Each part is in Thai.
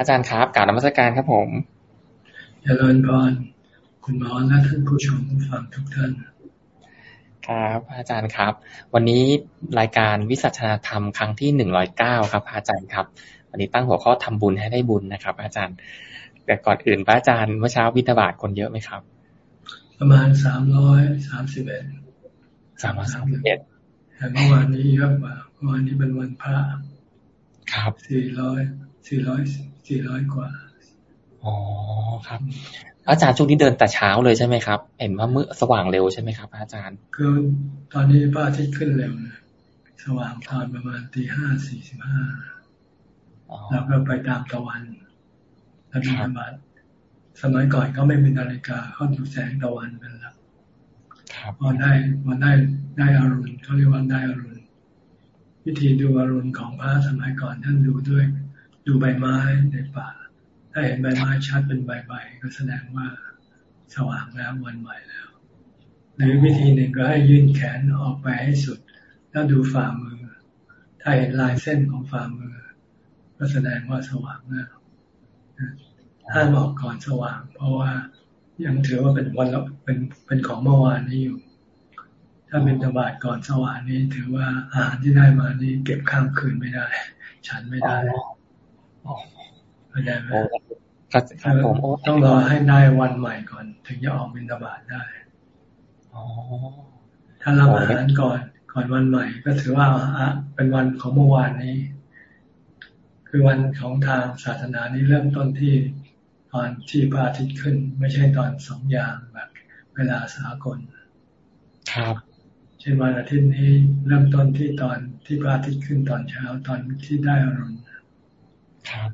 อาจารย์ครับกล่าวนมัสการครับผมเจริญพรคุณหมอและท่านผู้ชมผู้ฟังทุกท่านครับ อาจารย์ครับ วันนี้รายการวิสัชนาธรรมครั้งที่หนึ่งร้อยเก้าครับ อาจารย์ครับ วันนี้ตั้งหัวข้อทำบุญให้ได้บุญนะครับ อาจารย์ แต่ก่อนอื่นพระอาจารย์เมื่อเช้าวิทบาทคนเยอะไหมครับ ประมาณสามร้อยสามสิบเอ็ดสามร้อยสามสิบเอ็ดแต่เมื่อวานนี้เยอะกว่าเมื่อวานนี้เป็นวันพระ ครับสี่ร้อยสี่ร้อยสี่ร้อยกว่า อ๋อครับ อาจารย์ช่วงนี้เดินแต่เช้าเลยใช่ไหมครับ เห็นว่ามือสว่างเร็วใช่ไหมครับ อาจารย์ คือตอนนี้พระอาทิตย์ขึ้นเร็วนะสว่างตอนประมาณตีห้าสี่สิบห้าแล้วก็ไปตามตะวันแล้วมีธรรมะสมัยก่อนก็ไม่มีนาฬิกาเขาดูแสงตะวันเป็นหลักพอได้พอได้ได้อรุณเขาเรียกว่าได้อรุณ วิธีดูอารุณของพระสมัยก่อนท่านดูด้วยดูใบไม้ในป่า ถ้าเห็นใบไม้ชัดเป็นใบๆก็แสดงว่าสว่างแล้ววันใหม่แล้ว หรือวิธีหนึ่งก็ให้ยื่นแขนออกไปให้สุด แล้วดูฝ่ามือ ถ้าเห็นลายเส้นของฝ่ามือ ก็แสดงว่าสว่างแล้วห้ามออกก่อนสว่าง เพราะว่ายังถือว่าเป็นวันเป็นเป็นของเมื่อวานนี้อยู่ ถ้าเป็นธบาตก่อนสว่างนี้ถือว่าอาหารที่ได้มานี้เก็บข้ามคืนไม่ได้ ฉันไม่ได้เข้าใจไหมต้องรอให้ได้วันใหม่ก่อน ถึงจะออกบินธบาตได้ถ้ารับอาหารก่อน ก่อนวันใหม่ก็ถือว่าเป็นวันของเมื่อวานนี้ คือวันของทางศาสนานี้เริ่มต้นที่ตอนที่พระอาทิตย์ขึ้น ไม่ใช่ตอนสองอย่างแบบเวลาสากลครับ เช่นวันอาทิตย์นี้เริ่มต้นที่ตอนที่พระอาทิตย์ขึ้นตอนเช้าตอนที่ได้อรุณครับ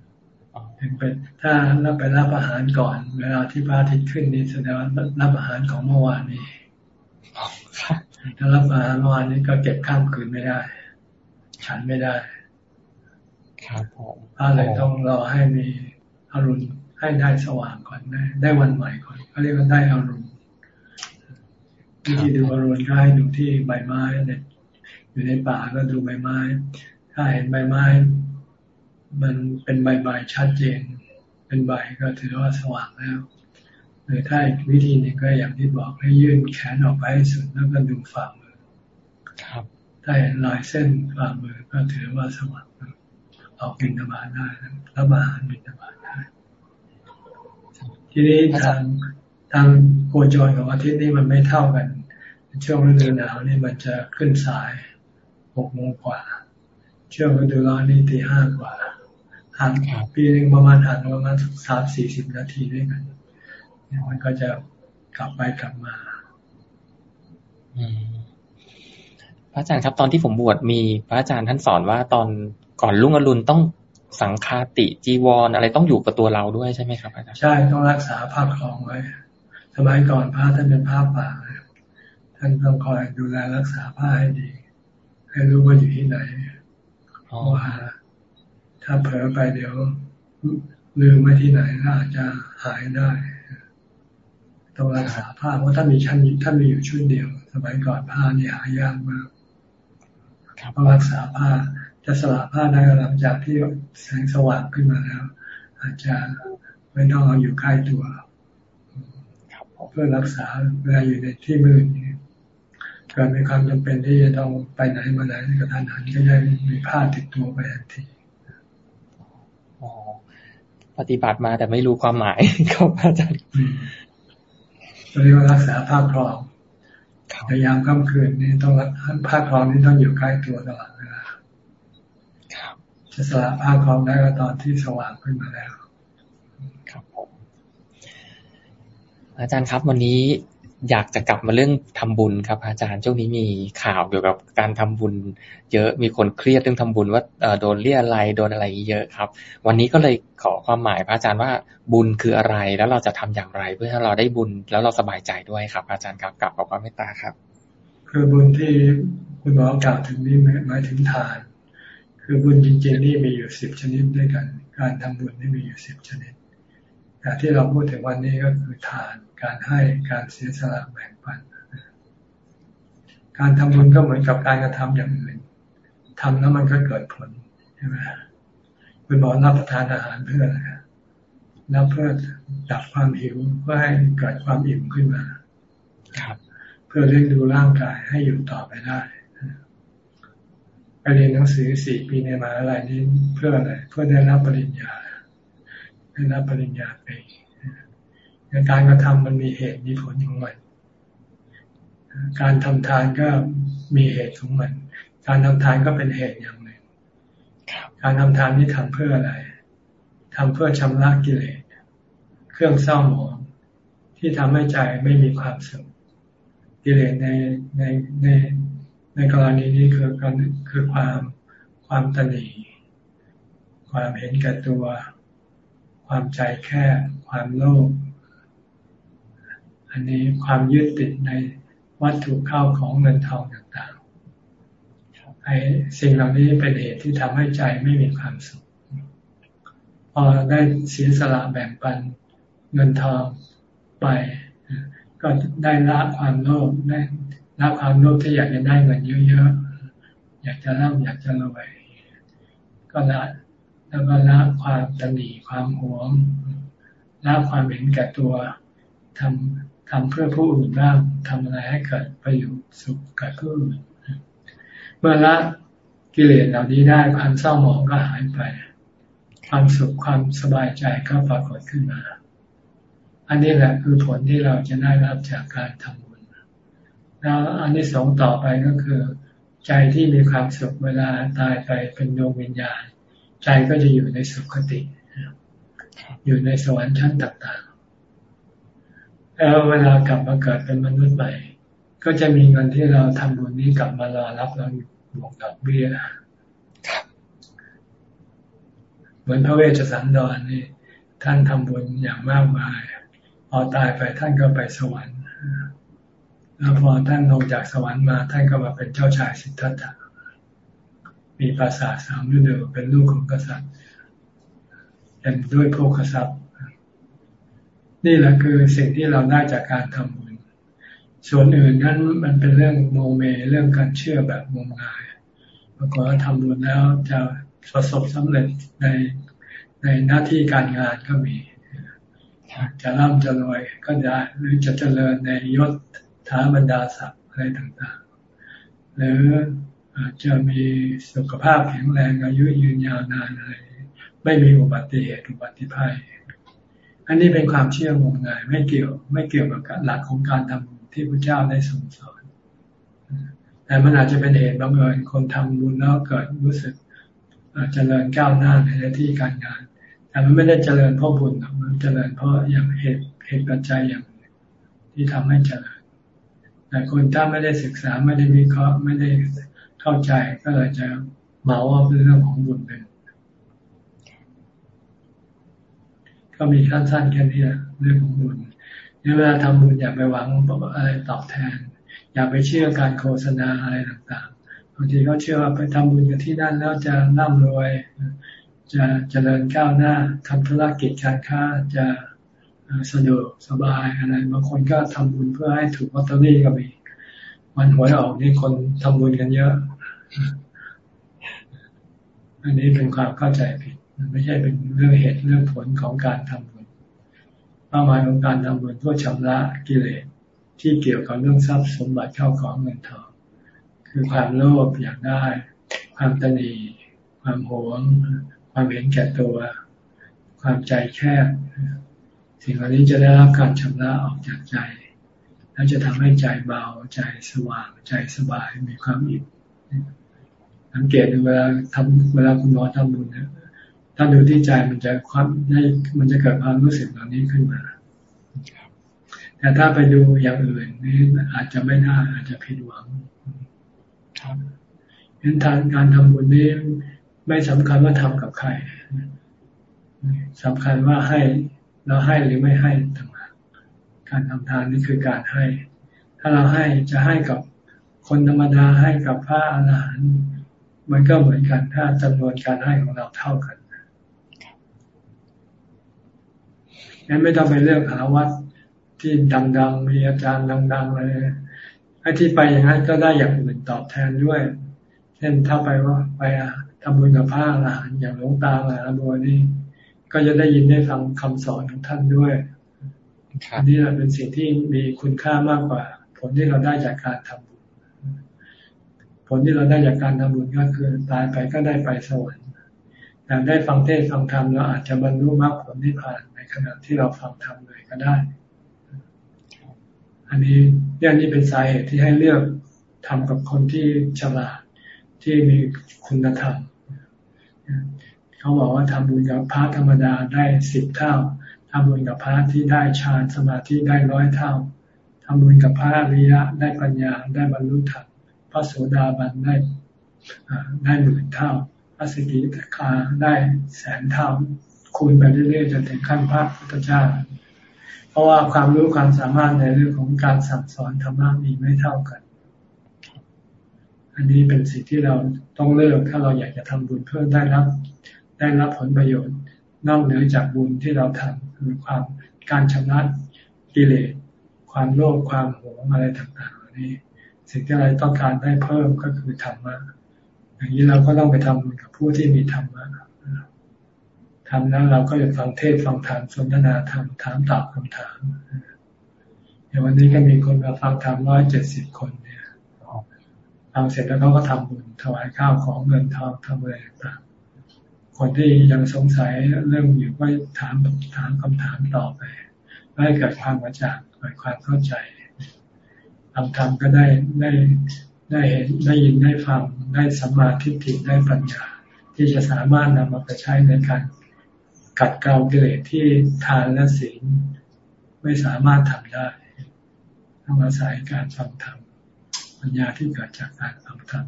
ถึงเป็นถ้าเราไปรับอาหารก่อน เวลาที่พระอาทิตย์ขึ้นนี้แสดงว่ารับอาหารของเมื่อวานนี้ถ้ารับอาหารเมื่อวานนี้ก็เก็บข้ามคืนไม่ได้ ฉันไม่ได้ ครับผมพระเลยต้องรอให้มีอรุณให้ได้สว่างก่อนได้ได้วันใหม่ก่อนเขาเรียกว่าได้อรุณ วิธีดูอรุณก็ให้ดูที่ใบไม้เนี่ยอยู่ในป่าก็ดูใบไม้ ถ้าเห็นใบไม้ มันเป็นใบใบชัดเจน เป็นใบก็ถือว่าสว่างแล้วหรือถ้าอีกวิธีหนึ่งก็อย่างที่บอกให้ยื่นแขนออกไปให้สุดแล้วก็ดูฝ่ามือ ครับ ถ้าเห็นรอยเส้นฝ่ามือก็ถือว่าสว่างออกบินบาตได้รับอาหารบินบาตได้ ทีนี้ทาง ทางโคจรของอาทิตย์นี่มันไม่เท่ากัน ช่วงฤดูหนาวนี่มันจะขึ้นสายหกโมงกว่า ช่วงฤดูร้อนนี่ตีห้ากว่าห่างปีหนึ่งประมาณห่างประมาณสามสี่สิบนาทีด้วยกันมันก็จะกลับไปกลับมาพระอาจารย์ครับ ตอนที่ผมบวชมีพระอาจารย์ท่านสอนว่าตอนก่อนลุ่งอรุณต้องสังคาติจีวรออะไรต้องอยู่กับตัวเราด้วยใช่ไหมครับอาจารย์ใช่ต้องรักษาภาพคลองไว้ สมัยก่อนพระท่านเป็นภาพป่าท่านต้องคอยดูแลรักษาผ้าให้ดี ให้รู้ว่าอยู่ที่ไหนเพราะว่าถ้าเผลอไปเดี๋ยวลืมไว้ที่ไหนก็อาจจะหายได้ต้องรักษาผ้าเพราะถ้ามีชั้นถ้ามีอยู่ชุดเดียว สมัยก่อนผ้านี่หายากมากต้องรักษาผ้าจะสละผ้าได้หลังจากที่แสงสว่างขึ้นมาแล้ว อาจจะไม่ต้องเอาอยู่ใกล้ตัวเพื่อรักษาเวลาอยู่ในที่มืดกิดมีความจำเป็นที่จะต้องไปไหนมาไหนกับท่านหันก็ยังมีผ้าติดตัวไปทันทีปฏิบัติมาแต่ไม่รู้ความหมายครับอาจารย์เรียกว่ารักษาผ้าครองพยายามค่ำคืนนี่ต้องรักผ้าครองนี่ต้องอยู่ใกล้ตัวตลอดเวลาจะสละผ้าครองได้ก็ตอนที่สว่างขึ้นมาแล้ว ครับผม อาจารย์ครับ วันนี้อยากจะกลับมาเรื่องทำบุญครับ อาจารย์ช่วงนี้มีข่าวเกี่ยวกับการทำบุญ เยอะมีคนเครียดเรื่องทำบุญว่าโดนเรียอะไรโดนอะไรเยอะครับ วันนี้ก็เลยขอความหมายพระอาจารย์ว่าบุญคืออะไรแล้วเราจะทำอย่างไร เพื่อให้เราได้บุญแล้วเราสบายใจด้วยครับ อาจารย์ครับกลับขอความเมตตาครับ คือบุญที่คุณหมอกล่าวถึงนี่หมายถึงทาน คือบุญจริงๆนี่มีอยู่สิบชนิดด้วยกัน การทำบุญนี่มีอยู่สิบชนิดแต่ที่เราพูดถึงวันนี้ก็คือทาน การให้การเสียสละแบ่งปัน การทำบุญก็เหมือนกับการกระทำอย่างอื่นทำแล้วมันก็เกิดผลใช่ไหมคุณหมอรับประทานอาหารเพื่ออะไรรับเพื่อดับความหิวเพื่อให้เกิดความอิ่มขึ้นมาครับเพื่อเลี้ยงดูร่างกายให้อยู่ต่อไปได้ไปเรียนหนังสือสี่ปีในมหาลัยนี้เพื่ออะไร เพื่อได้รับปริญญาได้รับปริญญา ไปการกระทำมันมีเหตุมีผลของมัน การทำทานก็มีเหตุของมัน การทำทานก็เป็นเหตุอย่างหนึ่ง การทำทานนี่ทำเพื่ออะไรทำเพื่อชำระกิเลส เครื่องเศร้าหมองที่ทำให้ใจไม่มีความสุข กิเลสในในในในกรณีนี้คือการคือความความตนีความเห็นแก่ตัว ความใจแค่ความโลภ อันนี้ความยึดติดในวัตถุเข้าของเงินทองต่างๆไอ้สิ่งเหล่านี้เป็นเหตุที่ทำให้ใจไม่มีความสุข พอได้เสียสละแบ่งปันเงินทองไปก็ได้ละความโลภได้ละความโลภที่อยากจะได้เงินเยอะๆ อยากจะร่ำอยากจะรวยก็ละแล้วก็ละความตนีความหวงละความเห็นแก่ตัวทำ ทำเพื่อผู้อื่นบ้างทำอะไรให้เกิดประโยชน์สุขกับผู้อื่นเมื่อละกิเลสเหล่านี้ได้ความเศร้าหมองก็หายไป ความสุขความสบายใจก็ปรากฏขึ้นมา อันนี้แหละคือผลที่เราจะได้รับจากการทำบุญแล้วอันที่สองต่อไปก็คือ ใจที่มีความสุขเวลาตายไปเป็นดวงวิญญาณ ใจก็จะอยู่ในสุขคติ อยู่ในสวรรค์ชั้นต่าง แล้วเวลากลับมาเกิดเป็นมนุษย์ใหม่ ก็จะมีเงินที่เราทำบุญนี้กลับมารอรับเราบวกดอกเบี้ยเหมือนพระเวชสันดรนี่ ท่านทำบุญอย่างมากมาย พอตายไปท่านก็ไปสวรรค์แล้วพอท่านลงจากสวรรค์มาท่านก็มาเป็นเจ้าชายสิทธัตถะมีภาษาทสามฤดูเป็นลูกของกษัตริย์เป็นด้วยโภคทรัพย์ นี่แหละคือสิ่งที่เราได้จากการทำบุญ ส่วนอื่นนั้นมันเป็นเรื่องโมเม เรื่องการเชื่อแบบงมงายปรากฏว่าทำบุญแล้วจะประสบสำเร็จในในหน้าที่การงานก็มีจะร่ำจะรวยก็ได้หรือจะเจริญในยศถานบรรดาศักดิ์อะไรต่างๆ หรือจะมีสุขภาพแข็งแรงอายุยืนยาวนานอะไรไม่มีอุบัติเหตุอุบัติภัย อันนี้เป็นความเชื่องมงายไม่เกี่ยว ไม่เกี่ยวกับหลักของการทำบุญที่พระเจ้าได้ทรงสอนแต่มันอาจจะเป็นเหตุบังเอิญคนทำบุญแล้วเกิดรู้สึกเจริญก้าวหน้าในหน้าที่การงาน แต่มันไม่ได้เจริญเพราะบุญมันเจริญเพราะอย่างเหตุเหตุปัจจัยอย่างที่ทำให้เจริญแต่คนถ้าไม่ได้ศึกษาไม่ได้วิเคราะห์ไม่ได้เข้าใจก็เลยจะเมาว่าเป็นเรื่องของบุญเป็น ก็มีขั้นสั้นแค่นี้เรื่องของบุญในเวลาทำบุญอย่าไปหวังอะไรตอบแทน อย่าไปเชื่อการโฆษณาอะไรต่างๆบางทีเขาเชื่อว่าไปทำบุญกันที่นั่นแล้วจะร่ำรวย จะเจริญก้าวหน้าทำธุรกิจการค้าจะสะดวกสบายอะไรบางคนก็ทำบุญเพื่อให้ถูกลอตเตอรี่ก็มีวันหวยออกนี่คนทำบุญกันเยอะ อันนี้เป็นความเข้าใจผิด มันไม่ใช่เป็นเรื่องเหตุเรื่องผลของการทำบุญเป้าหมายของการทำบุญเพื่อชำระกิเลสที่เกี่ยวกับเรื่องทรัพย์สมบัติเข้าของเงินทอง คือความโลภอยากได้ ความตนีความหวงความเห็นแก่ตัว ความใจแคบสิ่งเหล่านี้จะได้รับการชำระออกจากใจแล้วจะทำให้ใจเบาใจสว่างใจสบายมีความอิ่มสังเกตดูเวลาทำเวลาคุณหมอทำบุญเนี่ย ถ้าดูที่ใจมันจะความได้มันจะเกิดความรู้สึกเหล่านี้ขึ้นมาแต่ถ้าไปดูอย่างอื่นนี่อาจจะไม่ได้อาจจะผิดหวัง ครับเห็นทางการทำบุญนี้ไม่สำคัญว่าทำกับใครสำคัญว่าให้เราให้หรือไม่ให้ต่างหากการทำทานนี่คือการให้ ถ้าเราให้จะให้กับคนธรรมดาให้กับพระอรหันต์มันก็เหมือนกันถ้าจำนวนการให้ของเราเท่ากัน งั้นไม่ต้องไปเลือกหาวัดที่ดังๆ มีอาจารย์ดัง ๆ เลยไอ้ที่ไปอย่างนั้นก็ได้อย่างอื่นตอบแทนด้วย เช่นถ้าไปว่าไปทำบุญกับพระอรหันต์อย่างหลวงตาหลวงบัวนี่ก็จะได้ยินได้ฟังคำสอนของท่านด้วยอันนี้เป็นสิ่งที่มีคุณค่ามากกว่า ผลที่เราได้จากการทำบุญ ผลที่เราได้จากการทำบุญก็คือตายไปก็ได้ไปสวรรค์ แต่ได้ฟังเทศฟังธรรมเราอาจจะบรรลุมรรคผลที่ผ่านในขณะที่เราฟังธรรมเลยก็ได้ อันนี้เรื่องนี้เป็นสาเหตุที่ให้เลือกทำกับคนที่ฉลาดที่มีคุณธรรม เขาบอกว่าทำบุญกับพระธรรมดาได้สิบเท่าทำบุญกับพระที่ได้ฌานสมาธิได้ร้อยเท่าทำบุญกับพระอริยะได้ปัญญาได้บรรลุธรรมพระโสดาบันได้ได้หมื่นเท่า พระสกิทาคาได้แสนเท่าคูณไปเรื่อยๆจนถึงขั้นพระพุทธเจ้า เพราะว่าความรู้ความสามารถในเรื่องของการสั่งสอนธรรมะมีไม่เท่ากัน อันนี้เป็นสิ่งที่เราต้องเลือกถ้าเราอยากจะทำบุญเพื่อได้รับ ได้รับผลประโยชน์ นอกเหนือจากบุญที่เราทำคือความการชำระกิเลสความโลภความหวงอะไรต่างๆนี้ สิ่งที่เราต้องการได้เพิ่มก็คือธรรมะ อย่างนี้เราก็ต้องไปทำบุญกับผู้ที่มีธรรมะทำแล้วเราก็จะฟังเทศฟังธรรมสนทนาธรรมถามตอบคำถามอย่างวันนี้ก็มีคนมาฟังธรรมร้อยเจ็ดสิบคนเนี่ยฟังเสร็จแล้วเขาก็ทำบุญถวายข้าวของเงินทองทำอะไรต่างคนที่ยังสงสัยเรื่องอยู่ก็ถามถามคำถามต่อไปให้เกิดความกระจ่างเกิดความเข้าใจทำธรรมก็ได้ได้ ได้เห็นได้ยินได้ฟังได้สัมมาทิฏฐิได้ปัญญา ที่จะสามารถนำมาไปใช้ในการกัดเกลากิเลสที่ทานและศีลไม่สามารถทำได้ต้องอาศัยการฟังธรรมปัญญาที่เกิดจากการฟังธรรม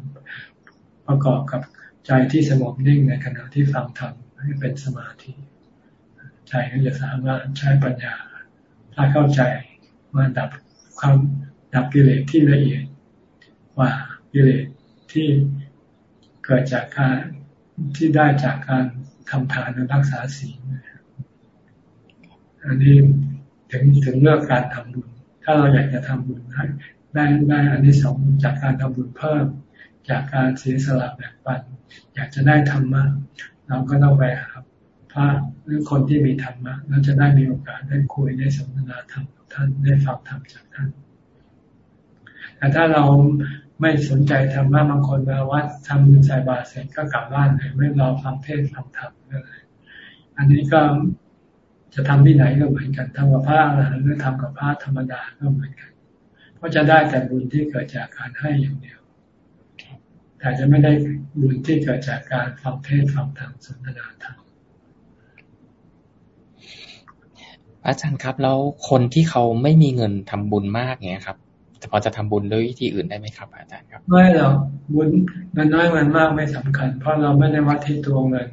ประกอบกับใจที่สงบนิ่งในขณะที่ฟังธรรมให้เป็นสมาธิ ใจก็จะสามารถใช้ปัญญา ถ้าเข้าใจมาดับความดับกิเลสที่ละเอียด ว่ากิเลสที่เกิดจากการที่ได้จากการทำทานและรักษาศีลอันนี้ถึงถึงเลือกการทำบุญ ถ้าเราอยากจะทำบุญได้ได้ได้อันนี้สองจากการทำบุญเพิ่ม จากการเสียสละแบ่งปัน อยากจะได้ธรรมะเราก็ต้องไปหาพระหรือคนที่มีธรรมะเราจะได้มีโอกาสได้คุยได้สนทนาธรรมกับท่านได้ฟังธรรมจากท่านแต่ถ้าเรา ไม่สนใจธรรมะบางคนมาวัดทำบุญใส่บาตรเสร็จก็กลับบ้านเลยไม่รอฟังเทศฟังธรรมเลย อันนี้ก็จะทำที่ไหนก็เหมือนกันทำกับพระอรหันต์หรือทำกับพระธรรมดาก็เหมือนกันเพราะจะได้แต่บุญที่เกิดจากการให้อย่างเดียว แต่จะไม่ได้บุญที่เกิดจากการฟังเทศฟังธรรมสนทนาธรรมอาจารย์ครับ แล้วคนที่เขาไม่มีเงินทำบุญมากเงี้ยครับ พอจะทำบุญด้วยวิธีอื่นได้ไหมครับ อาจารย์ครับ ไม่หรอกบุญเงินน้อยเงินมากไม่สำคัญ เพราะเราไม่ได้วัดที่ตัวเงิน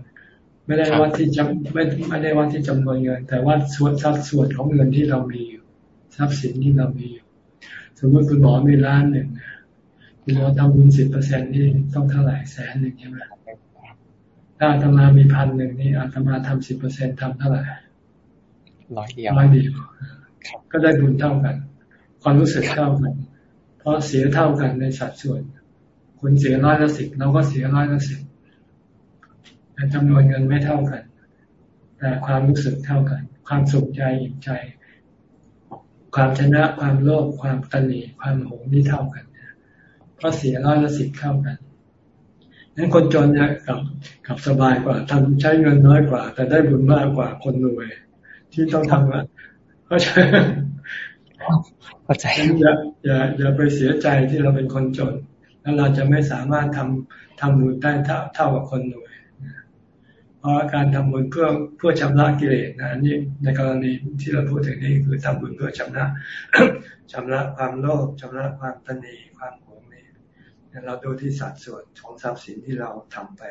ไม่ได้วัดที่จำไม่ไม่ได้วัดที่จำนวนเงิน แต่ว่าส่วนสัดส่วนของเงินที่เรามีอยู่ทรัพย์สินที่เรามีอยู่ สมมติคุณหมอมีล้านหนึ่งคุณหมอทำบุญสิบเปอร์เซ็นนี่ต้องเท่าไหร่แสนหนึ่งใช่ไหมถ้าอาตมามีพันหนึ่งนี่อาตมาทำสิบเปอร์เซ็นทำเท่าไหร่ร้อยเดียวร้อยเดียวก็ได้บุญเท่ากัน ความรู้สึกเท่ากัน เพราะเสียเท่ากันในสัดส่วน คุณเสียร้อยละสิบเราก็เสียร้อยละสิบแต่จำนวนเงินไม่เท่ากัน แต่ความรู้สึกเท่ากัน ความสุขใจอิ่มใจ ความชนะความโลภความตนีความหงนี่เท่ากันเพราะเสียร้อยละสิบเท่ากันนั้นคนจนเนี่ยกับกับสบายกว่าทำใช้เงินน้อยกว่า แต่ได้บุญมากกว่าคนรวย ที่ต้องทำอะเพราะฉะนั้น เข้าใจอย่าอย่าอย่าไปเสียใจที่เราเป็นคนจน แล้วเราจะไม่สามารถทำทำบุญได้เท่าเท่ากับคนรวยเพราะการทำบุญเพื่อเพื่อชำระกิเลสนะนี่ในกรณีที่เราพูดถึงนี้คือทำบุญเพื่อชำระชำระความโลภชำระความตนีความหวงนี่เราดูที่สัดส่วนของทรัพย์สินที่เราทำไป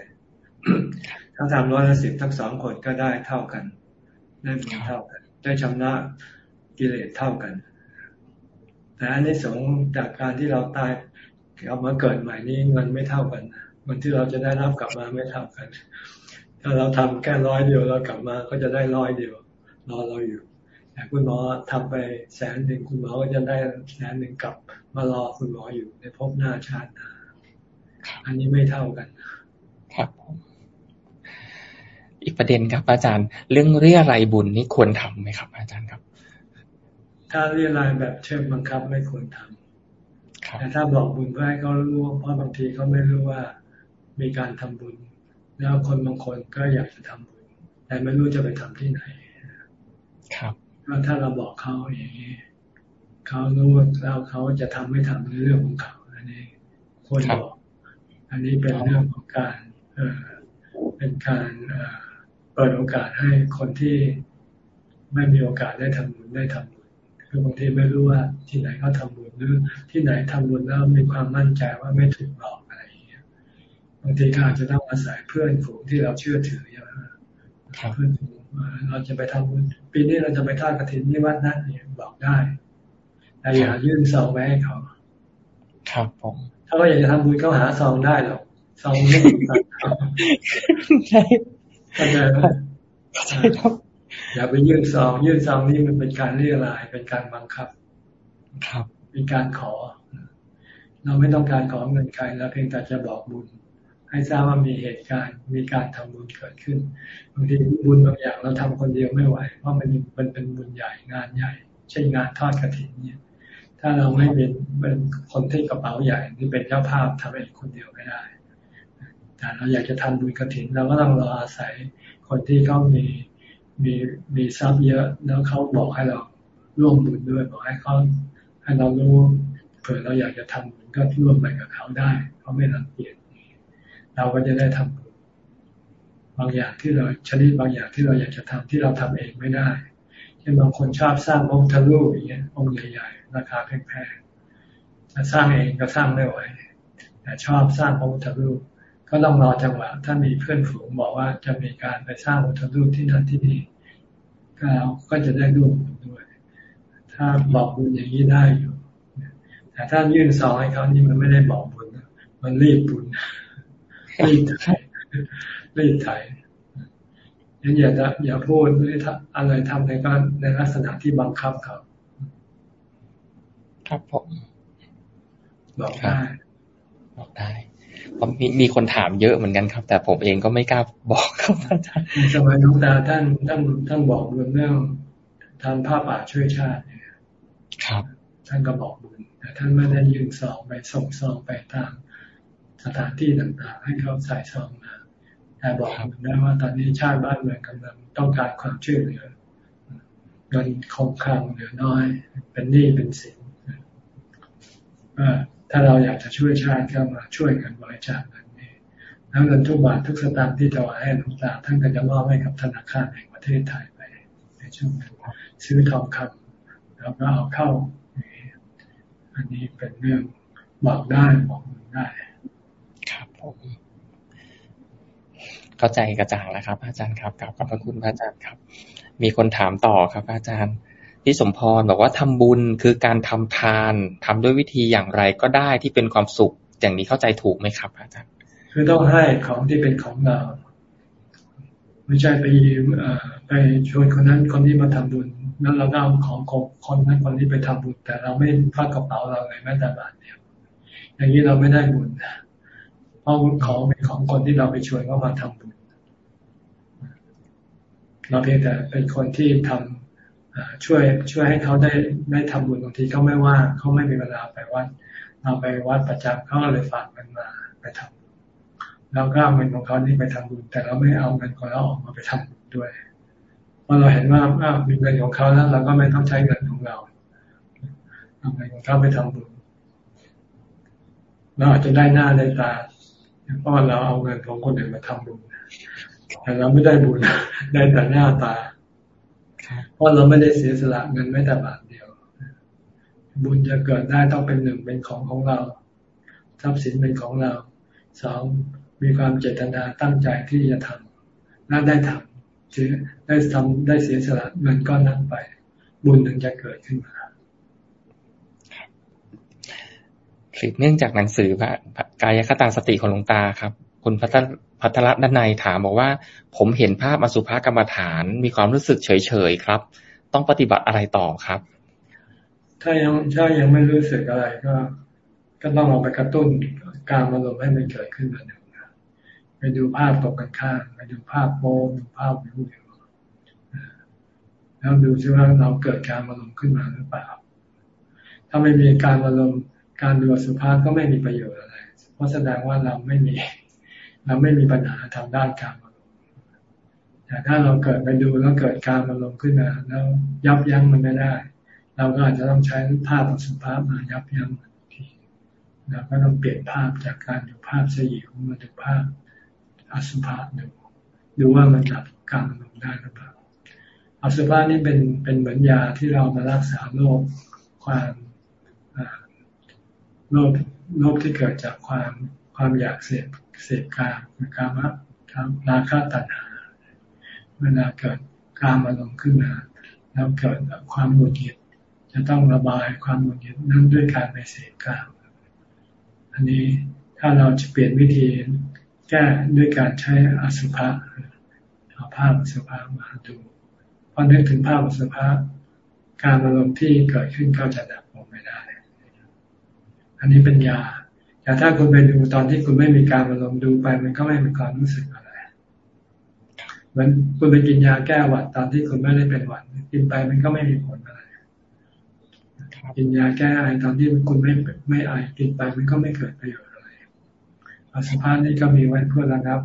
ถ้าทำร้อยละสิบทั้งสองคนก็ได้เท่ากันได้บุญเท่ากัน ได้ชำระกิเลสเท่ากัน แต่อันนี้สงจากการที่เราตายเอามาเกิดใหม่นี้มันไม่เท่ากันมันที่เราจะได้รับกลับมาไม่เท่ากัน ถ้าเราทำแค่ร้อยเดียวเรากลับมาก็จะได้ร้อยเดียวรอเราอยู่แต่คุณหมอทำไปแสนหนึ่งคุณหมอก็จะได้แสนหนึ่งกลับมารอคุณหมออยู่ในภพหน้าชาติหน้าอันนี้ไม่เท่ากัน ครับอีกประเด็นครับอาจารย์ เรื่องเรียรายบุญนี่ควรทํำไหมครับ อาจารย์ครับ ถ้าเรียรายแบบเชิงบังคับไม่ควรทำแต่ถ้าบอกบุญเพื่อให้เขารู้เพราะบางทีเขาไม่รู้ว่ามีการทำบุญ แล้วคนบางคนก็อยากจะทำบุญ แต่ไม่รู้จะไปทำที่ไหน ครับก็ถ้าเราบอกเขาอย่างนี้เขารู้แล้วเขาจะทำไม่ทำในเรื่องของเขา อันนี้ควรบอก อันนี้เป็นเรื่องของการเอเป็นการเปิดโอกาสให้คนที่ไม่มีโอกาสได้ทำบุญได้ทำบุญ คือบางทีไม่รู้ว่าที่ไหนเขาทาบุญหรือที่ไหนทำบุญแล้วมีความมั่นใจว่าไม่ถูกหลอกอะไรอย่างเงี้ยบางทีก็อาจจะต้องอาศัยเพื่อนฝูงที่เราเชื่อถืออย่างเพื่อนฝูงเราจะไปทำบุญปีนี้เราจะไปทอดกระถินที่วัดนั้นเนี่ยบอกได้แต่อย่ายื่นซองไว้ให้เขา ครับผมถ้าเขาอยากจะทำบุญเขาหาซองได้หรอกซองไม่ใช่เข้าใจไหมใช่ครับ อย่าไปยื่นซองยื่นซองนี่มันเป็นการเรียรายเป็นการบังคับ ครับเป็นการขอ เราไม่ต้องการขอเงินใครเราเพียงแต่จะบอกบุญ ให้ทราบว่ามีเหตุการณ์มีการทำบุญเกิดขึ้นบางทีบุญบางอย่างเราทำคนเดียวไม่ไหวเพราะมันมันเป็นบุญใหญ่งานใหญ่เช่นงานทอดกระถิ่นเนี่ยถ้าเราไม่เป็นเป็นคนที่กระเป๋าใหญ่ที่เป็นเจ้าภาพทำเองคนเดียวไม่ได้แต่เราอยากจะทำบุญกระถินเราก็ต้องรออาศัยคนที่เขามี มีมีทรัพย์เยอะแล้วเขาบอกให้เราร่วมบุญด้วยบอกให้เขาให้เรารู้เผื่อเราอยากจะทำบุญก็ร่วมไปกับเขาได้เขาไม่รังเกียจเราก็จะได้ทำบุญบางอย่างที่เราชนิดบางอย่างที่เราอยากจะทำที่เราทำเองไม่ได้เช่นบางคนชอบสร้างองค์ทะลุอย่างเงี้ยองค์ใหญ่ๆราคาแพงๆแต่สร้างเองก็สร้างไม่ไหวแต่ชอบสร้างองค์ทะลุ ก็ต้องรอจังหวะ ถ้ามีเพื่อนฝูงบอกว่าจะมีการไปสร้างอุทรูปที่นั่นที่นี่ก็ก็จะได้ร่วมบุญด้วย ถ้าบอกบุญอย่างนี้ได้อยู่ แต่ถ้ายื่นซองให้เขานี่มันไม่ได้บอกบุญมันรีบบุญรีบไถรีบไถยันอย่าอย่าพูดหรืออะไรทำในก็ในลักษณะที่บังคับเขาครับผมบอกได้บอกได้ผ มมีมีคนถามเยอะเหมือนกันครับ แต่ผมเองก็ไม่กล้าบอกครับอาจารย์สมัยน้องตาท่านท่านท่านบอกบุญเรื่องทำผ้าป่าช่วยชาติเนี่ยครับ ท่านก็บอกบุญแต่ท่านไม่ได้ยืนซองไปส่งซองไปตามสถานที่ต่างๆ ให้เขาใส่ซองมาแต่บอกบุญได้ว่าตอนนี้ชาติบ้านเมืองกำลังต้องการความช่วยเหลือเงินคงคลังเหลือน้อย เป็นหนี้เป็นสิน ถ้าเราอยากจะช่วยชาติก็มาช่วยกันบริจาคเงินนี้แล้วเงินทุกบาททุกสตางค์ที่ถวายให้หลวงตาท่านก็จะมอบให้กับธนาคารแห่งประเทศไทยไปในช่วงนั้นซื้อทองคำแล้วก็เอาเข้า อันนี้เป็นเรื่องบอกได้บอกได้ครับผมเข้าใจกระจ่างแล้วครับ อาจารย์ครับกลับขอบพระคุณพระอาจารย์ครับ มีคนถามต่อครับ อาจารย์ พี่สมพรบอกว่าทำบุญคือการทำทานทำด้วยวิธีอย่างไรก็ได้ที่เป็นความสุข อย่างนี้เข้าใจถูกไหมครับอาจารย์คือต้องให้ของที่เป็นของเรา ไม่ใช่ไปยืมไปชวนคนนั้นคนนี้มาทำบุญแล้วเราเอาของของคนนั้นคนนี้ไปทำบุญ แต่เราไม่พักกระเป๋าเราเลยแม้แต่บาทเดียวอย่างนี้เราไม่ได้บุญเพราะของเป็นของคนที่เราไปชวนเขามาทำบุญเราเพียงแต่เป็นคนที่ทำ ช่วยช่วยให้เขาได้ได้ทำบุญบางทีเขาไม่ว่าเขาไม่มีเวลาไปวัด เราไปวัดประจำเขาเลยฝากเงินมาไปทำเราก็เอาเงินของเขานี่ไปทำบุญ แต่เราไม่เอาเงินของเราออกมาไปทำบุญด้วยเพราะเราเห็นว่าอ้าวมีเงินของเขาแล้ว เราก็ไม่ต้องใช้เงินของเราเอาเงินของเขาไปทำบุญเราอาจจะได้หน้าได้ตาเพราะเราเอาเงินของคนอื่นมาทำบุญแต่เราไม่ได้บุญได้แต่หน้าตา เพราะเราไม่ได้เสียสละเงินแม้แต่บาทเดียว บุญจะเกิดได้ต้องเป็นหนึ่งเป็นของของเรา ทรัพย์สินเป็นของเราสองมีความเจตนาตั้งใจที่จะทำและได้ทำได้ทำได้เสียสละเงินก้อนนั้นไป บุญถึงจะเกิดขึ้นมาสืบเนื่องจากหนังสือพระกายคตาสติของหลวงตาครับ คุณพัท พัทรด้านในถามบอกว่า ผมเห็นภาพอสุภกรรมฐานมีความรู้สึกเฉยๆครับ ต้องปฏิบัติอะไรต่อครับ ถ้ายังถ้ายังไม่รู้สึกอะไรก็ ก็ต้องเอาไปกระตุ้นการอารมณ์ให้มันเกิดขึ้นมาหนึ่งไปดูภาพตกกันข้ามไปดูภาพโป๊ดูภาพวิวแล้วดูซิว่าเราเกิดการอารมณ์ขึ้นมาหรือเปล่า ถ้าไม่มีการอารมณ์การดูสุภาพก็ไม่มีประโยชน์อะไร เพราะแสดงว่าเราไม่มี เราไม่มีปัญหาทางด้านการอารมณ์แต่ถ้าเราเกิดไปดูแล้วเกิดการอารมณ์ขึ้นมาแล้วยับยั้งมันไม่ได้ เราก็อาจจะต้องใช้ภาพสุภาพมายับยั้งมันทีเราก็ต้องเปลี่ยนภาพจากการดูภาพเสยิวมาดูภาพอสุภาพดูดูว่ามันดับการอารมณ์ได้หรือเปล่าอสุภะนี่เป็นเป็นเหมือนยาที่เรามารักษาโรคความโรคโรคที่เกิดจากความความอยากเสพ เสพกามกามะราคะตัณหา เวลาเกิดกามอารมณ์ขึ้นมาแล้วเกิดความหงุดหงิดจะต้องระบายความหงุดหงิดนั้นด้วยการไปเสพกาม อันนี้ถ้าเราจะเปลี่ยนวิธีแก้ด้วยการใช้อสุภะเอาภาพอสุภะมาดูพอนึกถึงภาพอสุภะการอารมณ์ที่เกิดขึ้นก็จะดับลงไปได้ อันนี้เป็นยา แต่ถ้าคุณไปดูตอนที่คุณไม่มีการอารมณ์ดูไป มันก็ไม่มีความรู้สึกอะไรเหมือนคุณไปกินยาแก้หวัดตอนที่คุณไม่ได้เป็นหวัดกินไปมันก็ไม่มีผลอะไรกินยาแก้ไอตอนที่คุณไม่ไม่ไอกินไปมันก็ไม่เกิดประโยชน์อะไรอสุภะนี่ก็มีไว้เพื่อระงับ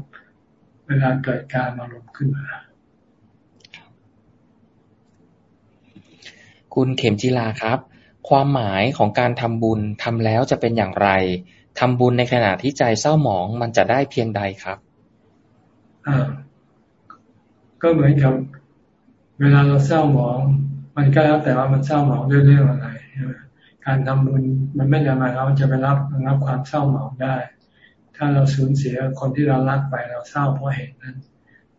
เวลาเกิดการอารมณ์ขึ้นมาคุณเข็มจีลาครับ ความหมายของการทำบุญทำแล้วจะเป็นอย่างไร ทำบุญในขณะที่ใจเศร้าหมองมันจะได้เพียงใดครับอ่าก็เหมือนกับเวลาเราเศร้าหมอง มันก็แล้วแต่ว่ามันเศร้าหมองด้วยเรื่องอะไรการทำบุญมันไม่ได้มายเราจะไปรับรับความเศร้าหมองได้ ถ้าเราสูญเสียคนที่เรารักไปเราเศร้าเพราะเหตุนั้น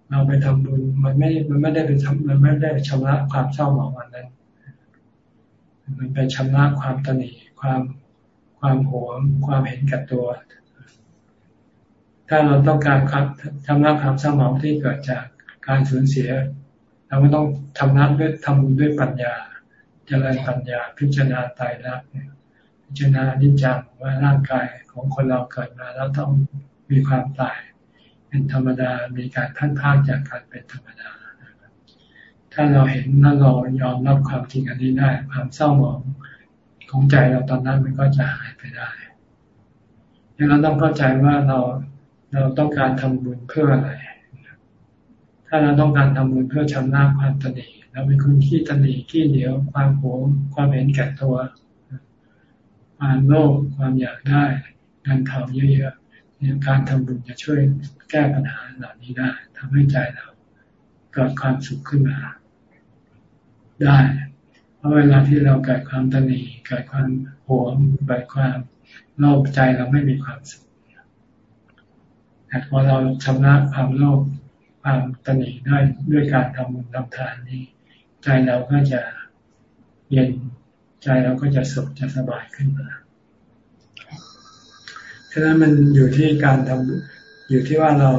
เราไปทำบุญมันไม่ มันไม่ได้ไปทำมันไม่ได้ชำระความเศร้าหมองอันนั้น มันเป็นชำระความตนีความ ความหวงความเห็นกับตัว ถ้าเราต้องการครับชำระความเศร้าหมองที่เกิดจากการสูญเสีย เราก็ต้องทำนั้นด้วยทำด้วยปัญญาเจริญปัญญา พิจารณาตายรักพิจารณานิจจังว่าร่างกายของคนเราเกิดมาแล้วต้องมีความตาย เป็นธรรมดามีการพันพากจากการเป็นธรรมดาถ้าเราเห็นแล้วเรายอมรับความจริงอันนี้ได้ ความเศร้าหมอง ของใจเราตอนนั้นมันก็จะหายไปได้ดังนั้นต้องเข้าใจว่าเราเราต้องการทำบุญเพื่ออะไร ถ้าเราต้องการทำบุญเพื่อชำระความตนีเราเป็นคนขี้ตนีขี้เหนียวความโหงความเห็นแก่ตัวความโลภความอยากได้เงินทองเยอะๆเนี่ยการทำบุญจะช่วยแก้ปัญหาเหล่านี้ได้ทำให้ใจเราเกิดความสุขขึ้นมา ได้ เพราะเวลาที่เราเกิดความตนีเกิดความหวงเกิดความโลภใจเราไม่มีความสุขแต่พอเราชำระความโลภความตนีได้ด้วยการทำบุญทำทานนี้ ใจเราก็จะเย็นใจเราก็จะสุขจะสบายขึ้นมาฉะนั้นมันอยู่ที่การทำอยู่ที่ว่าเรา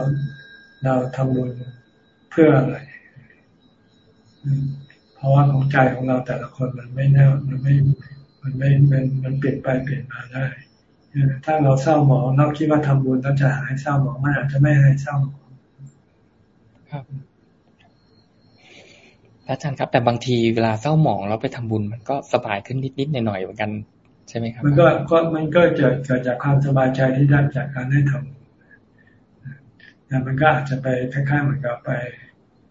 เราทำบุญเพื่ออะไร ราะว่าของใจของเราแต่ละคนมันไม่แน่มันไม่มันไม่มันมันเปลี่ยนไปเปลี่ยนมาได้ถ้าเราเศร้าหมองเราคิดว่าทำบุญเราจะหายเศร้าหมองมันอาจจะไม่หายเศร้าหมองครับอาจารย์ครับ แต่บางทีเวลาเศร้าหมองเราไปทำบุญมันก็สบายขึ้นนิดๆหน่อยๆเหมือนกันใช่ไหมครับ มันก็ก็มันก็เกิดเกิดจากความสบายใจที่ได้จากการได้ทำแต่มันก็อาจจะไปคล้ายๆเหมือนกับไป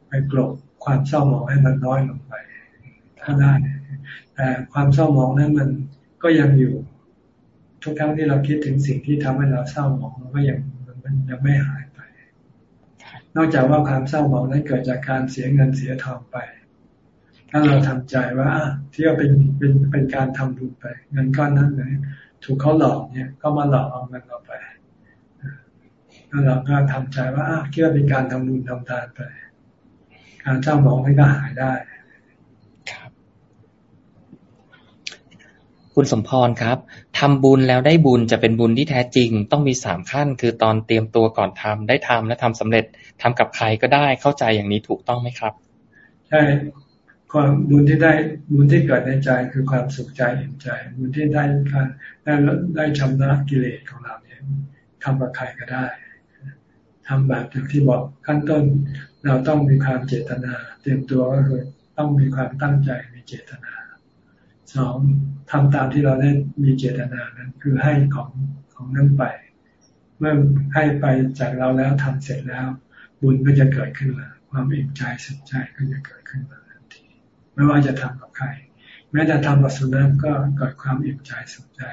ไปกลบ ความเศร้าหมองให้มันน้อยลงไป ถ้าได้ แต่ความเศร้าหมองนั้นมันก็ยังอยู่ ทุกครั้งที่เราคิดถึงสิ่งที่ทำให้เราเศร้าหมองมันก็ยังมันยังไม่หายไป นอกจากว่าความเศร้าหมองนั้นเกิดจากการเสียเงินเสียทองไป ถ้าเราทำใจว่าที่ว่าเป็นเป็นเป็นการทำบุญไป เงินก้อนนั้นเลยถูกเขาหลอกเนี่ย ก็มาหลอกเอาเงินเราไปแล้วเราก็ทำใจว่าคิดว่าเป็นการทำบุญทำทานไป การเศร้าหมองมันก็หายได้ครับ คุณสมพรครับทำบุญแล้วได้บุญจะเป็นบุญที่แท้จริง ต้องมีสามขั้น คือตอนเตรียมตัวก่อนทำได้ทำและทำสำเร็จทำกับใครก็ได้เข้าใจอย่างนี้ถูกต้องไหมครับใช่ความบุญที่ได้บุญที่เกิดในใจคือความสุขใจเห็นใจ บุญที่ได้การได้ได้ชำระกิเลสของเราเนี่ยทำกับใครก็ได้ ทำแบบอย่างที่บอกขั้นต้น เราต้องมีความเจตนา เตรียมตัวก็คือต้องมีความตั้งใจมีเจตนาสองทำตามที่เราได้มีเจตนานั้น คือให้ของของนั้นไป เมื่อให้ไปจากเราแล้วทำเสร็จแล้ว บุญก็จะเกิดขึ้นมาความอิ่มใจสุขใจก็จะเกิดขึ้นมาทันที ไม่ว่าจะทำกับใครแม้แต่ทำกับสุนัขก็เกิดความอิ่มใจสุขใจ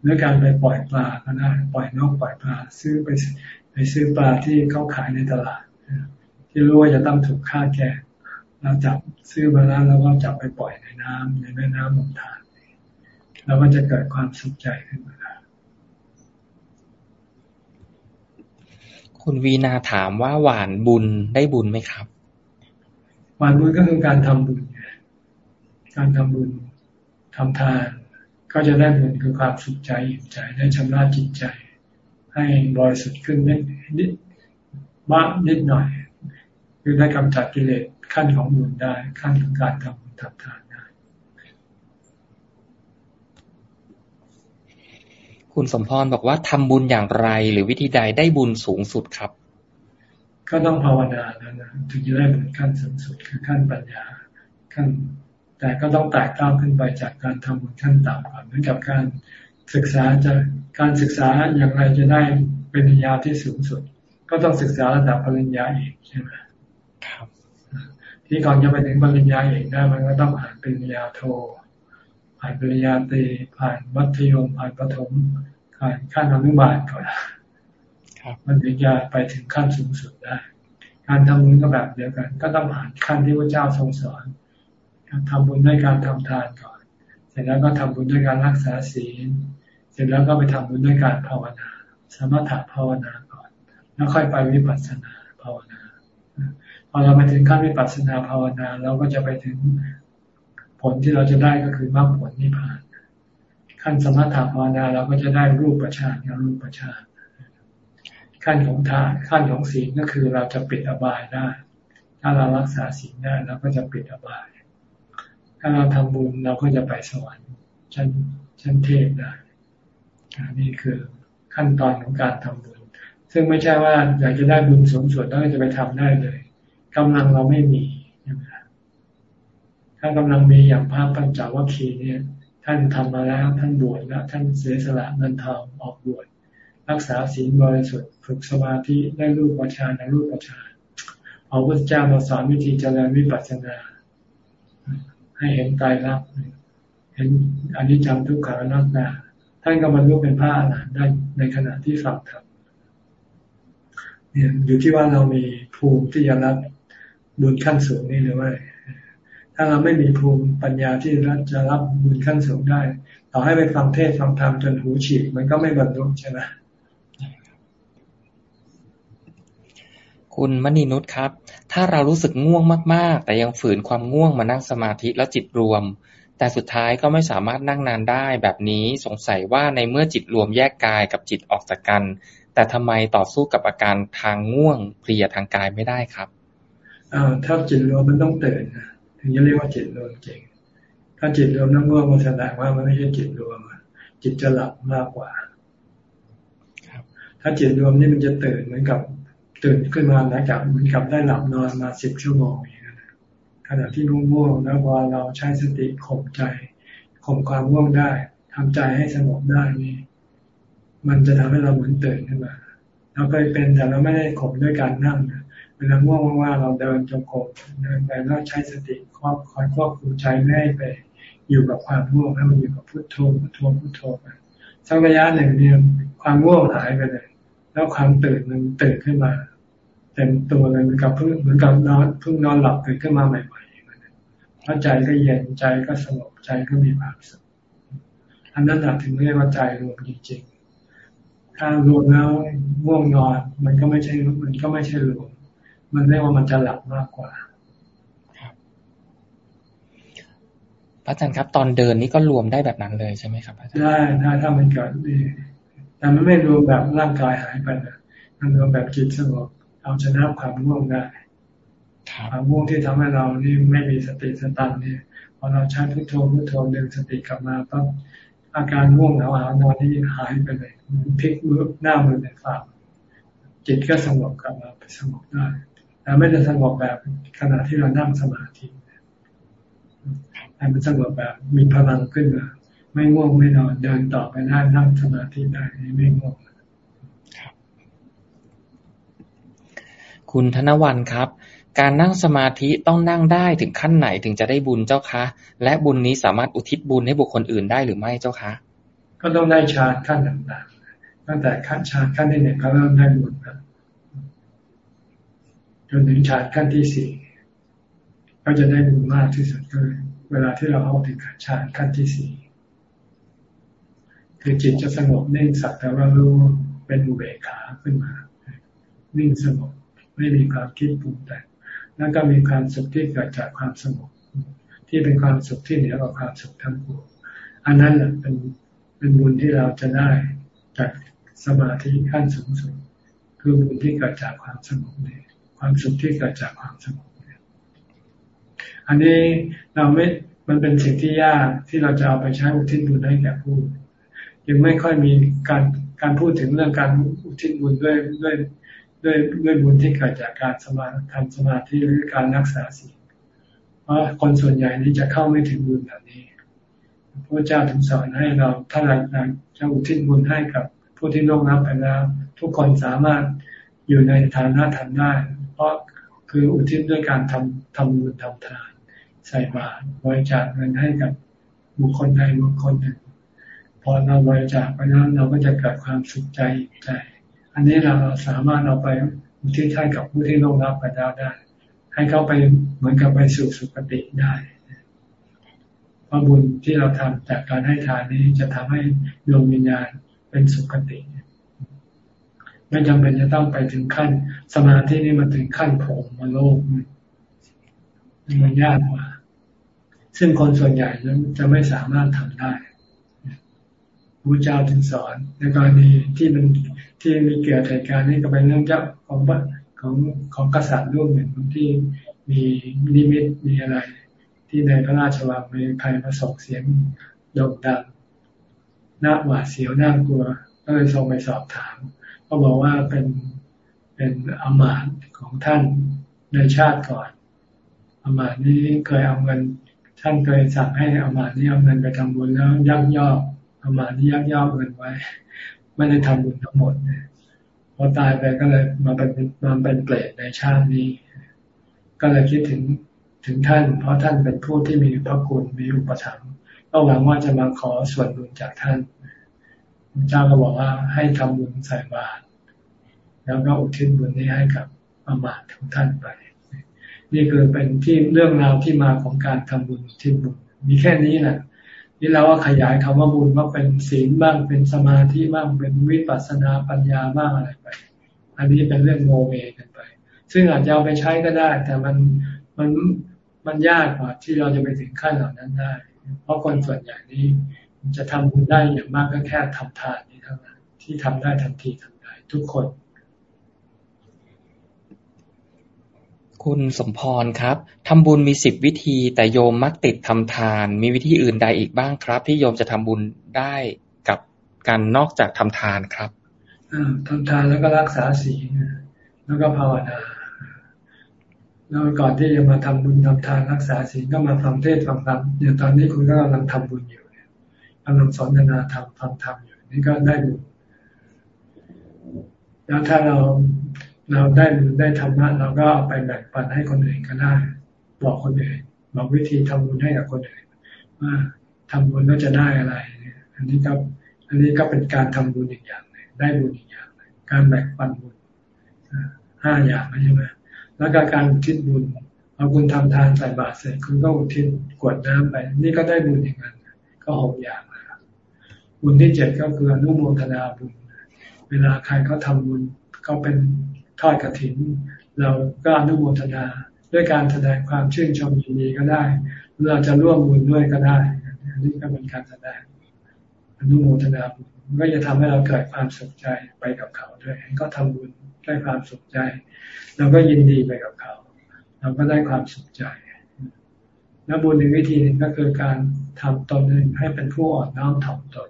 หรือการไปปล่อยปลาก็ได้ปล่อยนกปล่อยปลาซื้อไป ไปซื้อปลาที่เขาขายในตลาด ที่รู้ว่าจะต้องถูกฆ่าแกงเราจับซื้อมาแล้วเราก็จับไปปล่อยในน้ำในแม่น้ำลำธารแล้วก็จะเกิดความสุขใจขึ้นมาคุณวีนาถามว่าหวานบุญได้บุญไหมครับ หวานบุญก็คือการทำบุญการทำบุญทำทาน ก็จะได้บุญคือความสุขใจอิ่มใจได้ชำระจิตใจ ให้บริสุทธิ์ขึ้นนิดนิดบ้างนิดหน่อย คือได้กำจัดกิเลสขั้นของบุญได้ ขั้นของการทำบุญทำทานได้ คุณสมพรบอกว่าทำบุญอย่างไรหรือวิธีใดได้บุญสูงสุดครับ ก็ต้องภาวนาแล้วนะถึงจะได้บุญขั้นสูงสุดคือขั้นปัญญาขั้นแต่ก็ต้องแตกต่างขึ้นไปจากการทำบุญขั้นต่ำก่อนเหมือนกับการศึกษาจะ การศึกษาอย่างไรจะได้ปริญญาที่สูงสุด ก็ต้องศึกษาระดับปริญญาเอกใช่ไหมครับที่ก่อนจะไปถึงปริญญาเอกได้มันก็ต้องผ่านปริญญาโท ผ่านปริญญาตรีผ่านมัธยมผ่านประถมผ่านขั้นอนุบาลก่อนมันถึงจะไปถึงขั้นสูงสุดได้ การทำบุญก็แบบเดียวกัน ก็ต้องผ่านขั้นที่พระเจ้าทรงสอนทำบุญด้วยการทำทานก่อน เสร็จแล้วก็ทำบุญด้วยการรักษาศีล เสร็จแล้วก็ไปทำบุญด้วยการภาวนา สมถะภาวนาก่อน แล้วค่อยไปวิปัสสนาภาวนา พอเราไปถึงขั้นวิปัสสนาภาวนา เราก็จะไปถึงผลที่เราจะได้ก็คือมรรคผลนิพพาน ขั้นสมถะภาวนาเราก็จะได้รูปประชานรูปประชานขั้นของทานขั้นของศีลก็คือเราจะปิดอบายได้ ถ้าเรารักษาศีลได้เราก็จะปิดอบาย ถ้าเราทำบุญเราก็จะไปสวรรค์ชั้นชั้นเทพได้ นี่คือขั้นตอนของการทำบุญ ซึ่งไม่ใช่ว่าอยากจะได้บุญสูงสุดแล้วจะไปทำได้เลยกำลังเราไม่มีถ้ากำลังมีอย่างพระปัญจวัคคีย์เนี่ย ท่านทำมาแล้วท่านบวชแล้วท่านเสียสละเงินทองออกบวชรักษาศีลบริสุทธิ์ฝึกสมาธิได้รูปปัชานรูปปัชานเอาพระเจ้ามาสอนวิธีเจริญวิปัสสนา ให้เห็นตายรักเห็นอนิจจังทุกขังอนัตตา ท่านก็บรรลุเป็นพระอรหันต์ได้ในขณะที่ฟังธรรมเนี่ยอยู่ที่ว่าเรามีภูมิที่จะรับบุญขั้นสูงนี่หรือไม่ ถ้าเราไม่มีภูมิปัญญาที่จะรับบุญขั้นสูงได้ ต่อให้ไปฟังเทศฟังธรรมจนหูฉีกมันก็ไม่บรรลุใช่ไหมคุณมณีนุชครับ ถ้าเรารู้สึกง่วงมาก ๆ แต่ยังฝืนความง่วงมานั่งสมาธิแล้วจิตรวม แต่สุดท้ายก็ไม่สามารถนั่งนานได้แบบนี้สงสัยว่าในเมื่อจิตรวมแยกกายกับจิตออกจากกัน แต่ทำไมต่อสู้กับอาการทางง่วงเพลียทางกายไม่ได้ครับอ่าถ้าจิตรวมมันต้องตื่นนะถึงจะเรียกว่าจิตรวมจริงถ้าจิตรวมนั่งง่วงมันแสดงว่ามันไม่ใช่จิตรวมจิตจะหลับมากกว่าถ้าจิตรวมนี่มันจะตื่นเหมือนกับตื่นขึ้นมาหลังจากเหมือนกับได้หลับนอนมาสิบชั่วโมงอย่างนี้ข ณะที่ง่วงแล้วพอเราใช้สติข่มใจข่มความง่วงได้ทำใจให้สงบได้นี่มันจะทำให้เราเหมือนตื่นขึ้นมา เราเคยเป็นแต่เราไม่ได้ข่มด้วยการนั่งนะเวลาง่วงว่าเราเดินจงกรมเดินไปแล้วใช้สติครอยคอยควบคุมใจไม่ให้ไป อยู่กับความง่วงให้มันอยู่กับพุทโธพุทโธพุทโธไปสักระยะหนึ่งเนี่ยความง่วงหายไปเลย แล้วความตื่นมันตื่นขึ้นมาเต็มตัวเลยเหมือนกับเพิ่งเหมือนกับนอนเพิ่งนอนหลับตื่นขึ้นมาใหม่ ๆอย่างนั้นพระใจก็เย็นใจก็สงบใจก็มีความสุขอันนั้นถึงเรียกว่าใจรวมจริงๆ ถ้ารวมแล้วง่วงนอน มันก็ไม่ใช่มันก็ไม่ใช่รวมมันเรียกว่ามันจะหลับมากกว่าพระอาจารย์ครับ ตอนเดินนี่ก็รวมได้แบบนั้นเลยใช่ไหมครับอาจารย์ได้ถ้าถ้ามันเกิดดีแต่มันไม่รวมแบบร่างกายหายไปนะมันรวมแบบจิตสงบเอาชนะความง่วงได้ ความง่วงที่ทำให้เรานี่ไม่มีสติสตังเนี่ยพอเราใช้พุทโธพุทโธดึงสติกลับมาปั๊บอาการง่วงเหงาหานอนที่หายไปเลยพลิกมือหน้ามือในฝ่าจิตก็สงบกลับมาสงบได้แต่ไม่ได้สงบแบบขณะที่เรานั่งสมาธิแต่มันสงบแบบมีพลังขึ้นมาไม่ง่วงไม่นอนเดินต่อไปได้นั่งสมาธิได้ไม่ง่วงคุณธนวันครับ การนั่งสมาธิต้องนั่งได้ถึงขั้นไหนถึงจะได้บุญเจ้าคะ และบุญนี้สามารถอุทิศบุญให้บุคคลอื่นได้หรือไม่เจ้าคะ ก็ต้องได้ฌานขั้นต่างๆ ตั้งแต่ขั้นฌานขั้นที่หนึ่งก็เริ่มได้บุญครับจนถึงฌานขั้นที่สี่ก็จะได้บุญมากที่สุดก็เวลาที่เราเข้าถึงฌานขั้นที่สี่คือจิตจะสงบนิ่งสักแต่ว่ารู้เป็นอุเบกขาขึ้นมา นิ่งสงบไม่มีความคิดปรุงแต่ง แล้วก็มีความสุขที่เกิดจากความสงบที่เป็นความสุขที่เหนือกว่าความสุขทั้งปวงอันนั้นแหละเป็นเป็นบุญที่เราจะได้จากสมาธิขั้นสูงสุดคือบุญที่เกิดจากความสงบเนี่ยความสุขที่เกิดจากความสงบเนี่ยอันนี้เราไม่มันเป็นสิ่งที่ยากที่เราจะเอาไปใช้อุทิศบุญให้แก่ผู้ยังไม่ค่อยมีการการพูดถึงเรื่องการอุทิศบุญด้วยด้วย ด้วยด้วยบุญที่เกิดจากการสมาทำสมาธิหรือการรักษาศีลเพราะคนส่วนใหญ่นี้จะเข้าไม่ถึงบุญแบบนี้พระเจ้าถึงสอนให้เราถ้าเราจะอุทิศบุญให้กับผู้ที่ล่วงลับไปแล้ว ทุกคนสามารถอยู่ในฐานะทำได้ เพราะคืออุทิศด้วยการทำทำบุญทำทาน ใส่บาตรบริจาคเงินให้กับบุคคลใดบุคคลหนึ่ง พอเราบริจาคไปแล้วเราก็จะเกิดความสุขใจใจ อันนี้เราสามารถเอาไปอุทิศให้กับผู้ที่ล่วงลับไปแล้วได้ ให้เขาไปเหมือนกับไปสู่สุคติได้เพราะบุญที่เราทำจากการให้ทานนี้จะทำให้ดวงวิญญาณเป็นสุคติไม่จำเป็นจะต้องไปถึงขั้นสมาธินี่มันถึงขั้นโผล่มาโลกมันยากกว่า ซึ่งคนส่วนใหญ่จะไม่สามารถทำได้พระเจ้าถึงสอนในกรณีที่มัน ที่มีเกี่ยวกับเหตุการณ์นี้ก็เป็นเรื่องเจ้าของของของกษัตริย์รูปหนึ่งที่มีนิมิตมีอะไร ที่ในพระราชวังมีใครมาส่งเสียงโด่งดังน่าหวาดเสียวน่ากลัว ก็เลยส่งไปสอบถามก็บอกว่าเป็นเป็นอมาตของท่านในชาติก่อนอมาตนี้เคยเอาเงิน ท่านเคยสั่งให้อมาตนี้เอาเงินไปทำบุญแล้วยักยอกอมาตนี้ยักยอกเงินไว้ ไม่ได้ทำบุญทั้งหมดเนี่ยพอตายไปก็เลยมาเป็นมาเป็นเปรตในชาตินี้ ก็เลยคิดถึงถึงท่าน เพราะท่านเป็นผู้ที่มีพระคุณมีอุปถัมภ์ก็หวังว่าจะมาขอส่วนบุญจากท่านพระเจ้าก็บอกว่าให้ทำบุญใส่บาตรแล้วก็อุทิศบุญนี้ให้กับอามาตย์ของท่านไป นี่คือเป็นที่เรื่องราวที่มาของการทำบุญทิศบุญมีแค่นี้แหละ ที่เราว่าขยายคำว่าบุญว่าเป็นศีลบ้างเป็นสมาธิบ้างเป็นวิปัสสนาปัญญาบ้างอะไรไป อันนี้เป็นเรื่องโมเมกันไป ซึ่งอาจจะเอาไปใช้ก็ได้ แต่มันมันมันยากกว่าที่เราจะไปถึงขั้นเหล่านั้นได้ เพราะคนส่วนใหญ่นี้จะทำบุญได้อย่างมากก็แค่ทำทานนี้เท่านั้นที่ทำได้ทันทีทำได้ทุกคน คุณสมพรครับทำบุญมีสิบวิธี แต่โยมมักติดทำทาน มีวิธีอื่นใดอีกบ้างครับ ที่โยมจะทำบุญได้กับการนอกจากทำทานครับทำทานแล้วก็รักษาศีลแล้วก็ภาวนาแล้วก่อนที่จะมาทำบุญทำทานรักษาศีลก็มาฟังเทศฟังธรรมอย่างตอนนี้คุณก็กำลังทำบุญอยู่กำลังสอนนาธรรมฟังธรรมอยู่นี่ก็ได้บุญแล้วถ้าเรา เราได้บุญได้ธรรมะเราก็เอาไปแบ่งปันให้คนอื่นก็ได้ บอกคนอื่นบอกวิธีทำบุญให้กับคนอื่นว่าทำบุญแล้วจะได้อะไร อันนี้ก็อันนี้ก็เป็นการทำบุญอีกอย่างหนึ่งได้บุญอีกอย่างหนึ่งการแบ่งปันบุญห้าอย่างใช่ไหมแล้วก็การทิศบุญเอาคุณทำทานใส่บาตรเสร็จคุณก็อุทิศกวดน้ำไป นี่ก็ได้บุญอย่างนั้นก็หกอย่างนะบุญที่เจ็ดก็คืออนุโมทนาบุญ เวลาใครเขาทาบุญเขาเป็น ทอดกระถิน เราก็อนุโมทนา ด้วยการแสดงความชื่นชมยินดีก็ได้เราจะร่วมบุญด้วยก็ได้อันนี้ก็เป็นการแสดงอนุโมทนาบุญก็จะทำให้เราเกิดความสุขใจไปกับเขาด้วยก็ทำบุญได้ความสุขใจ เราก็ยินดีไปกับเขา เราก็ได้ความสุขใจและบุญในวิธีนึงก็คือการทำตนเองให้เป็นผู้อ่อนน้อมถ่อมตน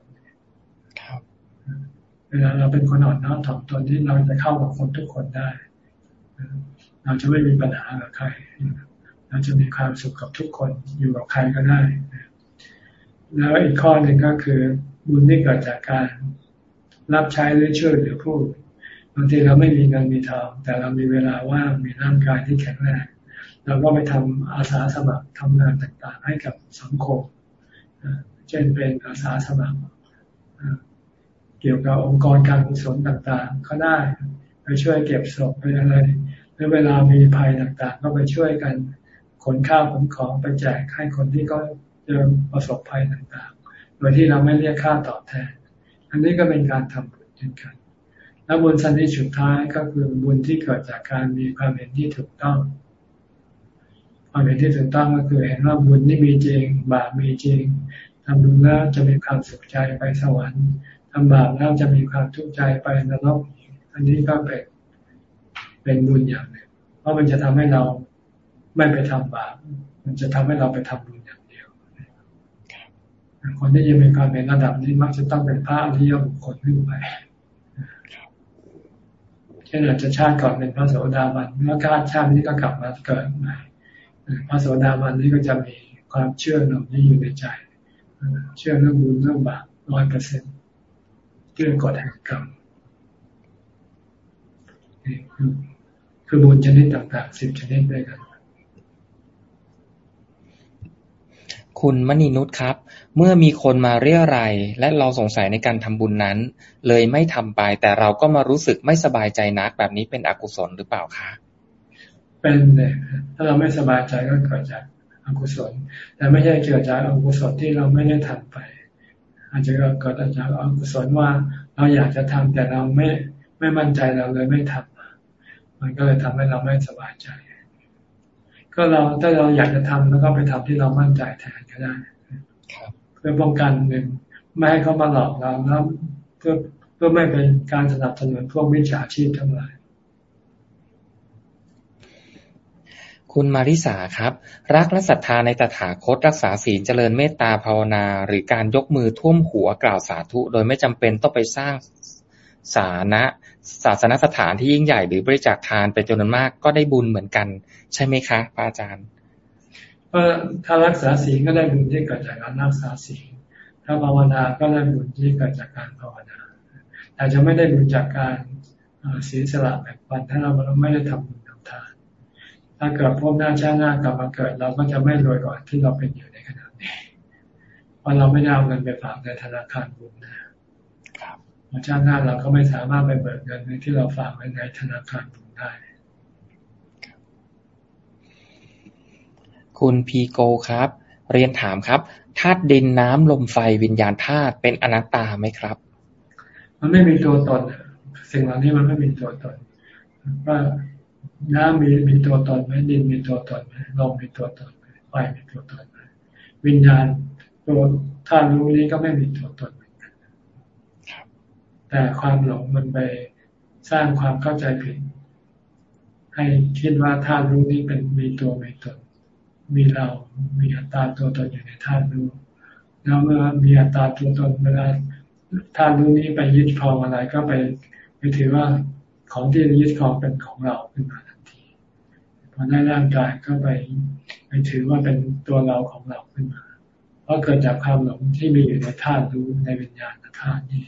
วลาเราเป็นคนอ่อนน้อมถ่อมตนที่เราจะเข้ากับคนทุกคนได้ เราจะไม่มีปัญหากับใคร เราจะมีความสุขกับทุกคนอยู่กับใครก็ได้ แล้วอีกข้อหนึ่งก็คือบุญที่เกิดจากการรับใช้หรือช่วยเหลือผู้บางทีเราไม่มีเงินมีทองแต่เรามีเวลาว่างมีร่างกายที่แข็งแรงเราก็ไปทำอาสาสมัครทำงานต่างๆ ให้กับสังคมเช่นเป็นอาสาสมัคร เกี่ยวกับองค์กรการกุศลต่างๆ ก็ได้ ไปช่วยเก็บศพไปอะไรหรือเวลามีภัยต่างๆ ก็ไปช่วยกันขนข้าวขนของไปแจกให้คนที่เขาเจอประสบภัยต่างๆ โดยที่เราไม่เรียกค่าตอบแทน อันนี้ก็เป็นการทำบุญเช่นกัน แล้วบุญสันนิสุดท้ายก็คือบุญที่เกิดจากการมีความเห็นที่ถูกต้องความเห็นที่ถูกต้องก็คือเห็นว่าบุญนี่มีจริงบาปมีจริงทำบุญแล้วจะมีความสุขใจไปสวรรค์ ทำบาปแล้วจะมีความทุกข์ใจไปนรกอันนี้ก็เป็นเป็นบุญอย่างหนึ่งเพราะมันจะทำให้เราไม่ไปทำบาปมันจะทำให้เราไปทำบุญอย่างเดียว คนที่ยังมีความเป็นระดับนี้มักจะต้องเป็นพระอริยบุคคลขึ้นไปเช่นอาจจะชาติก่อนเป็นพระโสดาบันแล้วกาชาตินี้ก็กลับมาเกิดใหม่พระโสดาบันนี้ก็จะมีความเชื่อหนุนอยู่ในใจ เชื่อเรื่องบุญเรื่องบาปร้อยเปอร์เซ็นต์ เรื่องกฎแห่งกรรมคือคือบุญชนิดต่างๆสิบชนิดด้วยกัน คุณมณีนุชครับ เมื่อมีคนมาเรียรายและเราสงสัยในการทำบุญนั้น เลยไม่ทำไป แต่เราก็มารู้สึกไม่สบายใจนักแบบนี้เป็นอกุศลหรือเปล่าคะเป็นเนี่ยถ้าเราไม่สบายใจก็เกิดจากอกุศล แต่ไม่ใช่เกิดจากอกุศลที่เราไม่ได้ทำไป อาจจะเกิดจากอกุศลว่าเราอยากจะทำแต่เราไม่ไม่มั่นใจเราเลยไม่ทำมันก็เลยทำให้เราไม่สบายใจ ก็เราถ้าเราอยากจะทำแล้วก็ไปทำที่เรามั่นใจแทนก็ได้เพื่อป้องกันหนึ่งไม่ให้เขามาหลอกเราแล้วเพื่อเพื่อไม่เป็นการสนับสนุนพวกวิชาชีพทั้งหลาย คุณมาริสาครับ รักและศรัทธาในตถาคตรักษาศีลเจริญเมตตาภาวนา หรือการยกมือท่วมหัวกล่าวสาธุ โดยไม่จำเป็นต้องไปสร้างสานะศาสนสถานที่ยิ่งใหญ่หรือบริจาคทานเป็นจำนวนมากก็ได้บุญเหมือนกัน ใช่ไหมคะพระอาจารย์ก็ถ้ารักษาศีลก็ได้บุญที่เกิดจากการรักษาศีลถ้าภาวนาก็ได้บุญที่เกิดจากการภาวนาแต่จะไม่ได้บุญจากการศีลสละแบบปันถ้าเราไม่ได้ทำบุญ ถ้าเกิดพบหน้าชาติหน้ากลับมาเกิด เราก็จะไม่รวยกว่าที่เราเป็นอยู่ในขณะนี้เพราะเราไม่ได้เอาเงินไปฝากในธนาคารบุญนะครับชาติหน้าเราก็ไม่สามารถไปเบิกเงินที่เราฝากไว้ในธนาคารบุญได้ คุณพีโกครับ เรียนถามครับธาตุดินน้ำลมไฟวิญญาณธาตุเป็นอนัตตาไหมครับ มันไม่มีตัวตนสิ่งเหล่านี้มันไม่มีตัวตนว่า น้ำมีมีตัวตนไหมดินมีตัวตนไหมลมมีตัวตนไหมไฟมีตัวตนไหมวิญญาณตัวท่านรู้นี้ก็ไม่มีตัวตนเหมือนกันแต่ความหลงมันไปสร้างความเข้าใจผิด ให้คิดว่าท่านรู้นี้เป็นมีตัวมีตน มีเรา มีอัตตาตัวตนอยู่ในท่านรู้แล้วเมื่อมีอัตตาตัวตนเวลาท่านรู้นี้ไปยึดครองอะไรก็ไปไปถือว่าของที่ยึดครองเป็นของเราขึ้นมา พอได้ร่างกายก็ไปไปถือว่าเป็นตัวเราของเราขึ้นมา เพราะเกิดจากความหลงที่มีอยู่ในธาตุรู้ในวิญญาณธาตุนี้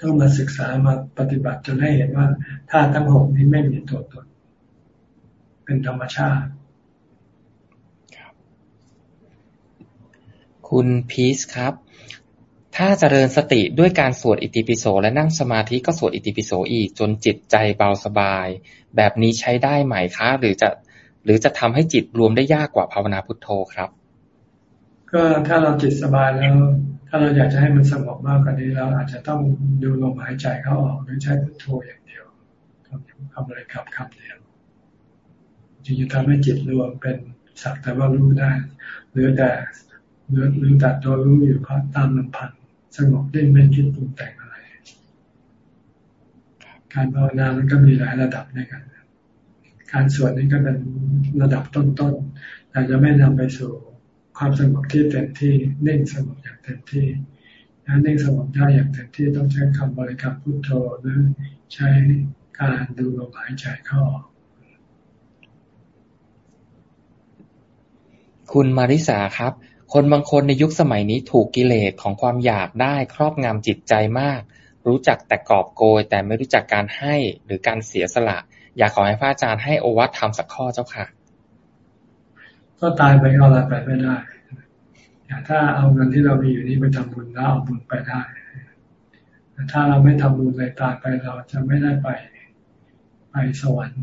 ต้องมาศึกษามาปฏิบัติจนให้เห็นว่าธาตุทั้งหกนี้ไม่มีตัวตน เป็นธรรมชาติ คุณพีซครับ ถ้าเจริญสติด้วยการสวดอิติปิโสและนั่งสมาธิก็สวดอิติปิโสอีกจนจิตใจเบาสบาย แบบนี้ใช้ได้ไหมคะ หรือจะหรือจะทำให้จิตรวมได้ยากกว่าภาวนาพุทโธครับ ก็ถ้าเราจิตสบายแล้ว ถ้าเราอยากจะให้มันสงบมากกว่านี้เราอาจจะต้องดูลมหายใจเข้าออกหรือใช้พุทโธอย่างเดียวทำอะไรครับคำเดียวจึงจะทำให้จิตรวมเป็นสักแต่ว่ารู้ได้หรือแต่หรือหรือแต่ตัวรู้อยู่เพราะตามลำพัง สงบได้ไม่คิดปรุงแต่งอะไร การภาวนามันก็มีหลายระดับในกัน การสวดนี่ก็เป็นระดับต้นๆแต่จะไม่นำไปสู่ความสงบที่เต็มที่นิ่งสงบอย่างเต็มที่แการนิ่งสงบได้อย่างเต็มที่ต้องใช้คำบริกรรมพุทโธหรือใช้การดูลมหายใจเข้าออกคุณมาริสาครับ คนบางคนในยุคสมัยนี้ถูกกิเลสของความอยากได้ครอบงำจิตใจมาก รู้จักแต่กอบโกย แต่ไม่รู้จักการให้หรือการเสียสละ อยากขอให้พระอาจารย์ให้โอวัตทำสักข้อเจ้าค่ะ ก็ตายไปเอาอะไรไปไม่ได้แต่ถ้าเอาเงินที่เรามีอยู่นี้ไปทำบุญแล้วเอาบุญไปได้แต่ถ้าเราไม่ทำบุญเลยตายไปเราจะไม่ได้ไปไปสวรรค์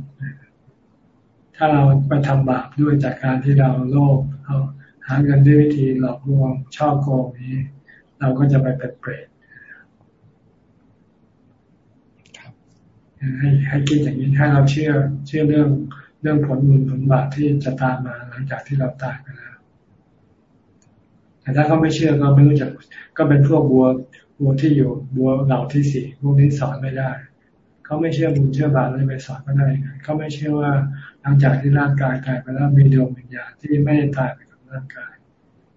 ถ้าเราไปทำบาปด้วยจากการที่เราโลภเอา หาเงินด้วยวิธีหลอกลวงช่อโกงนี้ เราก็จะไปเป็นเปรตให้ให้คิดอย่างนี้ให้เราเชื่อเชื่อเรื่องเรื่องผลบุญผลบาปที่จะตามมาหลังจากที่เราตายไปแล้ว แต่ถ้าเขาไม่เชื่อก็ไม่รู้จักก็เป็นพวกบัวบัวที่อยู่บัวเหล่าที่สี่พวกนี้สอนไม่ได้ เขาไม่เชื่อบุญเชื่อบาปเลยไปสอนก็ได้เขาไม่เชื่อว่าหลังจากที่ร่างกายตายไปแล้วมีดวงวิญญาณที่ไม่ได้ตายไปกับ ร่างกาย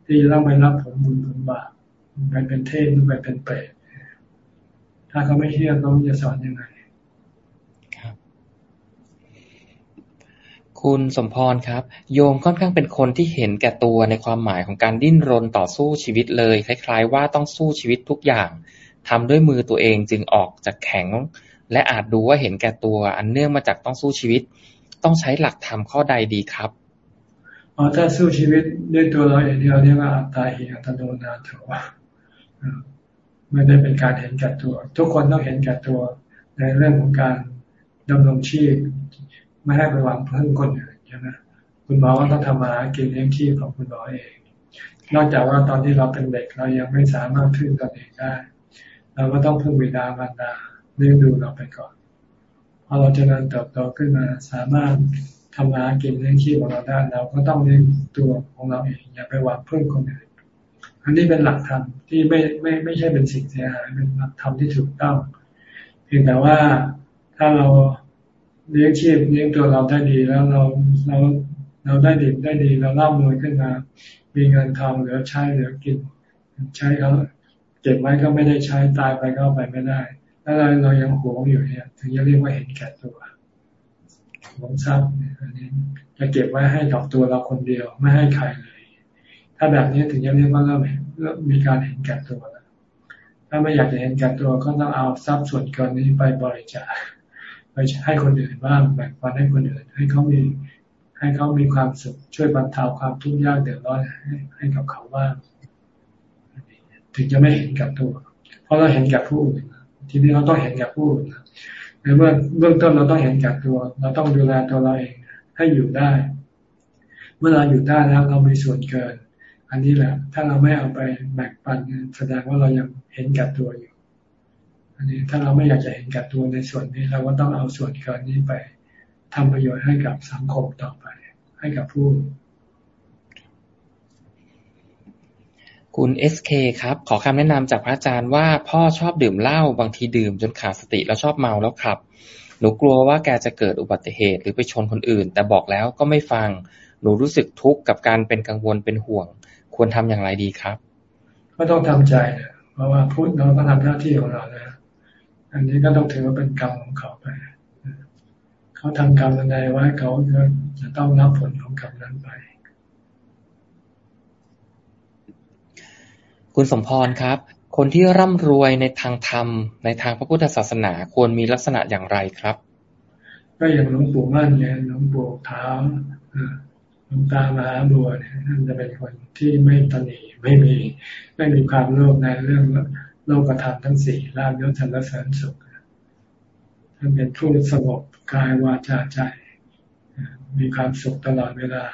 ที่จะต้องไปรับผลบุญผลบาปไปเป็นเทพหรือไปเป็นเปรตถ้าเขาไม่เชื่อเขาจะสอนยังไงคุณสมพรครับ โยมค่อนข้างเป็นคนที่เห็นแก่ตัวในความหมายของการดิ้นรนต่อสู้ชีวิตเลย คล้าย ๆ ว่าต้องสู้ชีวิตทุกอย่างทำด้วยมือตัวเองจึงออกจากแข็ง และอาจดูว่าเห็นแก่ตัว อันเนื่องมาจากต้องสู้ชีวิต ต้องใช้หลักธรรมข้อใดดีครับ อ๋อถ้าสู้ชีวิตด้วยตัวเราเองเราเรียกว่าอัตตาหิอัตโนนาโถไม่ได้เป็นการเห็นแก่ตัว ทุกคนต้องเห็นแก่ตัว ในเรื่องของการดำรงชีพ ไม่ให้ไปหวังพึ่งคนอื่นใช่ไหมคุณหมอก็ต้องทำมากินเลี้ยงชีพของคุณหมอเอง นอกจากว่าตอนที่เราเป็นเด็กเรายังไม่สามารถพึ่งตนเองได้ เราก็ต้องพึ่งบิดามารดาเลี้ยงดูเราไปก่อนพอเราจะเริญเติบโตขึ้นมาสามารถ ทำงานกินเลี้ยงชีพของเราได้เราก็ต้องเลี้ยงตัวของเราเองอย่าไปหวังเพิ่มคนอื่นอันนี้เป็นหลักธรรมที่ไม่ไม่ไม่ใช่เป็นสิ่งเสียหายเป็นหลักธรรมที่ถูกต้องเพียงแต่ว่าถ้าเราเลี้ยงชีพเลี้ยงตัวเราได้ดีแล้วเราเราเราได้ดีได้ดีเราเล่ารวยขึ้นมา มีเงินทองเหลือใช้เหลือกิน ใช้เขาเก็บไว้ก็ไม่ได้ใช้ตายไปก็ไปไม่ได้ถ้าเราเรายังหวงอยู่เนี่ย ถึงจะเรียกว่าเห็นแก่ตัว หวงทรัพย์อันนี้จะเก็บไว้ให้กับตัวเราคนเดียวไม่ให้ใครเลย ถ้าแบบนี้ถึงจะเรียกว่าเริ่มมีการเห็นแก่ตัวแล้วถ้าไม่อยากจะเห็นแก่ตัวก็ต้องเอาทรัพย์ส่วนเกินนี้ไปบริจาคไปให้คนอื่นบ้างแบ่งปันให้คนอื่น ให้เขามีให้เขามีความสุขช่วยบรรเทาความทุกข์ยากเดือดร้อนให้ให้กับเขาบ้างถึงจะไม่เห็นกับตัว เพราะเราเห็นกับผู้อื่นทีนี้เราต้องเห็นกับผู้อื่น ในเมื่อเบื้องต้นเราต้องเห็นแกับตัว เราต้องดูแลตัวเราเองให้อยู่ได้ เมื่อเราอยู่ได้แล้วเรามีส่วนเกิน อันนี้แหละ ถ้าเราไม่เอาไปแบ่งปันแสดงว่าเรายังเห็นแกับตัวอยู่ อันนี้ถ้าเราไม่อยากจะเห็นแกับตัวในส่วนนี้เราก็ต้องเอาส่วนเกินนี้ไปทำประโยชน์ให้กับสังคมต่อไป ให้กับผู้ คุณเอสเคครับ ขอคำแนะนำจากพระอาจารย์ว่าพ่อชอบดื่มเหล้าบางทีดื่มจนขาดสติแล้วชอบเมาแล้วขับ หนูกลัวว่าแกจะเกิดอุบัติเหตุหรือไปชนคนอื่น แต่บอกแล้วก็ไม่ฟัง หนูรู้สึกทุกข์กับการเป็นกังวลเป็นห่วง ควรทำอย่างไรดีครับ ก็ต้องทำใจนะเพราะว่าพูดเราก็ทำหน้าที่ของเราแล้วอันนี้ก็ต้องถือว่าเป็นกรรมของเขาไปเขาทำกรรมใดไว้เขาจะต้องรับผลของกรรมนั้นไป คุณสมพรครับ คนที่ร่ำรวยในทางธรรม ในทางพระพุทธศาสนาควรมีลักษณะอย่างไรครับ ก็อย่างหลวงปู่มั่นเนี่ยหลวงปู่เท้าหลวงตามาบัวเนี่ยท่านจะเป็นคนที่ไม่ตนีไม่มีไม่มีความโลภในเรื่องโลกธรรมทั้งสี่ลาบยศธรรมเสริญสุขท่านเป็นผู้สงบกายวาจาใจ มีความสุขตลอดเวลา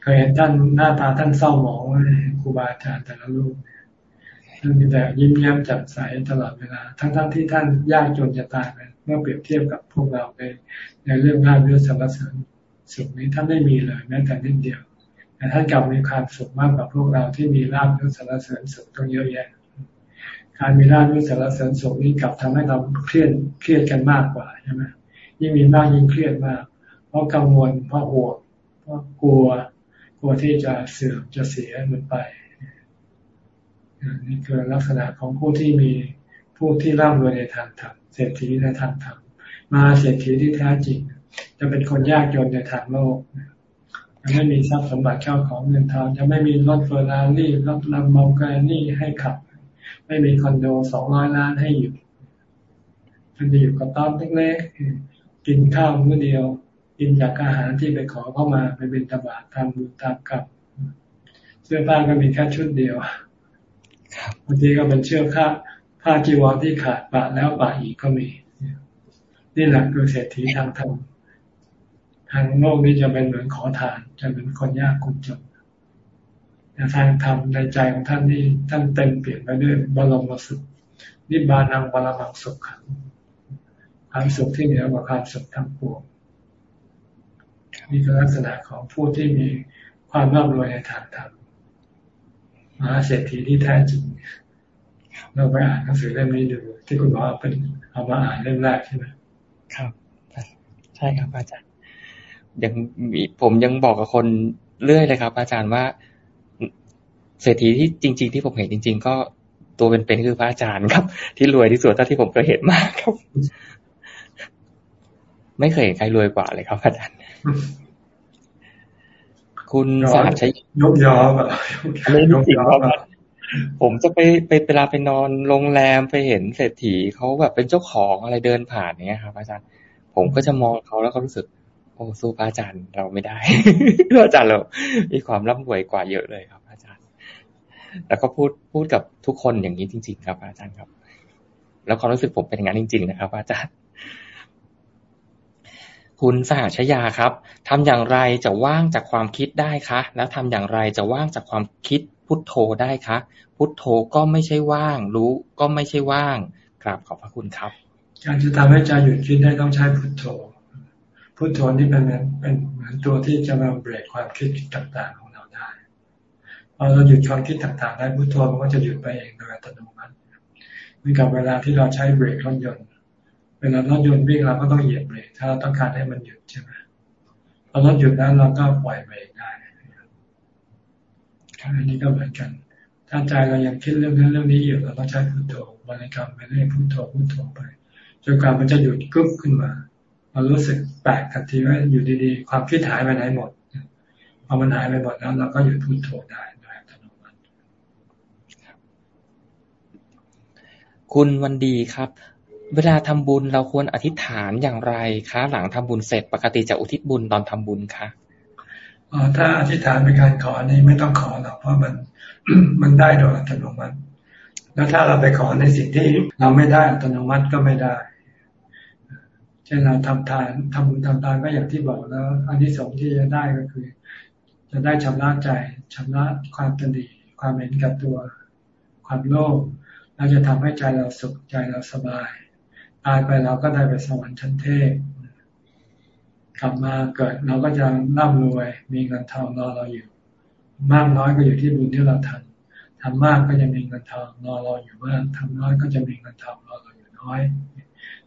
เคยเห็นท่านหน้าตาท่านเศร้าหมองครูบาอาจารย์แต่ละรูป ท่านมีแต่ยิ้มแย้มแจ่มใสตลอดเวลา ทั้งๆทที่ท่านยากจนจะตายไปเมื่อเปรียบเทียบกับพวกเราในในเรื่องงานเรื่องสารเสริญสุขนี้ท่านไม่มีเลยแม้แต่นิดเดียว แต่ท่านกลับมีความสุขมากกว่าพวกเราที่มีลาบยศสารเสริญสุขต้องเยอะแยะ การมีลาบยศสารเสริญสุขนี้กลับทำให้เราเครียดเครียดกันมากกว่าใช่ไหมยิ่งมีมากยิ่งเครียดมาก เพราะกังวลเพราะห่วงเพราะกลัว กลัวที่จะเสื่อมจะเสียหมดไป นี่คือลักษณะของผู้ที่มีผู้ที่ร่ำรวยในทางธรรมเศรษฐีในทางธรรมมาเศรษฐีที่แท้จริง จะเป็นคนยากจนในทางโลกจะไม่มีทรัพย์สมบัติเข้าของเงินทองจะไม่มีรถเฟอร์รารี่รถลัมโบกินี่ให้ขับ ไม่มีคอนโดสองร้อยล้านให้อยู่มันจะอยู่กับต้อมเล็กๆกินข้าวมื้อเดียว กินจากอาหารที่ไปขอเข้ามาไปเป็นตบาทำบุญตามกับ เสื้อผ้าก็มีแค่ชุดเดียว บางทีก็เป็นเชือกผ้าผ้าจีวรที่ขาดปะแล้วปะอีกก็มี นี่แหละคือเศรษฐีทางธรรมทางโลกนี้จะเป็นเหมือนขอทาน จะเป็นคนยากคนจนแต่ทางธรรมในใจของท่านนี่ท่านเต็มเปลี่ยนไปด้วยบรมสุขนิบานังบรมังสุขขังความสุขที่เหนือกว่าความสุขทั้งปวงนี่คือลักษณะของผู้ที่มีความร่ำรวยในทางธรรม มหาเศรษฐีที่แท้จริงเราไปอ่านหนังสือเล่มนี้ดูที่คุณบอกเป็นเอามาอ่านเล่มแรกใช่ไหมครับ ใช่ครับอาจารย์ยังมีผมยังบอกกับคนเรื่อยเลยครับ อาจารย์ว่า เศรษฐีที่จริง ๆ ที่ผมเห็นจริง ๆ ก็ตัวเป็นๆคือพระอาจารย์ครับ ที่รวยที่สุดเท่าที่ผมเคยเห็นมากครับ ไม่เคยเห็นใครรวยกว่าเลยครับอาจารย์ คุณสาใช้ยกยอแบบอันนี้จริงครับผมจะไปไปเวลาไปนอนโรงแรมไปเห็นเศรษฐีเขาแบบเป็นเจ้าของอะไรเดินผ่านเนี้ยครับ อาจารย์ ผมก็จะมองเขาแล้วก็รู้สึก โอ้สู้พระอาจารย์เราไม่ได้พระอาจารย์เรามีความร่ำรวยกว่าเยอะเลยครับ อาจารย์ แล้วก็พูดพูดกับทุกคนอย่างนี้จริง ๆ ครับ อาจารย์ครับ แล้วความรู้สึกผมเป็นอย่างนั้นจริง ๆ นะครับ อาจารย์ คุณสหชยาครับ ทำอย่างไรจะว่างจากความคิดได้คะ แล้วทำอย่างไรจะว่างจากความคิดพุทโธได้คะ พุทโธก็ไม่ใช่ว่าง รู้ก็ไม่ใช่ว่างกราบขอบพระคุณครับ การจะทำให้ใจหยุดคิดได้ต้องใช้พุทโธ พุทโธนี่เป็นเป็นเหมือนตัวที่จะมาเบรกความคิดต่างๆของเราได้พอเราหยุดความคิดต่างๆ ได้พุทโธมันก็จะหยุดไปเองโดยอัตโนมัติเหมือนกับเวลาที่เราใช้เบรกรถยนต์ ลารถยนต์วิ่งเราก็ต้องเหยียบเบรกถ้าเราต้องการให้มันหยุดใช่ไหมพอรถหยุดแล้วเราก็ปล่อยเบรกได้อันนี้ก็เหมือนกัน ถ้าใจเรายังคิดเรื่องนั้นเรื่องนี้อยู่เราต้องใช้พุทโธบริกรรมไปเรื่อยพุทโธพุทโธไปจนกว่ามันจะหยุดกึ๊บขึ้นมาเรารู้สึกแปลกทันทีว่าอยู่ดีๆ ความคิดหายไปไหนหมดพอมันหายไปหมดแล้วเราก็หยุดพุทโธได้โดยอัตโนมัติคุณวันดีครับ เวลาทำบุญเราควรอธิษฐานอย่างไรคะหลังทำบุญเสร็จปกติจะอุทิศบุญตอนทำบุญคะอ๋อถ้าอธิษฐานเป็นการขออันี่ไม่ต้องขอหรอกเพราะมันมันได้โดยอัตโนมัติ แล้วถ้าเราไปขอในสิ่งที่เราไม่ได้อัตโนมัติก็ไม่ได้เช่นเราทำทานทำบุญทำทานก็อย่างที่บอกแล้วอันที่สองที่จะได้ก็คือ จะได้ชำระใจชำระความตนีความเห็นกับตัว ความโลภแล้วจะทำให้ใจเราสุขใจเราสบาย ตายไปเราก็ได้ไปสวรรค์ชั้นเทพกลับมาเกิดเราก็จะร่ำรวย มีเงินทองรอเราอยู่ มากน้อยก็อยู่ที่บุญที่เราทำทำมากก็จะมีเงินทองรอเราอยู่มากทำน้อยก็จะมีเงินทองรอเราอยู่น้อย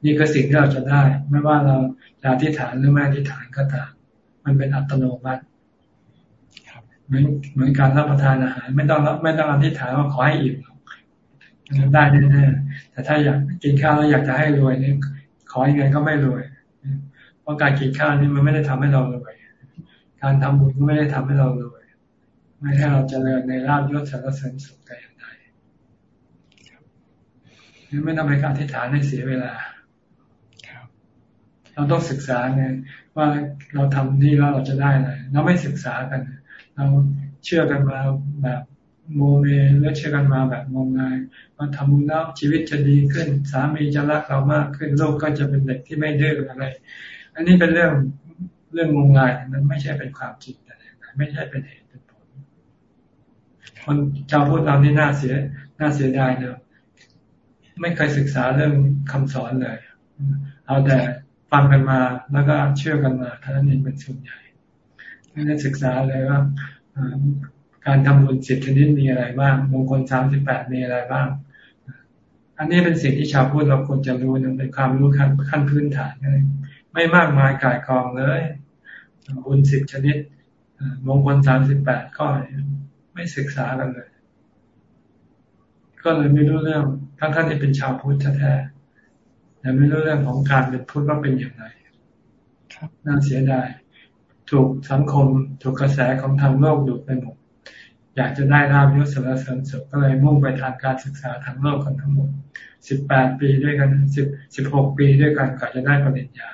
นี่คือสิ่งที่เราจะได้ ไม่ว่าเราจะอธิษฐานหรือไม่อธิษฐานก็ตามมันเป็นอัตโนมัติเหมือนเหมือนการรับประทานอาหาร ไม่ต้องไม่ต้องอธิษฐานว่าขอให้อิ่ม ได้แน่ๆแต่ถ้าอยากกินข้าวแล้วอยากจะให้รวยนี่ขอยังไงก็ไม่รวย เพราะการกินข้าวนี่มันไม่ได้ทำให้เรารวยการทำบุญก็ไม่ได้ทำให้เรารวย ไม่ให้เราเจริญในราบยศสารเสริญสุขแต่อย่างใดไม่ต้องไปการทิฏฐานให้เสียเวลาเราต้องศึกษาไงว่าเราทำนี่แล้วเราจะได้อะไรเราไม่ศึกษากัน เราเชื่อกันมาแบบ โมเมแล้วเชื่อกันมาแบบงมงายมาทำบุญแล้วชีวิตจะดีขึ้น สามีจะรักเรามากขึ้นโลกก็จะเป็นเด็กที่ไม่ดื้ออะไร อันนี้เป็นเรื่องเรื่องงมงายนั้นไม่ใช่เป็นความจริงแต่ไม่ใช่เป็นเหตุเป็นผลคนชาวพุทธเรานี่น่าเสียน่าเสียดายเนอะไม่เคยศึกษาเรื่องคำสอนเลย เอาแต่ฟังกันมาแล้วก็เชื่อกันมาท่านั้นเองเป็นส่วนใหญ่ไม่ได้ศึกษาเลยว่า การทำบุญสิบชนิดมีอะไรบ้างมงคลสามสิบแปดมีอะไรบ้าง อันนี้เป็นสิ่งที่ชาวพุทธเราควรจะรู้นะเป็นความรู้ขั้นขั้นพื้นฐานเลยไม่มากมายกายกองเลยบุญสิบชนิดมงคลสามสิบแปดก็ไม่ศึกษากันเลย ก็เลยไม่รู้เรื่องทั้งท่านที่เป็นชาวพุทธแท้ๆแต่ไม่รู้เรื่องของการเป็นพุทธว่าเป็นอย่างไรน่าเสียดายถูกสังคมถูกกระแสของทางโลกดูดไปหมด อยากจะได้ราบยศสารเสริญสุขก็เลยมุ่งไปทางการศึกษาทางโลกกันทั้งหมดสิบแปดปีด้วยกันสิบสิบหกปีด้วยกันก่อนจะได้ปริญญา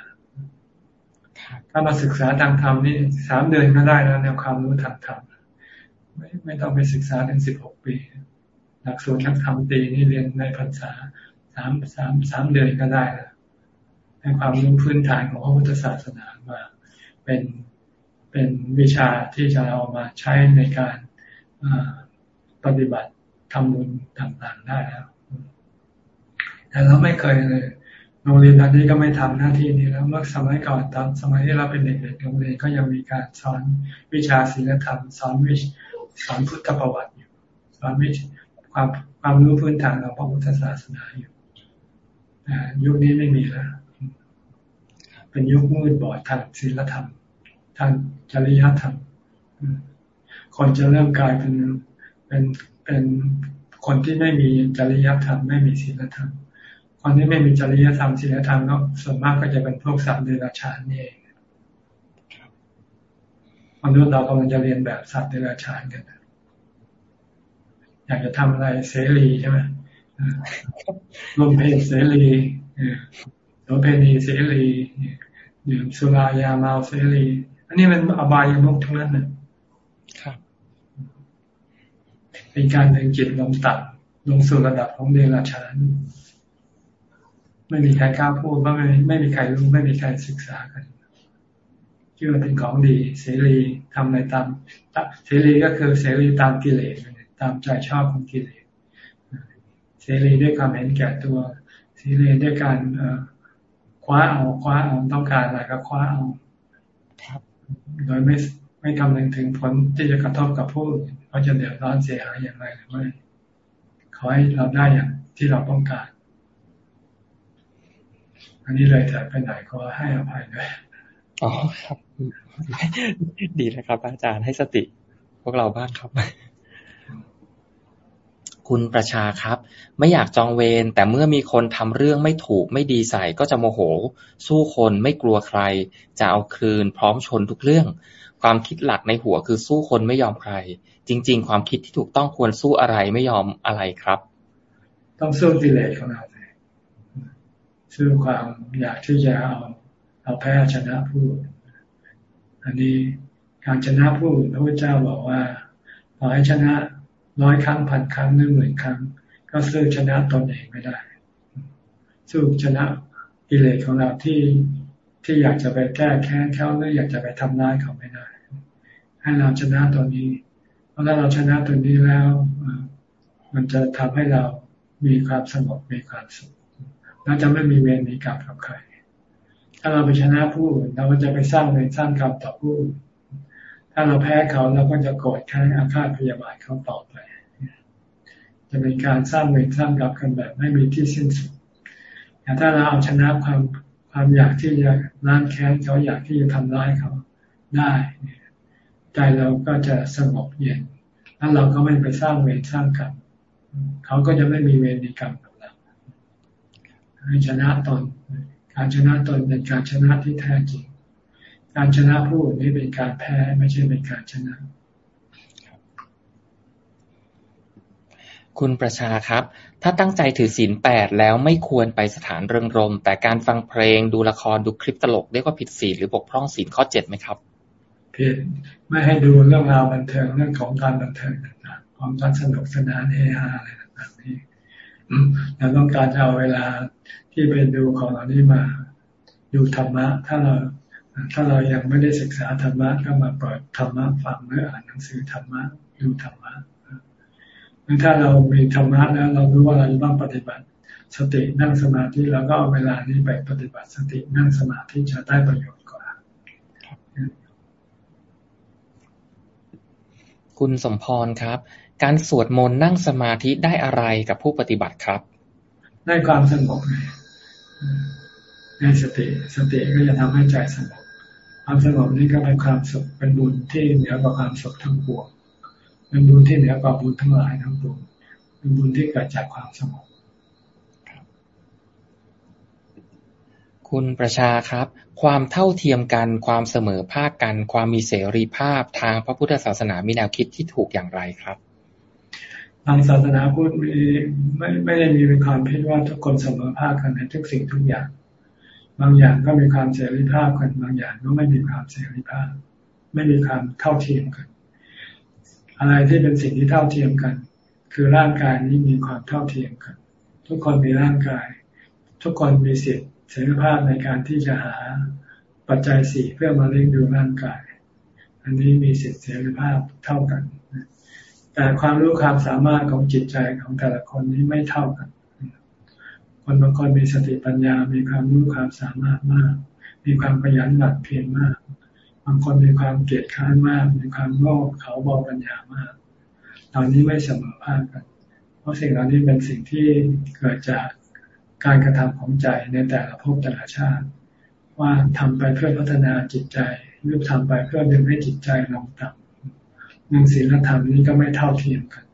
ถ้ามาศึกษาทางธรรมนี่สามเดือนก็ได้แล้วแนวความรู้ทางธรรมไม่ไม่ต้องไปศึกษาถึงสิบหกปี หลักสูตรนักธรรมตีนี่เรียนในพรรษาสามสามสามเดือนก็ได้แล้วให้ความรู้พื้นฐานของพระพุทธศาสนามาเป็นเป็นวิชาที่จะเอามาใช้ในการ ปฏิบัติทำบุญต่างๆได้แล้ว แต่เราไม่เคยเลยโรงเรียนตอนนี้ก็ไม่ทำหน้าที่นี้แล้ว เมื่อสมัยก่อนตอนสมัยที่เราเป็นเด็กๆโรงเรียนก็ยังมีการสอนวิชาศีลธรรมสอนวิสอนพุทธประวัติอยู่สอนวิความความรู้พื้นฐานของพระพุทธศาสนาอยู่ยุคนี้ไม่มีแล้ว เป็นยุคมืดบอดทางศีลธรรมทางจริยธรรม คนจะเริ่มกลายเป็นเป็นเป็นคนที่ไม่มีจริยธรรมไม่มีศีลธรรมคนที่ไม่มีจริยธรรมศีลธรรมก็ส่วนมากก็จะเป็นพวกสัตว์เดรัจฉานนี่เองมนุษย์เรากำลังจะเรียนแบบสัตว์เดรัจฉานกันอยากจะทำอะไรเสรีใช่ไหมรวมเพศเสรีโสเพณีเสรีดื่มสุรายาเมาเสรี อันนี้เป็นอบายมุกทั้งนั้นนะ เป็นการดึงจิตลงต่ำลงสู่ระดับของเดรัจฉาน ไม่มีใครกล้าพูดว่าไม่ไม่มีใครรู้ไม่มีใครศึกษากันคิดว่าเป็นของดี เสรีทำอะไรตามเสรีก็คือเสรีตามกิเลสตามใจชอบของกิเลสเสรีด้วยความเห็นแก่ตัวเสรีด้วยการคว้าเอาคว้าเอาต้องการอะไรก็คว้าเอาโดยไม่ไม่คำนึงถึงผลที่จะกระทบกับผู้อื่น เขาจะเดือดร้อนเสียหายอย่างไรหรือไม่ขอให้เราได้อย่างที่เราต้องการ อันนี้เลยแต่ไปไหนก็ให้อภัยด้วยอ๋อครับ ดีนะครับ อาจารย์ให้สติ พวกเราบ้างครับ คุณประชาครับ ไม่อยากจองเวรแต่เมื่อมีคนทำเรื่องไม่ถูกไม่ดีใส่ก็จะโมโห สู้คนไม่กลัวใคร จะเอาคืนพร้อมชนทุกเรื่อง ความคิดหลักในหัวคือสู้คนไม่ยอมใคร จริง ๆ ความคิดที่ถูกต้องควรสู้อะไรไม่ยอมอะไรครับ ต้องสู้กิเลสของเราสู้ความอยากที่จะเอาเอาแพ้ชนะผู้อันนี้การชนะผู้พระพุทธเจ้าบอกว่าต่อให้ชนะร้อยครั้งพันครั้งหรือหมื่นครั้ง ก็สู้ชนะตนเองไม่ได้ สู้ชนะกิเลสของเราที่ที่อยากจะไปแก้แค้นเขาหรืออยากจะไปทำร้ายเขาไม่ได้ ให้เราชนะตัวนี้ เพราะถ้าเราชนะตัวนี้แล้ว มันจะทำให้เรามีความสงบมีความสุขเราจะไม่มีเวรมีกรรมกับใคร ถ้าเราไปชนะผู้อื่นเราก็จะไปสร้างเวรสร้างกรรมต่อผู้อื่นถ้าเราแพ้เขาเราก็จะโกรธแค้นอาฆาตพยาบาทเขาต่อไป จะเป็นการสร้างเวรสร้างกรรมกันแบบไม่มีที่สิ้นสุดแต่ถ้าเราเอาชนะความความอยากที่จะล้างแค้นเขาอยากที่จะทำร้ายเขาได้ ใจเราก็จะสงบเย็นแล้วเราก็ไม่ไปสร้างเวรสร้างกรรมเขาก็จะไม่มีเวรในกรรมกับเราให้ชนะตน การชนะตนเป็นการชนะที่แท้จริง การชนะผู้อื่นนี่เป็นการแพ้ไม่ใช่เป็นการชนะ คุณประชาครับ ถ้าตั้งใจถือศีลแปดแล้วไม่ควรไปสถานเริงรม แต่การฟังเพลงดูละครดูคลิปตลกเรียกว่าผิดศีลหรือบกพร่องศีลข้อเจ็ดไหมครับ ผิดไม่ให้ดูเรื่องราวบันเทิงเรื่องของการบันเทิงต่างๆของการสนุกสนานเฮฮาอะไรต่างๆนี้เราต้องการจะเอาเวลาที่ไปดูของเหล่านี้มาดูธรรมะ ถ้าเราถ้าเรายังไม่ได้ศึกษาธรรมะก็มาเปิดธรรมะฟังหรืออ่านหนังสือธรรมะดูธรรมะหรือถ้าเรามีธรรมะแล้วเรารู้ว่าเราจะต้องปฏิบัติ สตินั่งสมาธิเราก็เอาเวลานี้ไปปฏิบัติสตินั่งสมาธิจะได้ประโยชน์กว่า คุณสมพรครับ การสวดมนต์นั่งสมาธิได้อะไรกับผู้ปฏิบัติครับ ได้ความสงบในสติสติก็จะทำให้ใจสงบความสงบนี้ก็เป็นความสุขเป็นบุญที่เหนือกว่าความสุขทั้งปวงเป็นบุญที่เหนือกว่าบุญทั้งหลายทั้งปวงเป็นบุญที่เกิดจากความสงบคุณประชาครับ ความเท่าเทียมกัน ความเสมอภาคกัน ความมีเสรีภาพทางพระพุทธศาสนามีแนวคิดที่ถูกอย่างไรครับทางศาสนาพุทธมีไม่ไม่ได้มีเป็นความคิดว่าทุกคนเสมอภาคกันในทุกสิ่งทุกอย่าง บางอย่างก็มีความเสรีภาพกัน บางอย่างก็ไม่มีความเสรีภาพ ไม่มีความเท่าเทียมกัน อะไรที่เป็นสิ่งที่เท่าเทียมกัน คือร่างกายนี้มีความเท่าเทียมกัน ทุกคนมีร่างกาย ทุกคนมีสิทธิ เสรีภาพในการที่จะหาปัจจัยสี่เพื่อมาเลี้ยงดูร่างกาย อันนี้มีสิทธิเสรีภาพเท่ากัน แต่ความรู้ความสามารถของจิตใจของแต่ละคนนี้ไม่เท่ากัน คนบางคนมีสติปัญญา มีความรู้ความสามารถมาก มีความขยันหนักเพียรมาก บางคนมีความเกลียดค้านมาก มีความโง่เขาบอปัญญามาก เหล่านี้ไม่เสมอภาคกัน เพราะสิ่งเหล่านี้เป็นสิ่งที่เกิดจาก การกระทำของใจในแต่ละภพแต่ละชาติ ว่าทำไปเพื่อพัฒนาจิตใจหรือทำไปเพื่อดึงให้จิตใจลงต่ำเรื่งศีลธรรมนี้ก็ไม่เท่าเทียมกัน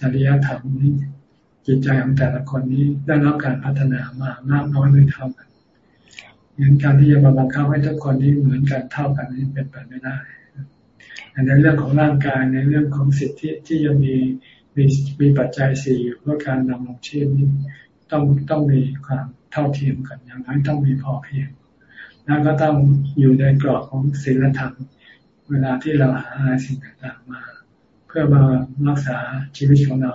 จริยธรรมนี้จิตใจของแต่ละคนนี้ได้รับการพัฒนามามากน้อยไม่เท่ากันงั้นการที่จะมาบังคับให้ทุกคนนี้เหมือนกันเท่ากันนี้เป็นไปไม่ได้ในเรื่องของร่างกายในเรื่องของสิทธิที่จะมีมีมีปัจจัยสี่เพื่อการดำรงชีพนี้ ต้องต้องมีความเท่าเทียมกันอย่างน้อยต้องมีพอเพียงแล้วก็ต้องอยู่ในกรอบของศีลธรรม เวลาที่เราหาอะไรสิ่งต่างๆมา เพื่อมารักษาชีวิตของเรา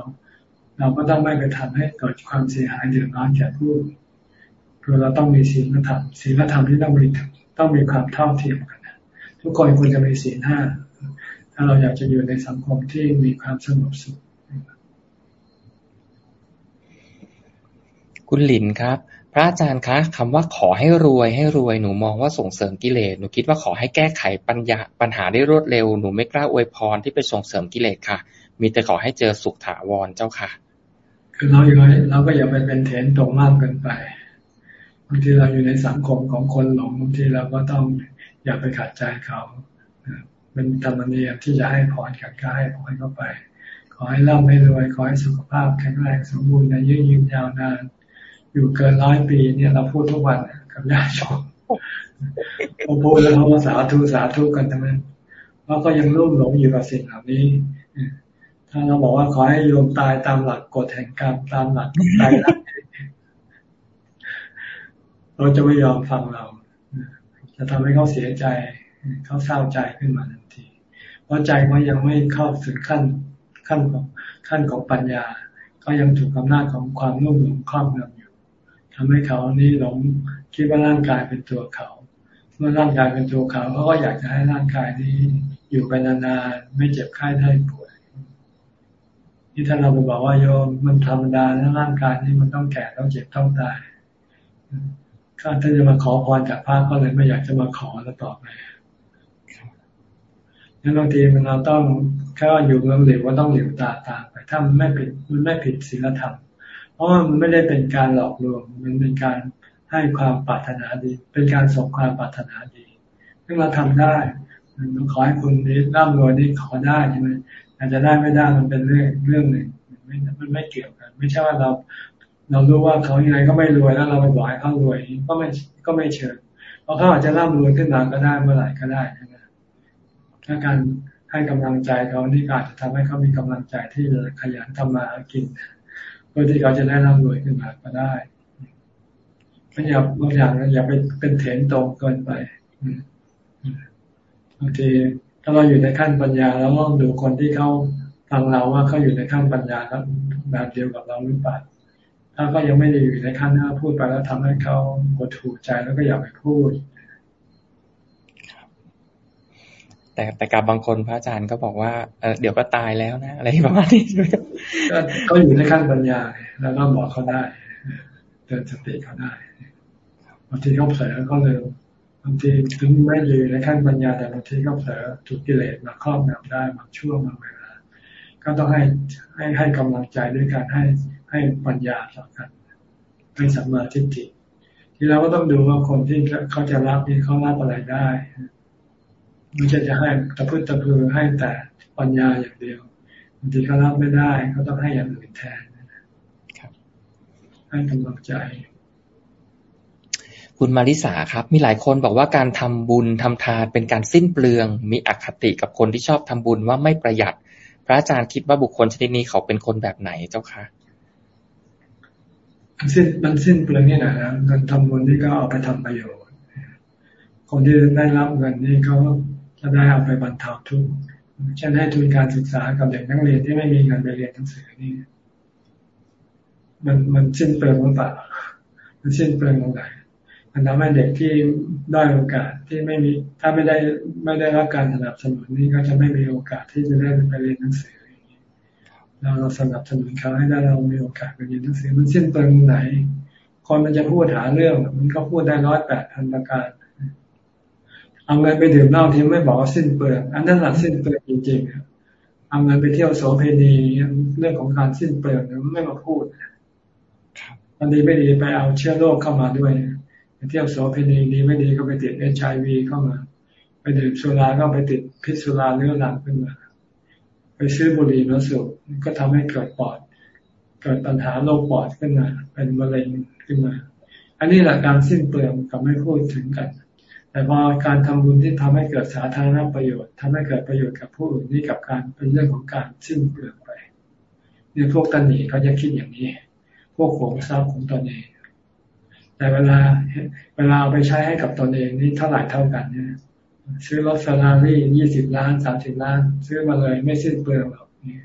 เราก็ต้องไม่ไปทำให้เกิดความเสียหายเดือดร้อนแก่ผู้คือเราต้องมีศีลธรรมศีลธรรมที่ต้องมีต้องมีความเท่าเทียมกันทุกคนควรจะมีศีลห้าถ้าเราอยากจะอยู่ในสังคมที่มีความสงบสุข คุณหลินครับ พระอาจารย์คะคำว่าขอให้รวยให้รวยหนูมองว่าส่งเสริมกิเลสหนูคิดว่าขอให้แก้ไขปัญญาปัญหาได้รวดเร็วหนูไม่กล้าอวยพรที่ไปส่งเสริมกิเลสค่ะ มีแต่ขอให้เจอสุขถาวรเจ้าค่ะ คือเราอยู่เราก็อย่าไปเป็นเทนตรงมากเกินไปบางทีเราอยู่ในสังคมของคนหลงบางทีเราก็ต้องอย่าไปขัดใจเขาเป็นธรรมเนียมที่จะให้พรกันก็ให้พรเข้าไป ขอให้ร่ำให้รวย ขอให้สุขภาพแข็งแรงสมบูรณ์ในยืดยืนยาวนาน อยู่เกินร้อยปีเนี่ยเราพูดทุกวันกับญาติโยมพอพูดแล้วเขาสาธุสาธุกันทั้งนั้นเราก็ยังรุ่มหลงอยู่กับสิ่งเหล่านี้ถ้าเราบอกว่าขอให้โยมตายตามหลักกฎแห่งกรรมตามหลักตายรักเราจะไม่ยอมฟังเรา จะทำให้เขาเสียใจ เขาเศร้าใจขึ้นมาทันที เพราะใจเขายังไม่เข้าถึงขั้นขั้นของขั้นของปัญญา ก็ยังถูกอำนาจของความรุ่มหลงครอบงำ ทำให้เขานี่หลงคิดว่าร่างกายเป็นตัวเขา เมื่อร่างกายเป็นตัวเขาเขาก็อยากจะให้ร่างกายนี้อยู่ไปนานๆไม่เจ็บไข้ได้ป่วยที่ท่านเราบอกว่าโยมมันธรรมดานะร่างกายนี้มันต้องแก่ต้องเจ็บต้องตายถ้าท่านจะมาขอพรจากพระก็เลยไม่อยากจะมาขอแล้วต่อไปงั้นบางทีมันเราต้องแค่อยู่เมืองเหลวว่าต้องเหลวตาตาไปถ้ามันไม่ผิดมันไม่ผิดศีลธรรม ราะมันไม่ได้เป็นการหลอกลวง มันเป็นการให้ความปรารถนาดี เป็นการส่งความปรารถนาดี ซึ่งเราทำได้มันขอให้คุณนี้ร่ำรวยนี่ขอได้ใช่ไหมอาจจะได้ไม่ได้มันเป็นเรื่องเรื่องหนึ่งมันไม่มันไม่เกี่ยวกัน ไม่ใช่ว่าเรา เรารู้ว่าเขายังไงก็ไม่รวยแล้วเราไปบอกให้เขารวยก็ไม่ก็ไม่เชิญเพราะเขาอาจจะร่ำรวยขึ้นมาก็ได้เมื่อไหร่ก็ได้นะถ้าการให้กำลังใจเขานี่อาจจะทำให้เขามีกำลังใจที่จะขยันทำมาหากิน พื่อที่เขาจะได้ร่ำรวยขึ้นมาก็ได้ไม่อย่าบางอย่างอย่าไปเป็นเถนตรงเกินไปบางทีถ้าเราอยู่ในขั้นปัญญาเราต้องดูคนที่เขาฟังเราว่าเขาอยู่ในขั้นปัญญาแบบเดียวกับเราหรือเปล่าถ้าก็ยังไม่ได้อยู่ในขั้นนั้นพูดไปแล้วทำให้เขาหดหูใจแล้วก็อย่าไปพูด แต่แต่กับบางคนพระอาจารย์ก็บอกว่าเดี๋ยวก็ตายแล้วนะ อะไรประมาณนี้ก็อยู่ในขั้นปัญญา แล้วก็บอกเขาได้เตือนสติเขาได้บางทีเขาเผลอก็เลยบางทีถึงไม่อยู่ในขั้นปัญญาแต่บางทีก็เผลอถูกกิเลสมาครอบงำได้บางช่วงบางเวลาก็ต้องให้ให้ให้กำลังใจด้วยการให้ให้ปัญญาต่อกันให้สัมมาทิฏฐิที่เราก็ต้องดูว่าคนที่เขาจะรับนี่เขารับอะไรได้ ไม่ใช่จะให้ตะพื้นตะพือให้แต่ปัญญาอย่างเดียวางทีเขารับไม่ได้เขาต้องให้อย่างอื่นแทนให้กำลังใจ คุณมาริสาครับ มีหลายคนบอกว่าการทำบุญทำทานเป็นการสิ้นเปลือง มีอคติกับคนที่ชอบทำบุญว่าไม่ประหยัด พระอาจารย์คิดว่าบุคคลชนิดนี้เขาเป็นคนแบบไหนเจ้าคะมันสิ้นมันสิ้นเปลืองนี่นะเงินทำบุญนี่ก็เอาไปทำประโยชน์คนที่ได้รับเงินนี่เขา จะได้เอาไปบรรเทาทุกข์เช่นให้ทุนการศึกษากับเด็กนักเรียนที่ไม่มีเงินไปเรียนหนังสือนี่มันมันสิ้นเปลืองหรือเปล่ามันสิ้นเปลืองตรงไหนมันทำให้เด็กที่ได้โอกาสที่ไม่มี ถ้าไม่ได้ไม่ได้รับการสนับสนุนนี่ก็จะไม่มีโอกาสที่จะได้ไปเรียนหนังสือเราเราสนับสนุนเขาให้ได้เรามีโอกาสไปเรียนหนังสือ มันสิ้นเปลืองไหนคนมันจะพูดหาเรื่อง มันก็พูดได้ร้อยแปดพันประการ เอาเงินไปดื่มเหล้าที่ไม่บอกว่าสิ้นเปลืองอันนั้นแหละสิ้นเปลืองจริงๆเอาเงินไปเที่ยวโสเพณีเรื่องของการสิ้นเปลืองไม่มาพูดอันนี้ไม่ดีไปเอาเชื้อโรคเข้ามาด้วยไปเที่ยวโสเพณีนี้ไม่ดีก็ไปติดเอชไอวีเข้ามา ไปดื่มสุราก็ไปติดพิษสุราเรื้อรังขึ้นมา ไปซื้อบุหรี่มาสูบก็ทำให้เกิดปอด เกิดปัญหาโรคปอดขึ้นมา เป็นมะเร็งขึ้นมา อันนี้แหละการสิ้นเปลืองกับไม่พูดถึงกัน แต่พอการทำบุญที่ทำให้เกิดสาธารณประโยชน์ทำให้เกิดประโยชน์กับผู้อื่นนี่กับการเป็นเรื่องของการสิ้นเปลืองไปเนี่ยพวกตันหนีเขาจะคิดอย่างนี้ พวกหวงทรัพย์ของตนเอง แต่เวลาเวลาเอาไปใช้ให้กับตนเองนี่เท่าไหร่เท่ากันเนี่ยซื้อรถเฟอร์รารี่ยี่สิบล้านสามสิบล้าน ซื้อมาเลยไม่สิ้นเปลืองหรอกนี่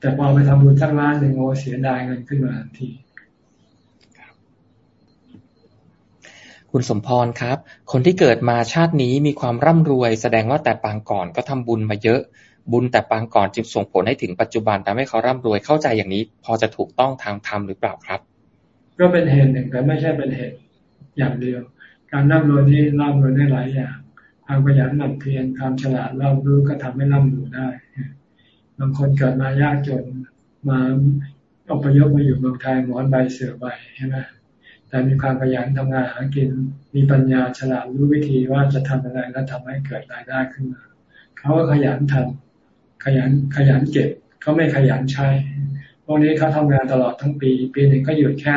แต่พอไปทำบุญทั้งล้านหนึ่งโอเสียดายเงินขึ้นมาทันที คุณสมพรครับ คนที่เกิดมาชาตินี้มีความร่ำรวย แสดงว่าแต่ปางก่อนก็ทำบุญมาเยอะ บุญแต่ปางก่อนจึงส่งผลให้ถึงปัจจุบันทำให้เขาร่ำรวยเข้าใจอย่างนี้ พอจะถูกต้องทางธรรมหรือเปล่าครับ ก็เป็นเหตุหนึ่งแต่ไม่ใช่เป็นเหตุอย่างเดียว การร่ำรวยนี้ร่ำรวยได้หลายอย่างความขยันหมั่นเพียรความฉลาดรอบรู้ก็ทำให้ร่ำรวยได้บางคนเกิดมายากจนมาอพยพมาอยู่เมืองไทยหมอนใบเสือใบใช่ไหม แต่มีความขยันทำงานหากิน มีปัญญาฉลาดรู้วิธีว่าจะทำอะไรแล้วทำให้เกิดรายได้ขึ้นมา เขาก็ขยันทำขยันขยันเก็บเขาไม่ขยันใช้ พวกนี้เขาทำงานตลอดทั้งปี ปีหนึ่งก็หยุดแค่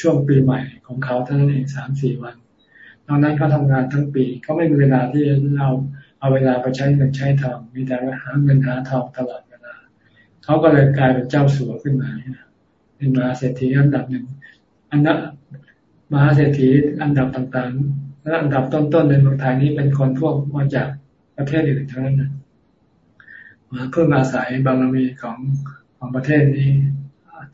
ช่วงปีใหม่ของเขาเท่านั้นเองสามสี่วันตอนนั้นเขาทางานทั้งปีเขาไม่มีเวลาที่เราเอาเวลาไปใช้เงินใช้ทองมีแต่หาเงินหาทองตลอดเวลาเขาก็เลยกลายเป็นเจ้าสัวขึ้นมาเป็นมาเศรษฐีอันดับหนึ่ง อันนั้นมหาเศรษฐีอันดับต่างๆและอันดับต้นๆในเมืองไทยนี้เป็นคนพวกมาจากประเทศอื่นทั้งนั้นมาเพื่อมาอาศัยบารมีของของประเทศนี้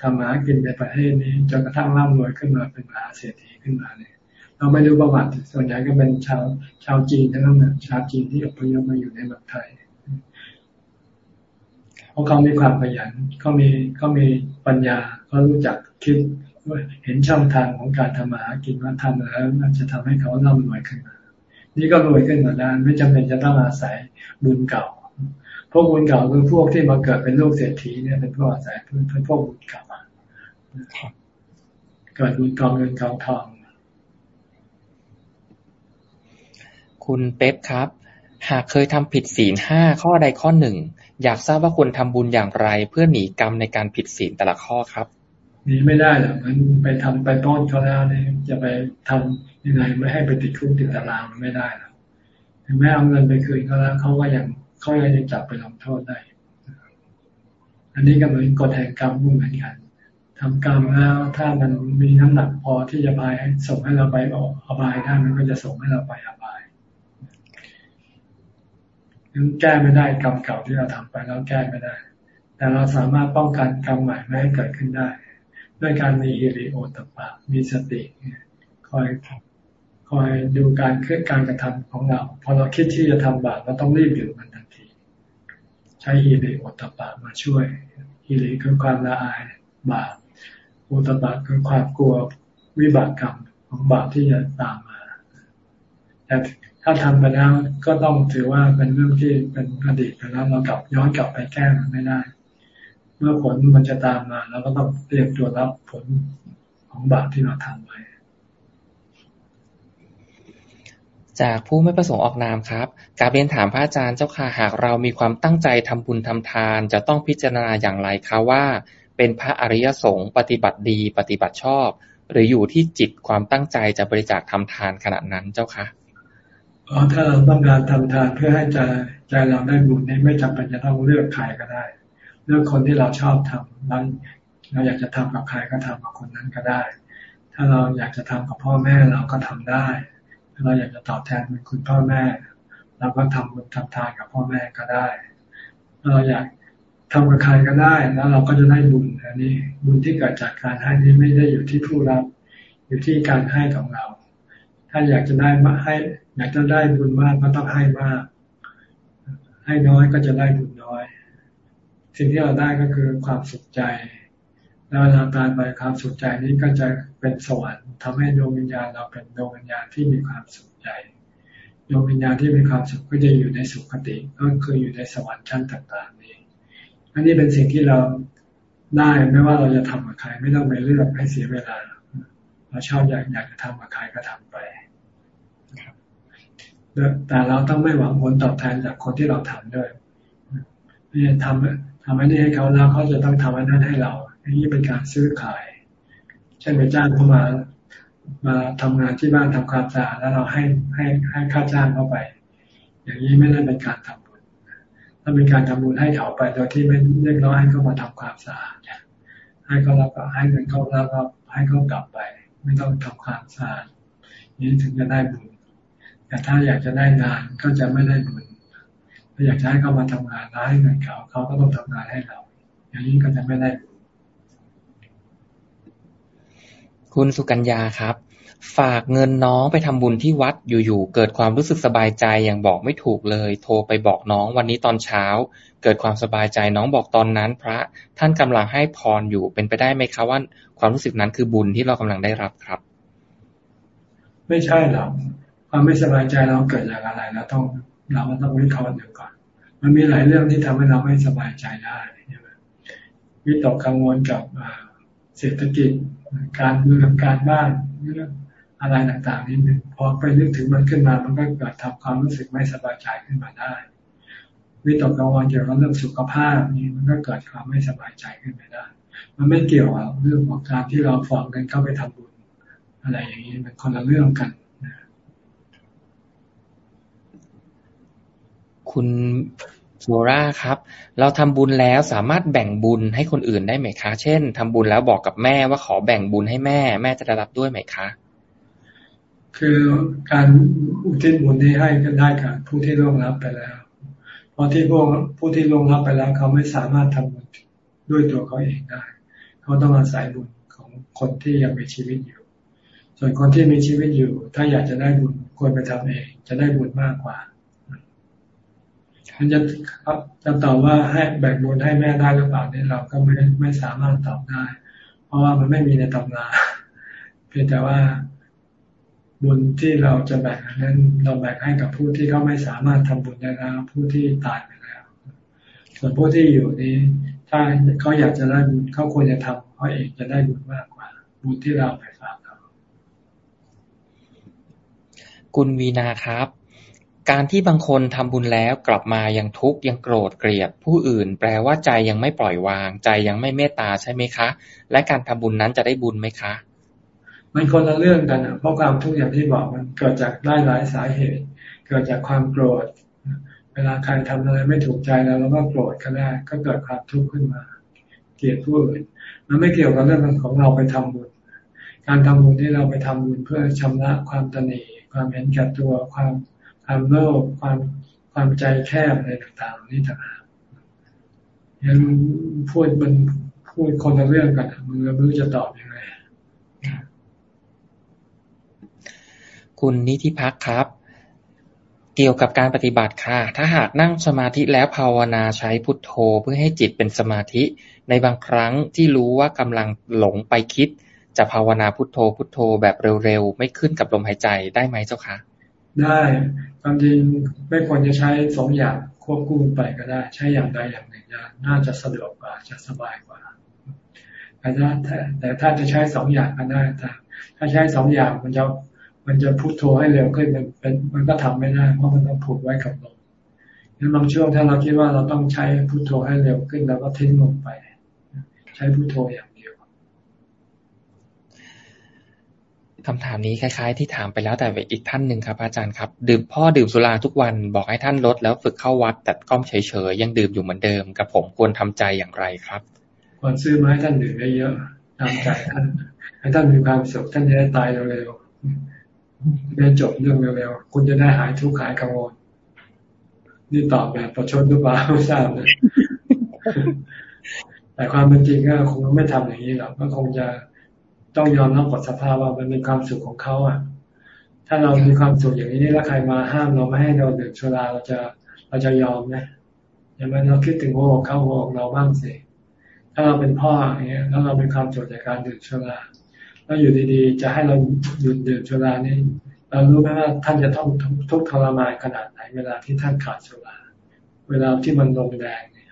ทำมากินในประเทศนี้จนกระทั่งร่ำรวยขึ้นมาเป็นมหาเศรษฐีขึ้นมาเนี่ยเราไม่รู้ประวัติส่วนใหญ่ก็เป็นชาวชาวจีนทั้งนั้นชาวจีนที่อพยพมาอยู่ในเมืองไทยเพราะเขามีความขยันเขามีเขามีปัญญาเขารู้จักคิด เห็นช่องทางของการทำมาหากินว่าทำแล้วมันจะทำให้เขาร่ำรวยขึ้นมา นี่ก็รวยขึ้นมาได้ไม่จำเป็นจะต้องอาศัยบุญเก่า พวกบุญเก่าคือพวกที่มาเกิดเป็นลูกเศรษฐีเนี่ยเป็นพวกอาศัยเป็นพวกบุญเก่าเกิดบุญกองเงินกองทอง คุณเป๊ปครับ หากเคยทำผิดศีลห้าข้อใดข้อหนึ่ง อยากทราบว่าควรทำบุญอย่างไร เพื่อหนีกรรมในการผิดศีลแต่ละข้อครับ หนีไม่ได้หรอกมันไปทำไปป้อนเขาแล้วเนี่ยจะไปทำยังไงไม่ให้ไปติดคุกติดตารางมันไม่ได้หรอกถึงแม้เอาเงินไปคืนเขาแล้วเขาก็ยังเขายังจับไปลงโทษได้ อันนี้ก็เหมือนกฎแห่งกรรมเหมือนกันทำกรรมแล้วถ้ามันมีน้ำหนักพอที่จะไปส่งให้เราไปออกอบายได้มันก็จะส่งให้เราไปอบายยังแก้ไม่ได้กรรมเก่าที่เราทำไปแล้วแก้ไม่ได้ แต่เราสามารถป้องกันกรรมใหม่ไม่ให้เกิดขึ้นได้ ด้วยการมีฮิริโอตปะมีสติ คอยคอยดูการเคลื่อนการกระทำของเรา พอเราคิดที่จะทำบาปเราต้องรีบหยุดมันทันที ใช้ฮิริโอตปะมาช่วยฮิริคือความละอายบาปโอตปะคือความกลัววิบากกรรมของบาปที่จะตามมาแต่ถ้าทำไปแล้วก็ต้องถือว่าเป็นเรื่องที่เป็นอดีตไปแล้วเรากลับย้อนกลับไปแก้มันไม่ได้ เมื่อผลมันจะตามมาเราก็ต้องเตรียมตัวรับผลของบาปที่เราทำไว้ จากผู้ไม่ประสงค์ออกนามครับการเรียนถามพระอาจารย์เจ้าค่ะหากเรามีความตั้งใจทำบุญทำทาน จะต้องพิจารณาอย่างไรคะว่าเเป็นพระอริยสงฆ์ปฏิบัติดี ปฏิบัติชอบ หรืออยู่ที่จิตความตั้งใจจะบริจาคทำทานขณะนั้นเจ้าคะอ๋อถ้าเราต้องการทำทานเพื่อให้ใจใจเราได้บุญนี่ไม่จำเป็นจะต้องเลือกใครก็ได้ เลือกคนที่เราชอบทำนั้นเราอยากจะทำกับใครก็ทำกับคนนั้นก็ได้ ถ้าเราอยากจะทำกับพ่อแม่เราก็ทำได้ ถ้าเราอยากจะตอบแทนเป็นคุณพ่อแม่เราก็ทำบุญทำทานกับพ่อแม่ก็ได้เราอยากทำกับใครก็ได้ แล้วเราก็จะได้บุญอันนี้ บุญที่เกิดจากการให้นี้ไม่ได้อยู่ที่ผู้รับ อยู่ที่การให้ของเรา ถ้าอยากจะได้มาให้ อยากจะได้บุญมากก็ต้องให้มาก ให้น้อยก็จะได้บุญ สิ่งที่เราได้ก็คือความสุขใจ แล้วเวลาตายไปความสุขใจนี้ก็จะเป็นสวรรค์ทำให้ดวงวิญญาณเราเป็นดวงวิญญาณที่มีความสุขใจดวงวิญญาณที่มีความสุขก็จะอยู่ในสุขติก็คืออยู่ในสวรรค์ชั้นต่าง ๆ นี้ อันนี้เป็นสิ่งที่เราได้ไม่ว่าเราจะทำกับใครไม่ต้องไปเลือกให้เสียเวลา เราชอบอยากอยากจะทำกับใครก็ทำไปแต่เราต้องไม่หวังผลตอบแทนจากคนที่เราทำด้วยนี่ทำ ทำอันนี้ให้เขาแล้วเขาจะต้องทำอันนั้นให้เราอันนี้เป็นการซื้อขาย เช่นไปจ้างเขามา มาทำงานที่บ้านทำความสะอาดแล้วเราให้ให้ให้ค่าจ้างเข้าไป อย่างนี้ไม่ได้เป็นการทำบุญถ้าเป็นการทำบุญให้เขาไปโดยที่ไม่เรียกร้องให้เขามาทำความสะอาดให้เขาแล้วก็ให้เงินเขาแล้วก็ให้เขากลับไป ไม่ต้องทำความสะอาดนี้ถึงจะได้บุญแต่ถ้าอยากจะได้งานก็จะไม่ได้บุญ อยากจะให้เขามาทำงานแล้วให้เงินเขาเขาก็ต้องทำงานให้เรา อย่างนี้ก็จะไม่ได้บุญคุณสุกัญญาครับ ฝากเงินน้องไปทำบุญที่วัดอยู่ๆเกิดความรู้สึกสบายใจอย่างบอกไม่ถูกเลย โทรไปบอกน้องวันนี้ตอนเช้า เกิดความสบายใจน้องบอกตอนนั้น พระท่านกำลังให้พรอยู่เป็นไปได้ไหมคะว่าความรู้สึกนั้นคือบุญที่เรากำลังได้รับครับ ไม่ใช่หรอกความไม่สบายใจเราเกิดจากอะไรเราต้อง เราต้องวิเคราะห์ดูก่อน มันมีหลายเรื่องที่ทำให้เราไม่สบายใจได้วิตกกังวลกับเศรษฐกิจ การเมืองการบ้านเรื่องอะไรต่างๆนี่พอไปนึกถึงมันขึ้นมา มันก็เกิดทำความรู้สึกไม่สบายใจขึ้นมาได้วิตกกังวลเกี่ยวกับเรื่องสุขภาพนี่มันก็เกิดความไม่สบายใจขึ้นมาได้ มันไม่เกี่ยวกับเรื่องของการที่เราฝากเงินเข้าไปทำบุญ อะไรอย่างนี้มันคนละเรื่องกัน คุณโซราครับ เราทำบุญแล้วสามารถแบ่งบุญให้คนอื่นได้ไหมคะ เช่นทำบุญแล้วบอกกับแม่ว่าขอแบ่งบุญให้แม่ แม่จะได้รับด้วยไหมคะ คือการอุทิศบุญนี้ให้ก็ได้กับผู้ที่ร่วงรับไปแล้ว เพราะที่พวกผู้ที่ร่วงรับไปแล้ว เขาไม่สามารถทำบุญด้วยตัวเขาเองได้ เขาต้องอาศัยบุญของคนที่ยังมีชีวิตอยู่ ส่วนคนที่มีชีวิตอยู่ ถ้าอยากจะได้บุญควรไปทำเอง จะได้บุญมากกว่า มันจะจะตอบว่าให้แบ่งบุญให้แม่ได้หรือเปล่าเนี่ยเราก็ไม่ไม่สามารถตอบได้ เพราะว่ามันไม่มีในตำราเพียงแต่ว่าบุญที่เราจะแบ่งนั้นเราแบ่งให้กับผู้ที่เขาไม่สามารถทำบุญได้แล้วผู้ที่ตายไปแล้ว ส่วนผู้ที่อยู่นี้ ถ้าเขาอยากจะได้บุญเขาควรจะทำเขาเองจะได้บุญมากกว่า บุญที่เราไปฝากเขาคุณวีนาครับ การที่บางคนทำบุญแล้วกลับมายังทุกข์ ยังโกรธเกลียดผู้อื่น แปลว่าใจยังไม่ปล่อยวาง ใจยังไม่เมตตาใช่ไหมคะ และการทำบุญนั้นจะได้บุญไหมคะ มันคนละเรื่องกันเพราะความทุกข์อย่างที่บอกมันเกิดจากได้หลายสาเหตุ เกิดจากความโกรธ เวลาใครทำอะไรไม่ถูกใจแล้วเราก็โกรธก็ได้ ก็เกิดความทุกข์ขึ้นมา เกลียดผู้อื่น มันไม่เกี่ยวกับเรื่องของเราไปทำบุญ การทำบุญที่เราไปทำบุญเพื่อชำระความตนีความเห็นแก่ตัวความ ความโลภความความใจแคบอะไรต่างๆนี่ต่างหากยังพูดมันพูดคนละเรื่องกันมึงไม่รู้จะตอบอยังไงคุณนิติพักครับ เกี่ยวกับการปฏิบัติค่ะ ถ้าหากนั่งสมาธิแล้วภาวนาใช้พุทโธเพื่อให้จิตเป็นสมาธิ ในบางครั้งที่รู้ว่ากำลังหลงไปคิด จะภาวนาพุทโธพุทโธแบบเร็วๆ ไม่ขึ้นกับลมหายใจได้ไหมเจ้าคะ ได้ความจริงไม่ควรจะใช้สองอย่างควบคู่ไปก็ได้ ใช้อย่างใดอย่างหนึ่งน่าจะสะดวกกว่าจะสบายกว่าแต่ถ้าแต่ถ้าจะใช้สองอย่างก็ได้แต่ถ้าใช้สองอย่างมันจะมันจะพุทโธให้เร็วขึ้นมันเป็นมันก็ทำไม่ได้ เพราะมันต้องผูกไว้กับลมงั้นบางช่วงถ้าเราคิดว่าเราต้องใช้พุทโธให้เร็วขึ้นเราก็ทิ้งลงไป ใช้พุโทโธอย่างเดียว คำถามนี้คล้ายๆ ที่ถามไปแล้วแต่อีกท่านหนึ่งครับ อาจารย์ครับ ดื่มพ่อดื่มสุราทุกวันบอกให้ท่านลดแล้วฝึกเข้าวัด แต่ก้มเฉยๆยังดื่มอยู่เหมือนเดิม กับผมควรทำใจอย่างไรครับ ควรซื้อมาให้ท่านดื่มเยอะๆตามใจท่านให้ท่านมีความสุขท่านจะได้ตายเร็วๆได้จบเรื่องเร็วๆคุณจะได้หายทุกข์หายกังวลนี่ตอบแบบประชดหรือเปล่าไม่ทราบนะแต่ความเป็นจริงก็คงไม่ทำอย่างนี้หรอกก็คงจะ ต้องยอมรับกฎสภาพว่ามันเป็นความสุขของเขาอะ ถ้าเรามีความสุขอย่างนี้แล้วใครมาห้ามเราไม่ให้เราดื่มสุราเราจะเราจะยอมไหมอย่างไรเราคิดถึงหัวอกเขาหัวอกเราบ้างสิถ้าเราเป็นพ่ออย่างเงี้ยแล้วเราเป็นความสุขจากการดื่มสุราแล้วอยู่ดีๆ จะให้เราหยุดดื่มสุรานี่เรารู้ไหมว่าท่านจะต้องทุกทรมานขนาดไหน เวลาที่ท่านขาดสุราเวลาที่มันลงแดงเนี่ย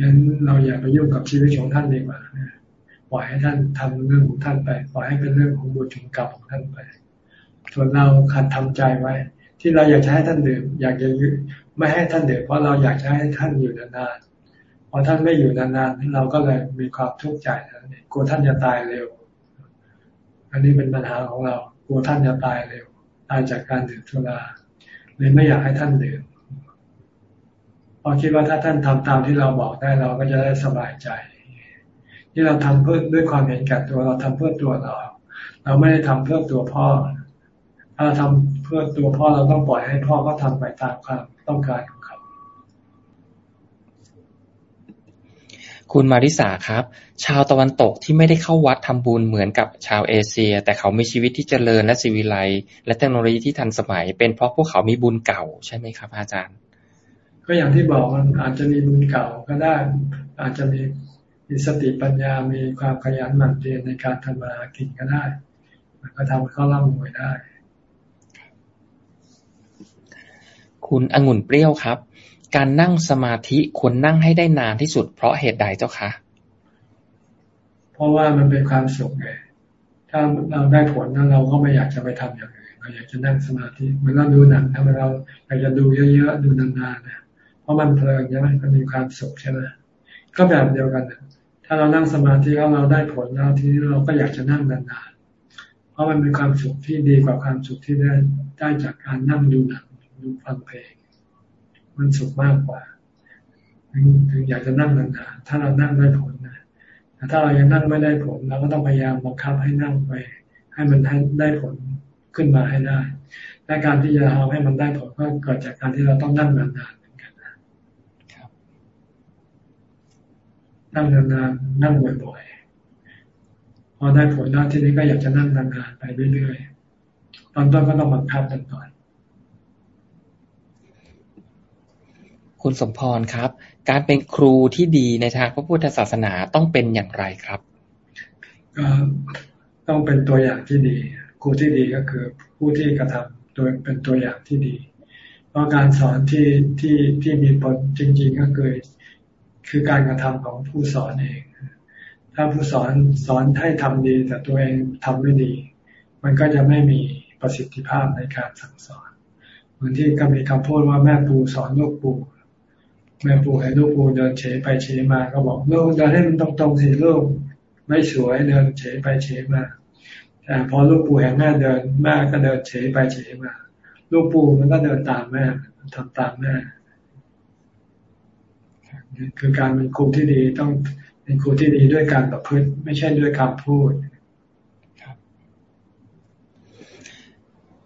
งั้นเราอย่าไปยุ่งกับชีวิตของท่านดีกว่าปล่อยให้ท่านทำเรื่องของท่านไป ปล่อยให้เป็นเรื่องของบุญของกรรมของท่านไป ส่วนเราขัดทำใจไว้ ที่เราอยากจะให้ท่านดื่มอยากจะไม่ให้ท่านดื่มเพราะเราอยากจะให้ท่านอยู่นานๆพอท่านไม่อยู่นานๆเราก็เลยมีความทุกข์ใจนั่นเองกลัวท่านจะตายเร็ว อันนี้เป็นปัญหาของเรา กลัวท่านจะตายเร็ว ตายจากการดื่มสุราเลยไม่อยากให้ท่านดื่ม พอคิดว่าถ้าท่านทำตามที่เราบอกได้เราก็จะได้สบายใจ ที่เราทำเพื่อด้วยความเห็นแก่ตัวเราทำเพื่อตัวเรา เราไม่ได้ทำเพื่อตัวพ่อ ถ้าเราทำเพื่อตัวพ่อเราต้องปล่อยให้พ่อก็ทำไปตามความต้องการของเขา คุณมาริสาครับ ชาวตะวันตกที่ไม่ได้เข้าวัดทำบุญเหมือนกับชาวเอเชีย แต่เขามีชีวิตที่เจริญและสิวิไลและเทคโนโลยีที่ทันสมัย เป็นเพราะพวกเขามีบุญเก่าใช่ไหมครับ อาจารย์ ก็อย่างที่บอกมันอาจจะมีบุญเก่าก็ได้ อาจจะมีมีสติปัญญา มีความขยันหมั่นเพียรในการทำมาหากินก็ได้ มันก็ทำให้เขาร่ำรวยได้ คุณองุ่นเปรี้ยวครับ การนั่งสมาธิควรนั่งให้ได้นานที่สุดเพราะเหตุใดเจ้าคะเพราะว่ามันเป็นความสุขไงถ้าเราได้ผลนั้นเราก็ไม่อยากจะไปทำอย่างอื่นเราอยากจะนั่งสมาธิเหมือนเราดูหนังทำไมเราอยากจะดูเยอะๆดูนานๆนะ เพราะมันเพลินใช่ไหมมันมีความสุขใช่ไหมก็แบบเดียวกัน ถ้าเรานั่งสมาธิแล้วเราได้ผลแล้วทีนี้เราก็อยากจะนั่งนานๆ เพราะมันเป็นความสุขที่ดีกว่าความสุขที่ได้ได้จากการนั่งดูหนังดูฟังเพลง มันสุขมากกว่าถึงอยากจะนั่งนานๆ ถ้าเรานั่งได้ผลนะแต่ถ้าเรายังนั่งไม่ได้ผลเราก็ต้องพยายามบังคับให้นั่งไป ให้มันได้ผลขึ้นมาให้ได้ และการที่จะทำให้มันได้ผลก็เกิดจากการที่เราต้องนั่งนานๆ นั่งนานๆนั่งบ่อยๆพอได้ผลแล้วทีนี้ก็อยากจะนั่งนานๆไปเรื่อยๆตอนต้นก็ต้องบังคับกันก่อนคุณสมพรครับ การเป็นครูที่ดีในทางพระพุทธศาสนาต้องเป็นอย่างไรครับก็ต้องเป็นตัวอย่างที่ดี ครูที่ดีก็คือผู้ที่กระทำโดยเป็นตัวอย่างที่ดี เพราะการสอนที่ที่ที่มีผลจริง ๆ ก็คือ คือการกระทำของผู้สอนเอง ถ้าผู้สอนสอนให้ทำดี แต่ตัวเองทำไม่ดี มันก็จะไม่มีประสิทธิภาพในการสั่งสอน เหมือนที่ก็มีคำพูดว่าแม่ปูสอนลูกปู แม่ปูให้ลูกปูเดินเฉยไปเฉยมา ก็บอกลูกเดินให้มันตรงๆสิลูกไม่สวยเดินเฉยไปเฉยมาแต่พอลูกปูเห็นแม่เดินแม่ก็เดินเฉยไปเฉยมา ลูกปูมันก็เดินตามแม่ทำตามแม่ คือการเป็นครูที่ดีต้องเป็นครูที่ดีด้วยการประพฤติ ไม่ใช่ด้วยคำพูด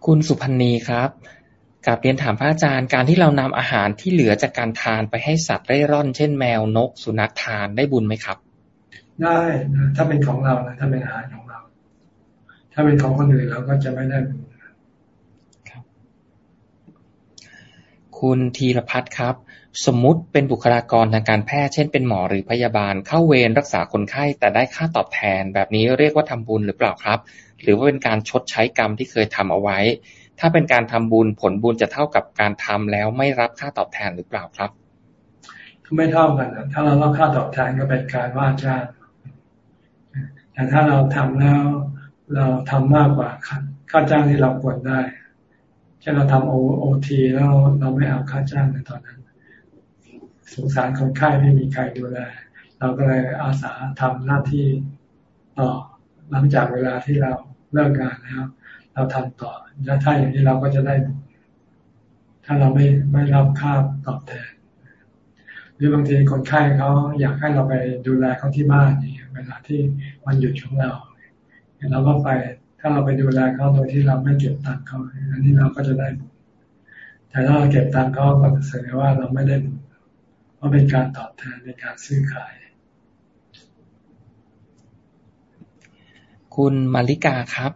คุณสุพันนีครับกับเรียนถามพระอาจารย์การที่เรานำอาหารที่เหลือจากการทานไปให้สัตว์เร่ร่อน เช่นแมวนกสุนัขทานได้บุญไหมครับ ได้ถ้าเป็นของเรานะถ้าเป็นอาหารของเรา ถ้าเป็นของคนอื่นเราก็จะไม่ได้บุญ คุณธีรพัฒน์ครับ สมมุติเป็นบุคลากรทางการแพทย์เช่นเป็นหมอหรือพยาบาลเข้าเวรรักษาคนไข้แต่ได้ค่าตอบแทน แบบนี้เรียกว่าทำบุญหรือเปล่าครับ หรือว่าเป็นการชดใช้กรรมที่เคยทำเอาไว้ ถ้าเป็นการทำบุญผลบุญจะเท่ากับการทำแล้วไม่รับค่าตอบแทนหรือเปล่าครับไม่เท่ากันถ้าเรารับค่าตอบแทนก็เป็นการว่าจ้างแต่ถ้าเราทำแล้วเราทำมากกว่าค่าจ้างที่เราควรได้ ช่นเราทำโอโอทีแล้วเราไม่เอาค่าจ้างในตอนนั้น สงสารคนไข้ไม่มีใครดูแล เราก็เลยอาสาทำหน้าที่ต่อหลังจากเวลาที่เราเลิกงานแล้ว เราทำต่อแล้วถ้าอย่างนี้เราก็จะได้ ถ้าเราไม่ไม่รับค่าตอบแทนหรือบางทีคนไข้เขาอยากให้เราไปดูแลเขาที่บ้านนี่เวลาที่มันหยุดของเราเราก็ไป ถ้าเราไปดูแลเขาโดยที่เราไม่เก็บตังค์เขาอันนี้เราก็จะได้บุญแต่ถ้าเราเก็บตังค์เขาก็แสดงว่าเราไม่ได้บุญเพราะเป็นการตอบแทนในการซื้อขาย คุณมาริกาครับ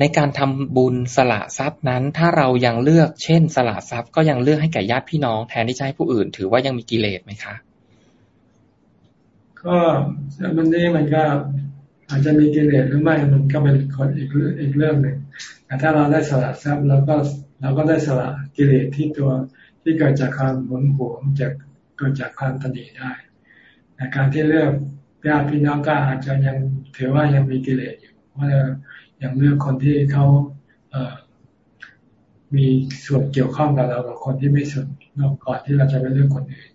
ในการทำบุญสละทรัพย์นั้น ถ้าเรายังเลือกเช่น สละทรัพย์ก็ยังเลือกให้แก่ญาติพี่น้องแทนที่จะให้ผู้อื่น ถือว่ายังมีกิเลสไหมคะ ก็มันนี่มันก็ อาจจะมีกิเลสหรือไม่มันก็เป็นคนอีกอีกเรื่องหนึ่งแต่ถ้าเราได้สละทรัพย์เราก็เราก็ได้สละกิเลสที่ตัวที่เกิดจากความหวงหวงจากเกิดจากความตนีได้แต่การที่เลือกญาติพี่น้องก็อาจจะยังถือว่ายังมีกิเลสอยู่เพราะอย่างเลือกคนที่เขาเมีส่วนเกี่ยวข้องกับเรากับคนที่ไม่ส่วนนอกก่อนที่เราจะไปเลือกคนอื่น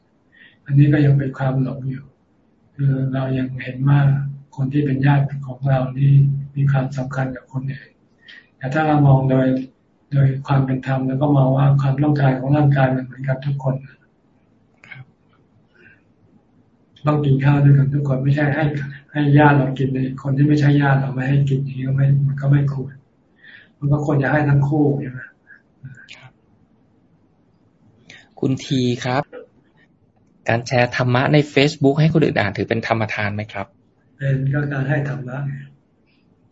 อันนี้ก็ยังเป็นความหลงอยู่คือเรายังเห็นว่า คนที่เป็นญาติของเรานี่มีความสำคัญกับคนอื่นแต่ถ้าเรามองโดยโดยความเป็นธรรมแล้วก็มองว่าความต้องการของร่างกายมันเหมือนกันทุกคนต้องกินข้าวด้วยกันทุกคนไม่ใช่ให้ ให้ญาติเรากินเลยคนที่ไม่ใช่ญาติเราไม่ให้กินนี้ก็ไม่มันก็ไม่ควรมันก็ควรจะให้ทั้งคู่ใช่ไหมคุณทีครับ การแชร์ธรรมะใน Facebook ให้คนอื่นอ่านถือเป็นธรรมทานไหมครับ เป็นก็การให้ธรรมะ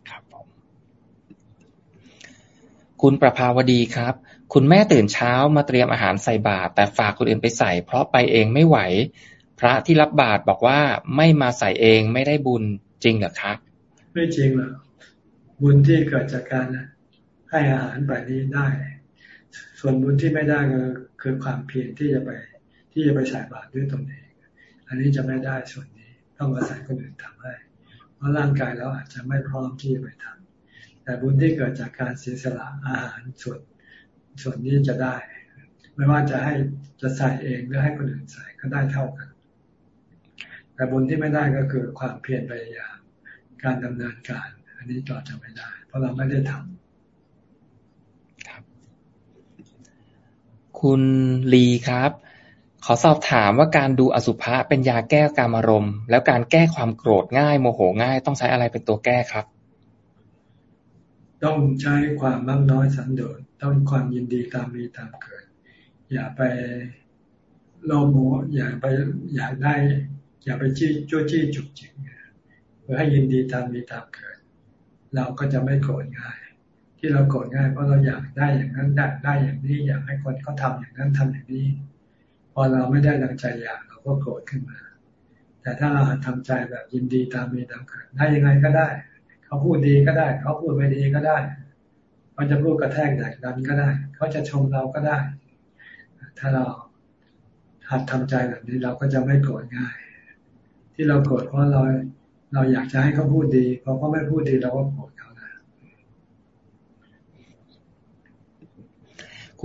ครับผมคุณประภาวดีครับ คุณแม่ตื่นเช้ามาเตรียมอาหารใส่บาตรแต่ฝากคนอื่นไปใส่ เพราะไปเองไม่ไหว พระที่รับบาตรบอกว่าไม่มาใส่เองไม่ได้บุญจริงเหรอครับไม่จริงหรอกบุญที่เกิดจากการให้อาหารแบบนี้ได้ ส่วนบุญที่ไม่ได้ก็คือความเพียรที่จะไป ที่จะไปใส่บาตรด้วยตนเองอันนี้จะไม่ได้ส่วนนี้ ต้องอาศัยคนอื่นทำให้ เพราะร่างกายเราอาจจะไม่พร้อมที่จะไปทำแต่บุญที่เกิดจากการเสียสละอาหารส่วนส่วนนี้จะได้ ไม่ว่าจะให้จะใส่เองหรือให้คนอื่นใส่ก็ได้เท่ากัน แต่บุญที่ไม่ได้ก็คือความเพียรพยายามการดำเนินการ อันนี้ต่อจะไม่ได้ เพราะเราไม่ได้ทำครับคุณลีครับ ขอสอบถามว่าการดูอสุภะเป็นยาแก้การอารมณ์แล้วการแก้ความโกรธง่ายโมโหง่ายต้องใช้อะไรเป็นตัวแก้ครับ ต้องใช้ความมั่งน้อยสันโดษต้องความยินดีตามมีตามเกิด อย่าไปโลภอย่าไปอยากได้ อย่าไปจี้จ้จี้จุกจิกเพื่อให้ยินดีตามมีตามเกิด เราก็จะไม่โกรธง่าย ที่เราโกรธง่ายเพราะเราอยากได้อย่างนั้นได้ได้อย่างนี้ อยากให้คนเขาทาอย่างนั้นทำอย่างนี้ พอเราไม่ได้ดังใจอยากเราก็โกรธขึ้นมา แต่ถ้าเราทำใจแบบยินดีตามมีตามเกิดได้ยังไงก็ได้ เขาพูดดีก็ได้ เขาพูดไม่ดีก็ได้เขาจะพูดกระแทกแดกดันก็ได้ เขาจะชมเราก็ได้ ถ้าเราหัดทำใจแบบนี้เราก็จะไม่โกรธง่าย ที่เราโกรธเพราะเราเราอยากจะให้เขาพูดดีพอเขาไม่พูดดีเราก็โกรธเขานะ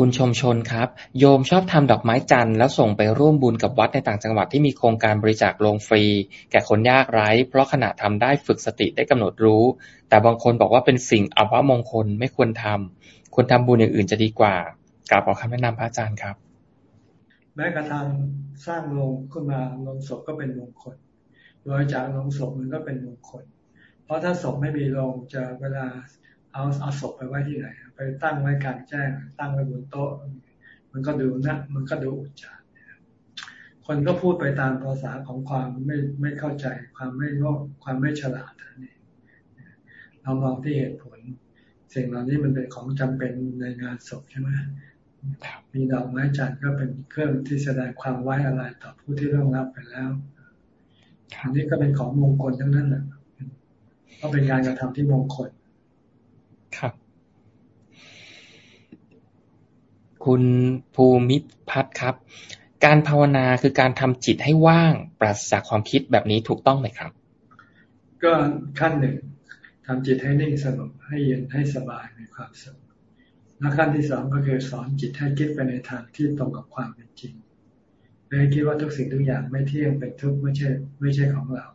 คุณชมชนครับ โยมชอบทำดอกไม้จันทร์แล้วส่งไปร่วมบุญกับวัดในต่างจังหวัดที่มีโครงการบริจาคลงฟรี แก่คนยากไร้ เพราะขณะทำได้ฝึกสติได้กำหนดรู้ แต่บางคนบอกว่าเป็นสิ่งอัปมงคลไม่ควรทำควรทำบุญอย่างอื่นจะดีกว่ากราบขอคำแนะนำพระอาจารย์ครับ แม้กระทั่งสร้างโรงขึ้นมาโรงศพก็เป็นมงคลบริจาคลงศพมันก็เป็นมงคล เพราะถ้าศพไม่มีโลงจะเวลา เอาเอาศพไปไว้ที่ไหน ไปตั้งไว้กลางแจ้ง ตั้งไว้บนโต๊ะ มันก็ดูนะ มันก็ดูอุจจารคนก็พูดไปตามภาษาของความไม่ไม่เข้าใจ ความไม่โง่ความไม่ฉลาดนี่เรามองที่เหตุผล สิ่งเหล่านี้มันเป็นของจำเป็นในงานศพใช่ไหมมีดอกไม้จันทร์ก็เป็นเครื่องที่แสดงความไว้อะไรต่อผู้ที่ร่วงรับไปแล้วอันนี้ก็เป็นของมงคลทั้งนั้นแหละก็เป็นการกระทำที่มงคล ครับ คุณภูมิพัฒน์ครับ การภาวนาคือการทำจิตให้ว่างปราศจากความคิดแบบนี้ถูกต้องไหมครับ ก็ขั้นหนึ่งทำจิตให้นิ่งสงบให้เย็นให้สบายมีความสุขและขั้นที่สองก็คือสอนจิตให้คิดไปในทางที่ตรงกับความเป็นจริงเลยคิดว่าทุกสิ่งทุกอย่างไม่เที่ยงเป็นทุกข์ไม่ใช่ไม่ใช่ของเรา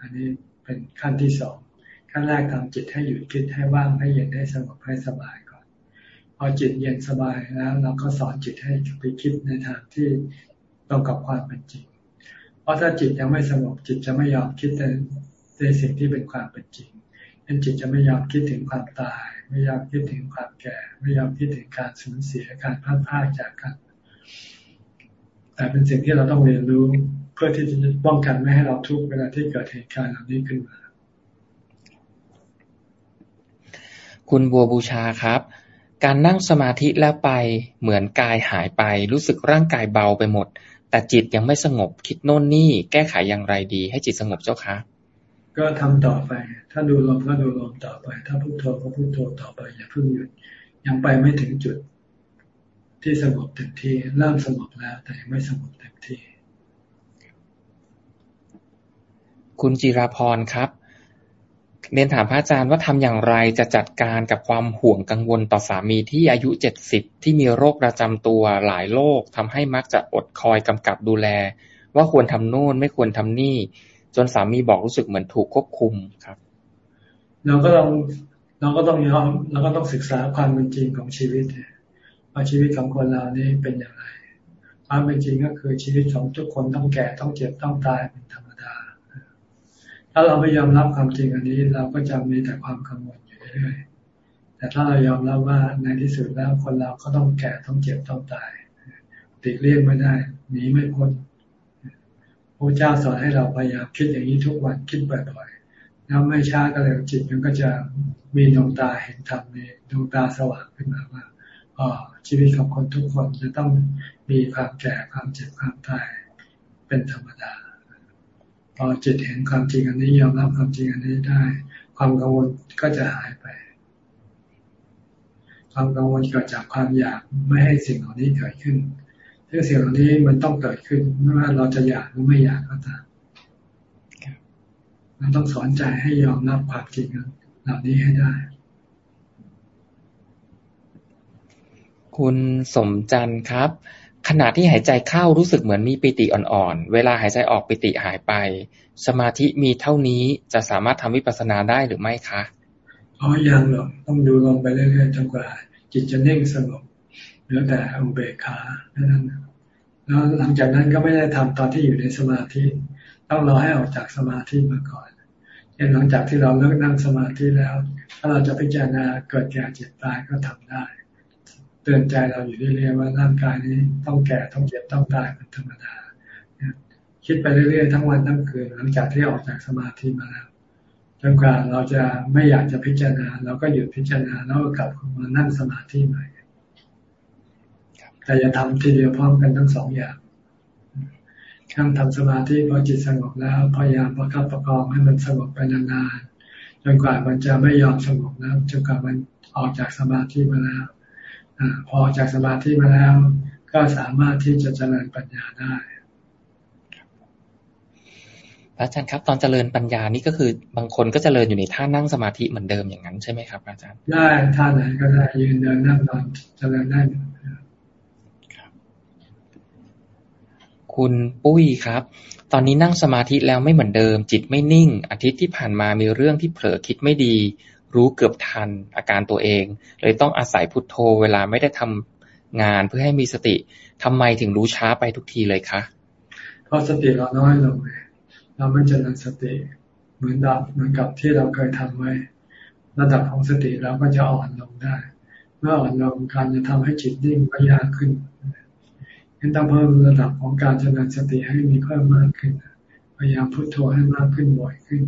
อันนี้เป็นขั้นที่สองขั้นแรกทำจิตให้หยุดคิดให้ว่างให้เย็นให้สงบให้สบาย อนพอจิตเย็นสบายแล้ว เราก็สอนจิตให้ไปคิดในทางที่ตรงกับความเป็นจริง เพราะถ้าจิตยังไม่สงบจิตจะไม่ยอมคิดในในสิ่งที่เป็นความเป็นจริงนั้นจิตจะไม่ยอมคิดถึงความตาย ไม่ยอมคิดถึงความแก่ ไม่ยอมคิดถึงการสูญเสียการพลาดพลาดจากกัน แต่เป็นสิ่งที่เราต้องเรียนรู้เพื่อที่จะป้องกันไม่ให้เราทุกข์เวลาที่เกิดเหตุการณ์เหล่านี้ขึ้นมา คุณบัวบูชาครับ การนั่งสมาธิแล้วไป เหมือนกายหายไป รู้สึกร่างกายเบาไปหมด แต่จิตยังไม่สงบคิดโน่นนี่ แก้ไขอย่างไรดี ให้จิตสงบเจ้าคะก็ทำต่อไป ถ้าดูลมก็ดูลมต่อไป ถ้าพุโทโธก็พุโทโธต่อไป อย่าเพิ่งหยุด ยังไปไม่ถึงจุด ที่สงบเต็มที่เริ่มสงบแล้ว แต่ยังไม่สงบเต็มที่ คุณจิราพรครับ เรียนถามพระอาจารย์ว่าทำอย่างไรจะจัดการกับความห่วงกังวลต่อสามีที่อายุเจ็ดสิบที่มีโรคประจำตัวหลายโรคทำให้มักจะอดคอยกำกับดูแล ว่าควรทำโน่นไม่ควรทำนี่ จนสามีบอกรู้สึกเหมือนถูกควบคุมครับ เราก็ต้องเราก็ต้องยอมเราก็ต้องศึกษาความเป็นจริงของชีวิตว่าชีวิตของคนเรานี่เป็นอย่างไรความเป็นจริงก็คือชีวิตของทุกคนต้องแก่ต้องเจ็บต้องตายเป็นธรรม ถ้าเราไม่ยอมรับความจริงอันนี้ เราก็จะมีแต่ความกังวลอยู่เรื่อยๆแต่ถ้าเรายอมรับว่าในที่สุดแล้วคนเราก็ต้องแก่ต้องเจ็บต้องตายติดเลี่ยงไม่ได้หนีไม่พ้นพระเจ้าสอนให้เราพยายามคิดอย่างนี้ทุกวันคิดบ่อยๆแล้วไม่ช้าก็เร็วจิตมันก็จะมีดวงตาเห็นธรรมมีดวงตาสว่างขึ้นมาว่าอ๋อชีวิตของคนทุกคนจะต้องมีความแก่ความเจ็บความตายเป็นธรรมดา อจิตเห็นความจริงอันนี้ยอมรับความจริงอันนี้ได้ ความกังวลก็จะหายไป ความกังวลเกิดจากความอยากไม่ให้สิ่งเหล่านี้เกิดขึ้นซึ่งสิ่งเหล่านี้มันต้องเกิดขึ้นไม่ว่าเราจะอยากหรือไม่อยากก็ตามเราต้องสอนใจให้ยอมรับความจริงเหล่านี้ให้ได้ คุณสมจันทร์ครับ ขณะที่หายใจเข้ารู้สึกเหมือนมีปิติอ่อนๆ เวลาหายใจออกปิติหายไป สมาธิมีเท่านี้จะสามารถทำวิปัสสนาได้หรือไม่คะอ๋อยังหรอกต้องดูลงไปเรื่อยๆจนกว่าจิตจะนิ่งสงบเหลือแต่อุเบกขาเท่านั้นแล้วหลังจากนั้นก็ไม่ได้ทำตอนที่อยู่ในสมาธิ ต้องรอให้ออกจากสมาธิมาก่อนเช่นหลังจากที่เราเลิกนั่งสมาธิแล้ว ถ้าเราจะพิจารณาเกิดแก่เจ็บตายก็ทำได้ เตือนใจเราอยู่เรื่อยๆว่าร่างกายนี้ต้องแก่ต้องเจ็บต้องตายเป็นธรรมดาคิดไปเรื่อยๆทั้งวันทั้งคืนหลังจากที่ออกจากสมาธิมาแล้วจนกว่าเราจะไม่อยากจะพิจารณา เราก็หยุดพิจารณาแล้วกลับมานั่งสมาธิใหม่แต่อย่าทำทีเดียวพร้อมกันทั้งสองอย่างนั่งทำสมาธิพอจิตสงบแล้วพยายามประคับประคองให้มันสงบไปนานๆจนกว่ามันจะไม่ยอมสงบแล้วจนกว่ามันออกจากสมาธิมาแล้ว พอจากสมาธิมาแล้ว ก็สามารถที่จะเจริญปัญญาได้อาจารย์ครับตอนเจริญปัญญานี่ก็คือบางคนก็เจริญอยู่ในท่านั่งสมาธิเหมือนเดิมอย่างนั้นใช่ไหมครับอาจารย์ได้ท่าไหนก็ได้ยืนเดินนั่งนอนเจริญได้คุณปุ้ยครับ ตอนนี้นั่งสมาธิแล้วไม่เหมือนเดิม จิตไม่นิ่ง อาทิตย์ที่ผ่านมามีเรื่องที่เผลอคิดไม่ดี รู้เกือบทันอาการตัวเอง เลยต้องอาศัยพุทโธเวลาไม่ได้ทำงานเพื่อให้มีสติทำไมถึงรู้ช้าไปทุกทีเลยคะเพราะสติเราน้อยลงเลยเราไม่เจริญสติเหมือนดับเหมือนกับที่เราเคยทำไว้ ระดับของสติเราก็จะอ่อนลงได้ เมื่ออ่อนลงการจะทำให้จิตนิ่งก็ยากขึ้นงั้นต้องเพิ่มระดับของการเจริญสติให้มีเพิ่มมากขึ้นพยายามพุโทโธให้มากขึ้นบ่อยขึ้น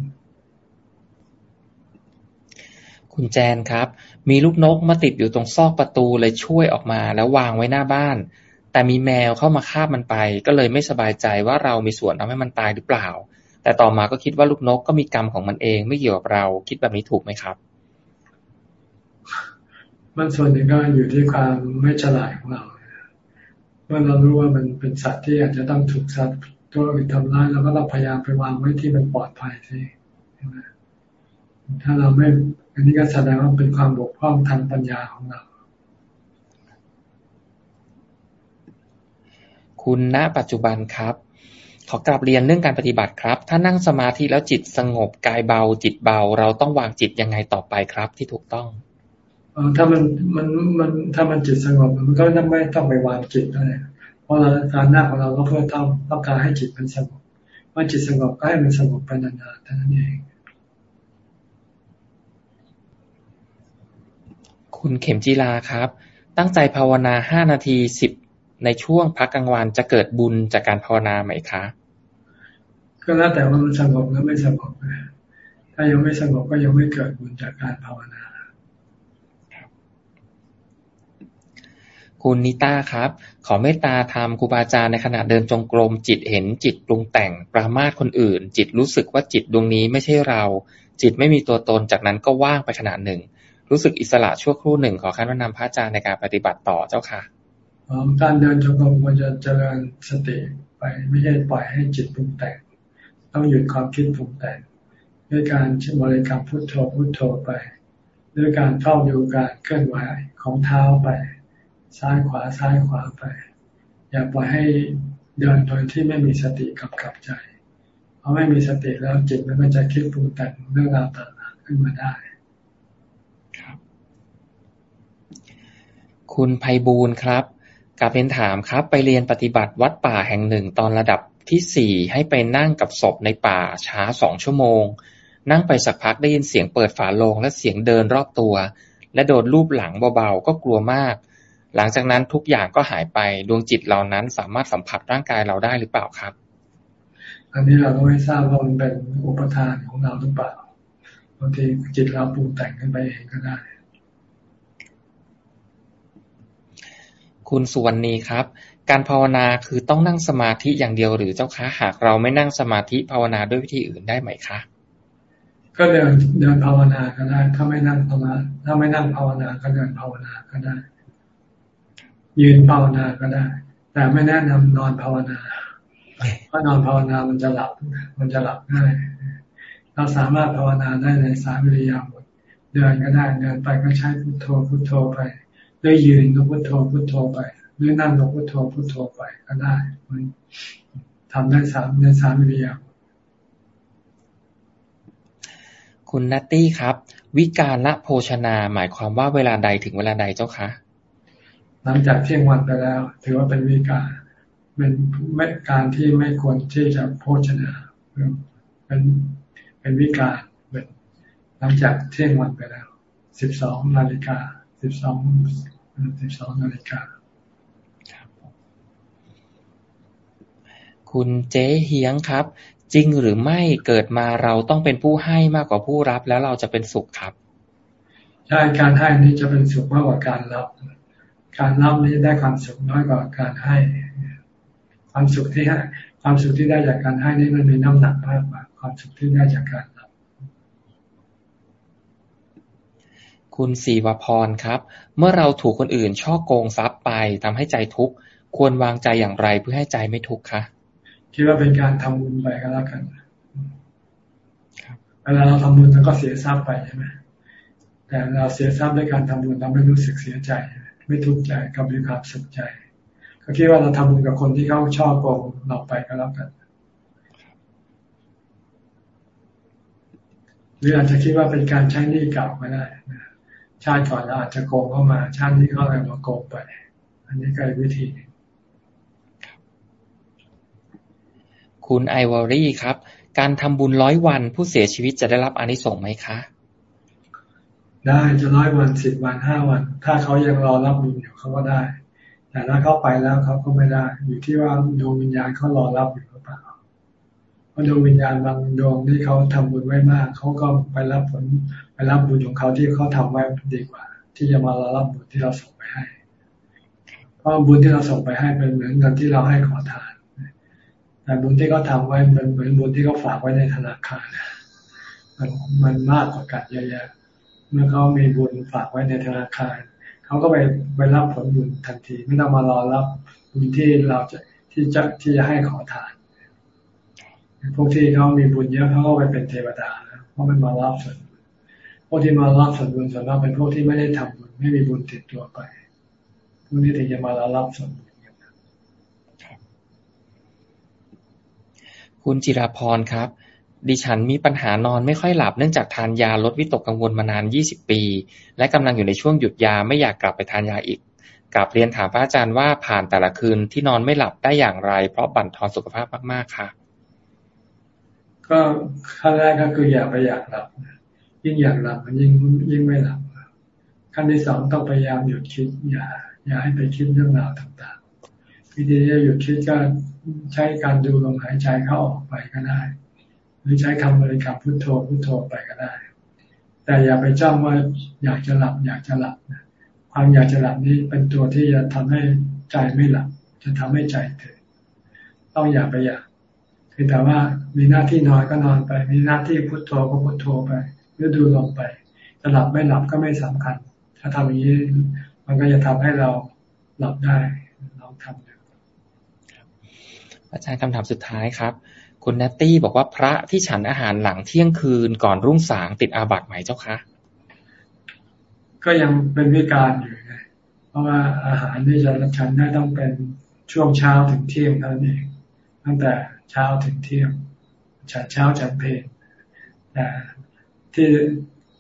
คุณแจนครับ มีลูกนกมาติดอยู่ตรงซอกประตูเลยช่วยออกมาแล้ววางไว้หน้าบ้าน แต่มีแมวเข้ามาคาบมันไป ก็เลยไม่สบายใจว่าเรามีส่วนทำให้มันตายหรือเปล่า แต่ต่อมาก็คิดว่าลูกนกก็มีกรรมของมันเองไม่เกี่ยวกับเราคิดแบบนี้ถูกไหมครับ มันส่วนหนึ่งก็อยู่ที่ความไม่ฉลาดของเราเมื่อเรารู้ว่ามันเป็นสัตว์ที่อาจจะต้องถูกสัตว์ตัวอื่นทำร้ายเราก็ต้องพยายามไปวางไว้ที่มันปลอดภัยสิถ้าเราไม่ อันนี้ก็แสดงว่าเป็นความบกพร่องทางปัญญาของเราคคุณณปัจจุบันครับ ขอกลับเรียนเรื่องการปฏิบัติครับ ถ้านั่งสมาธิแล้วจิตสงบกายเบา จิตเบา เราต้องวางจิตยังไงต่อไปครับ ที่ถูกต้องถ้ามันมันมันถ้ามันจิตสงบมันก็ไม่ต้องไปวางจิตอะไรเพราะเราการนั่งของเราก็เพื่อต้องต้องการให้จิตมันสงบเมื่อจิตสงบก็ให้มันสงบไปนานๆเท่านั้นเอง คุณเข็มจีลาครับ ตั้งใจภาวนาห้านาทีสิบในช่วงพักกลางวันจะเกิดบุญจากการภาวนาไหมคะ ก็แล้วแต่ว่ามันสงบแล้วไม่สงบถ้ายังไม่สงบก็ยังไม่เกิดบุญจากการภาวนา คุณนิต้าครับ ขอเมตตาธรรมครูบาอาจารย์ในขณะเดินจงกรมจิตเห็นจิตปรุงแต่งปรามาสคนอื่น จิตรู้สึกว่าจิตดวงนี้ไม่ใช่เรา จิตไม่มีตัวตนจากนั้นก็ว่างไปขนาดหนึ่ง รู้สึกอิสระชั่วครู่หนึ่งขอขั้นแนะนำพระอาจารย์ในการปฏิบัติต่อเจ้าค่ะการเดินจงกรมควรจะเจริญสติไปไม่ใช่ปล่อยให้จิตปรุงแต่ง ต้องหยุดความคิดปรุงแต่ง ด้วยการบริกรรมพุทโธพุทโธไป ด้วยการเฝ้าดูการเคลื่อนไหวของเท้าไป ซ้ายขวาซ้ายขวาไป อย่าปล่อยให้เดินโดยที่ไม่มีสติกับกับใจเพราะไม่มีสติแล้วจิตมันก็จะคิดปรุงแต่งเรื่องราวต่างๆขึ้นมาได้ครับ คุณไพบูลครับกับเป็นถามครับ ไปเรียนปฏิบัติวัดป่าแห่งหนึ่งตอนระดับที่สี่ให้ไปนั่งกับศพในป่าช้าสองชั่วโมง นั่งไปสักพักได้ยินเสียงเปิดฝาโลงและเสียงเดินรอบตัว และโดนรูปหลังเบาๆก็กลัวมาก หลังจากนั้นทุกอย่างก็หายไปดวงจิตเหล่านั้นสามารถสัมผัสร่างกายเราได้หรือเปล่าครับ อันนี้เราก็ไม่ทราบว่ามันเป็นอุปทานของเราหรือเปล่าบางทีจิตเราปรุงแต่งขึ้นไปเองก็ได้ คุณสุวรรณีครับ การภาวนาคือต้องนั่งสมาธิอย่างเดียวหรือเจ้าคะหากเราไม่นั่งสมาธิภาวนาด้วยวิธีอื่นได้ไหมคะ ก็เดินเดินภาวนาก็ได้ ถ้าไม่นั่งภาวนาถ้าไม่นั่งภาวนาก็เดินภาวนาก็ได้ ยืนภาวนาก็ได้ แต่ไม่แนะนำนอนภาวนาเพราะนอนภาวนามันจะหลับ มันจะหลับง่ายเราสามารถภาวนาได้ในสามวิริยาบทเดินก็ได้ เดินไปก็ใช้พุทโธพุทโธไป ด้วยยืนก็พุทโธพุทโธไปด้วยนั่งก็พุทโธพุทโธไปก็ได้ มันทำได้สามในสามวิริยาบทคุณนัตตี้ครับ วิการละโภชนาหมายความว่าเวลาใดถึงเวลาใดเจ้าคะหลังจากเที่ยงวันไปแล้ว ถือว่าเป็นวิการเป็นไม่การที่ไม่ควรที่จะโภชนาเป็นเป็นวิการเป็นหลังจากเที่ยงวันไปแล้วสิบสองนาฬิกาสิบสอง สิบสองนาฬิกาคุณเจ๊เฮียงครับ จริงหรือไม่เกิดมาเราต้องเป็นผู้ให้มากกว่าผู้รับแล้วเราจะเป็นสุขครับใช่การให้นี้จะเป็นสุขมากกว่าการรับ การรับนี้ได้ความสุขน้อยกว่าการให้ ความสุขที่ให้ความสุขที่ได้จากการให้นี่มันมีน้ำหนักมากกว่า ความสุขที่ได้จากการรับ คุณสีวพรครับ เมื่อเราถูกคนอื่นช่อโกงทรัพย์ไปทำให้ใจทุกข์ควรวางใจอย่างไรเพื่อให้ใจไม่ทุกข์คะคิดว่าเป็นการทำบุญไปก็แล้วกันเวลาเราทำบุญเราก็เสียทรัพย์ไปใช่ไหมแต่เราเสียทรัพย์ด้วยการทำบุญเราไม่รู้สึกเสียใจ ไม่ทุกข์ใจกับมีความสุขใจ ก็คิดว่าเราทำบุญกับคนที่เขาชอบโกงเราไปก็แล้วกันหรืออาจจะคิดว่าเป็นการใช้หนี้เก่าก็ได้ ชาติก่อนเราอาจจะโกงเข้ามา ชาตินี้เขาเลยมาโกงไป อันนี้ก็เป็นวิธี คุณไอวอรี่ครับ การทำบุญร้อยวันผู้เสียชีวิตจะได้รับอนิสงส์ไหมคะ ได้จะร้อยวันสิบวันห้าวัน ถ้าเขายังรอรับบุญอยู่เขาก็ได้ แต่ถ้าเขาไปแล้วเขาก็ไม่ได้ อยู่ที่ว่าดวงวิญญาณเขารอรับอยู่หรือเปล่าเพราะดวงวิญญาณบางดวงที่เขาทำบุญไว้มากเขาก็ไปรับผล ไปรับบุญของเขาที่เขาทำไว้ดีกว่า ที่จะมารอรับบุญที่เราส่งไปให้ เพราะบุญที่เราส่งไปให้เป็นเหมือนเงินที่เราให้ขอทานแต่บุญที่เขาทาไว้เป็นเหมือนบุญที่เขาฝากไว้ในธนาคารมันมันมากกว่ากันเยอะๆเมื่อเขามีบุญฝากไว้ในธนาคารเขาก็ไปไปรับผลบุญทันทีไม่ต้องมารอรับบุญที่เราจะที่จะที่จะให้ขอทานพวกที่เขามีบุญเยอะเขาก็ไปเป็นเทวดาเพราะมันมารับส่วน วกที่มารับส่วนบุญส่วนมากเป็นพวกที่ไม่ได้ทำบุญไม่มีบุญติดตัวไปพวกนี้ถึงจะมารับส่วนบุญคุณจิราพรครับ ดิฉันมีปัญหานอนไม่ค่อยหลับเนื่องจากทานยาลดวิตกกังวลมานาน 20 ปี และกำลังอยู่ในช่วงหยุดยาไม่อยากกลับไปทานยาอีกกลับเรียนถามพระอาจารย์ว่าผ่านแต่ละคืนที่นอนไม่หลับได้อย่างไร เพราะบั่นทอนสุขภาพมาก ๆ ค่ะ ก็ขั้นแรกก็คืออย่าไปอยากหลับ ยิ่งอยากหลับมันยิ่งยิ่งไม่หลับขั้นที่สองต้องพยายามหยุดคิดอย่าอย่าให้ไปคิดเรื่องราวต่างๆ วิธีจะหยุดคิดก็ใช้การดูลมหายใจเข้าออกไปก็ได้ หรือใช้คำบริกรรมพุทโธพุทโธไปก็ได้ แต่อย่าไปจ้องว่าอยากจะหลับ อยากจะหลับความอยากจะหลับนี้เป็นตัวที่จะทำให้ใจไม่หลับ จะทำให้ใจตื่นต้องอย่าไปอยากคือแต่ว่ามีหน้าที่นอนก็นอนไป มีหน้าที่พุทโธก็พุทโธไป หรือดูลงไปจะหลับไม่หลับก็ไม่สำคัญ ถ้าทำอย่างนี้มันก็จะทำให้เราหลับได้ลองทำดูอาจารย์คำถามสุดท้ายครับ คุณนัตตี้บอกว่าพระที่ฉันอาหารหลังเที่ยงคืนก่อนรุ่งสางติดอาบัติไหมเจ้าคะก็ยังเป็นวิการอยู่ไงเพราะว่าอาหารที่จะฉันได้ต้องเป็นช่วงเช้าถึงเที่ยงเท่านั้นเอง ตั้งแต่เช้าถึงเที่ยงฉันเช้าฉันเพลแต่ ที่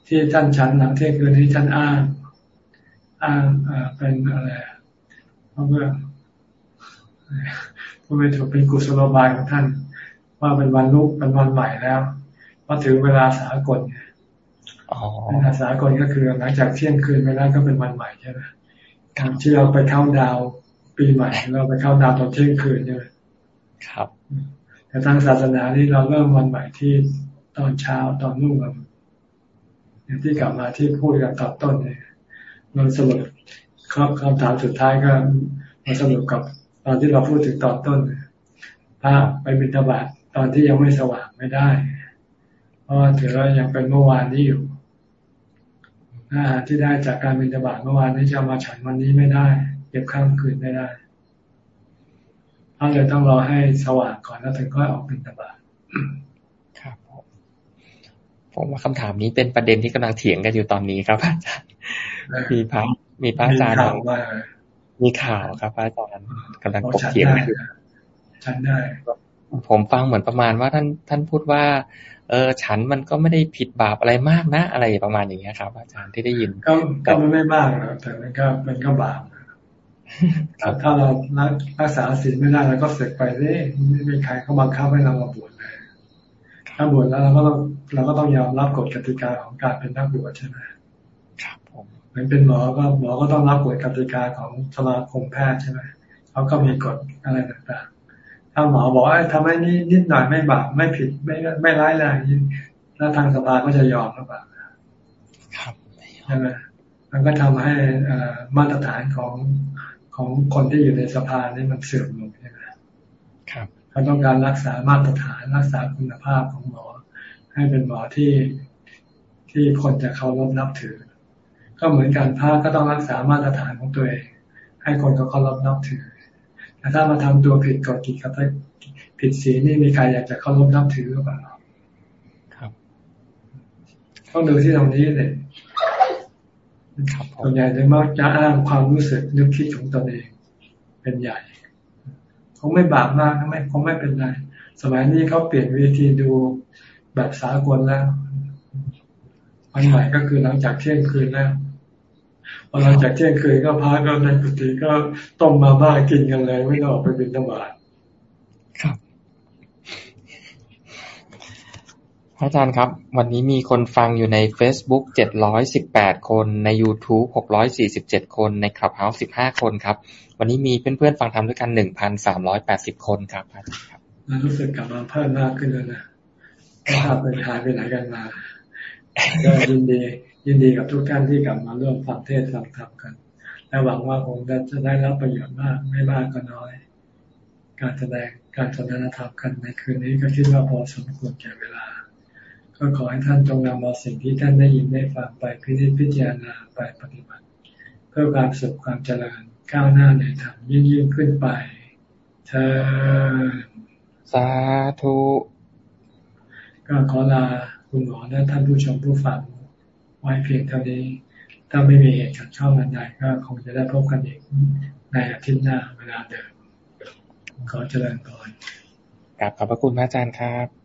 ที่ท่านฉันหลังเที่ยงคืนนี้ท่านอ้างอ้างเป็นอะไรเพราะว่าก็ไม่ถูกเป็นกุศโลบายของท่าน ว่าเป็นวันลุกเป็นวันใหม่แล้วพอถึงเวลาสากลไงเวลาสากลก็คือหลังจากเที่ยงคืนไปแล้วก็เป็นวันใหม่ใช่ไหมที่เราไปเข้าดาวปีใหม่เราไปเข้าดาวตอนเที่ยงคืนใช่ไหมครับแต่ทางศาสนานี่เราเริ่มวันใหม่ที่ตอนเช้าตอนรุ่งกัน อย่างที่กลับมาที่พูดกันตอนต้นเนี่ยมันสรุปครับคำถามสุดท้ายก็มาสรุปกับตอนที่เราพูดถึงตอนต้นพระไปบิณฑบาตตอนที่ยังไม่สว่างไม่ได้ เพราะถือว่ายังเป็นเมื่อวานนี้อยู่อาหารที่ได้จากการบิณฑบาตเมื่อวานนี้จะมาฉันวันนี้ไม่ได้เก็บข้ามคืนไม่ได้เราเลยต้องรอให้สว่างก่อนแล้วถึงค่อยออกบิณฑบาต ผมว่าคำถามนี้เป็นประเด็นที่กำลังเถียงกันอยู่ตอนนี้ครับอาจารย์มีพระมีพระอาจารย์มีข่าวครับอาจารย์กำลังกบเถียงอยู่ฉันได้ ผมฟังเหมือนประมาณว่าท่านท่านพูดว่า เออฉันมันก็ไม่ได้ผิดบาปอะไรมากนะ อะไรประมาณอย่างเงี้ยครับ อาจารย์ที่ได้ยิน ก็ก็มันไม่มากแต่มันก็มันก็บาปถ้าเรารักษาศีลไม่ได้เราก็เสกไปเรื่ไม่มีใครเขาบังคับให้เรามาบวชเลย ถ้าบวชแล้วเราก็ต้องเราก็ต้องยอมรับกฎกติกาของการเป็นนักบวชใช่ไหมครับผมเหมือนเป็นหมอก็หมอก็ต้องรับกฎกติกาของสมาคมแพทย์ใช่ไหมเขาก็มีกฎอะไรต่างๆ ถ้าหมอบอกว่าทำให้นี้นิดหน่อยไม่บาปไม่ผิดไม่ไม่ร้ายแรงแล้วทางสภาก็จะยอมหรือเปล่าครับใช่ไหมมันก็ทำให้มาตรฐานของของคนที่อยู่ในสภานี่มันเสื่อมลงใช่ไหมครับ เขาต้องการรักษามาตรฐานรักษาคุณภาพของหมอ ให้เป็นหมอที่ที่คนจะเคารพนับถือ ก็เหมือนกันพระก็ต้องรักษามาตรฐานของตัวเอง ให้คนเขาเคารพนับถือแต่ถ้ามาทำตัวผิดกฎกิจกับผิดศีลนี่มีใครอยากจะเคารพนับถือหรือเปล่าครับต้องดูที่ตรงนี้เลยส่วนใหญ่จะมักจะอ้างความรู้สึกนึกคิดของตนเอง เป็นใหญ่ค งไม่บาปมากไม่คงไม่เป็นไร สมัยนี้เขาเปลี่ยนวิธีดูแบบสากลแล้ววันใหม่ก็คือหลังจากเที่ยงคืนแล้วพอหลังจากเที่ยงคืนก็พาก็ในกุฏิก็ต้มมาม่ากินกันเลยไม่ต้องออกไปบินธบาตครับอาจารย์ครับ วันนี้มีคนฟังอยู่ใน Facebook 718 คน ใน YouTube 647 คน ใน Clubhouse 15 คนครับ วันนี้มีเพื่อนๆฟังทำด้วยกัน1,380คนครับอาจารย์ครับรู้สึกกลับมาเพิ่มมากขึ้นแล้วนะถ้าไปหายไปไหนกันมาก็ยินดี ยินดีกับทุกท่านที่กลับมาร่วมฟังเทศฟังธรรมกัน และหวังว่าคงจะได้รับประโยชน์มากไม่มากก็น้อย การแสดงการสนทนาธรรมกันในคืนนี้ก็คิดว่าพอสมควรแก่เวลา ก็ขอให้ท่านจงนำเอาสิ่งที่ท่านได้ยินได้ฟังไปพิจิตพิจารณาไปปฏิบัติ เพื่อความสุขความเจริญ ก้าวหน้าในธรรมยิ่งยิ่งขึ้นไป เธอ สาธุ ก็ขอลาคุณหมอและท่านผู้ชมผู้ฟังไว้เพียงเท่านี้ ถ้าไม่มีเหตุขัดข้องอันใดก็คงจะได้พบกันอีกในอาทิตย์หน้าเวลาเดิมขอเจริญพรกราบขอบพระคุณพระอาจารย์ครับ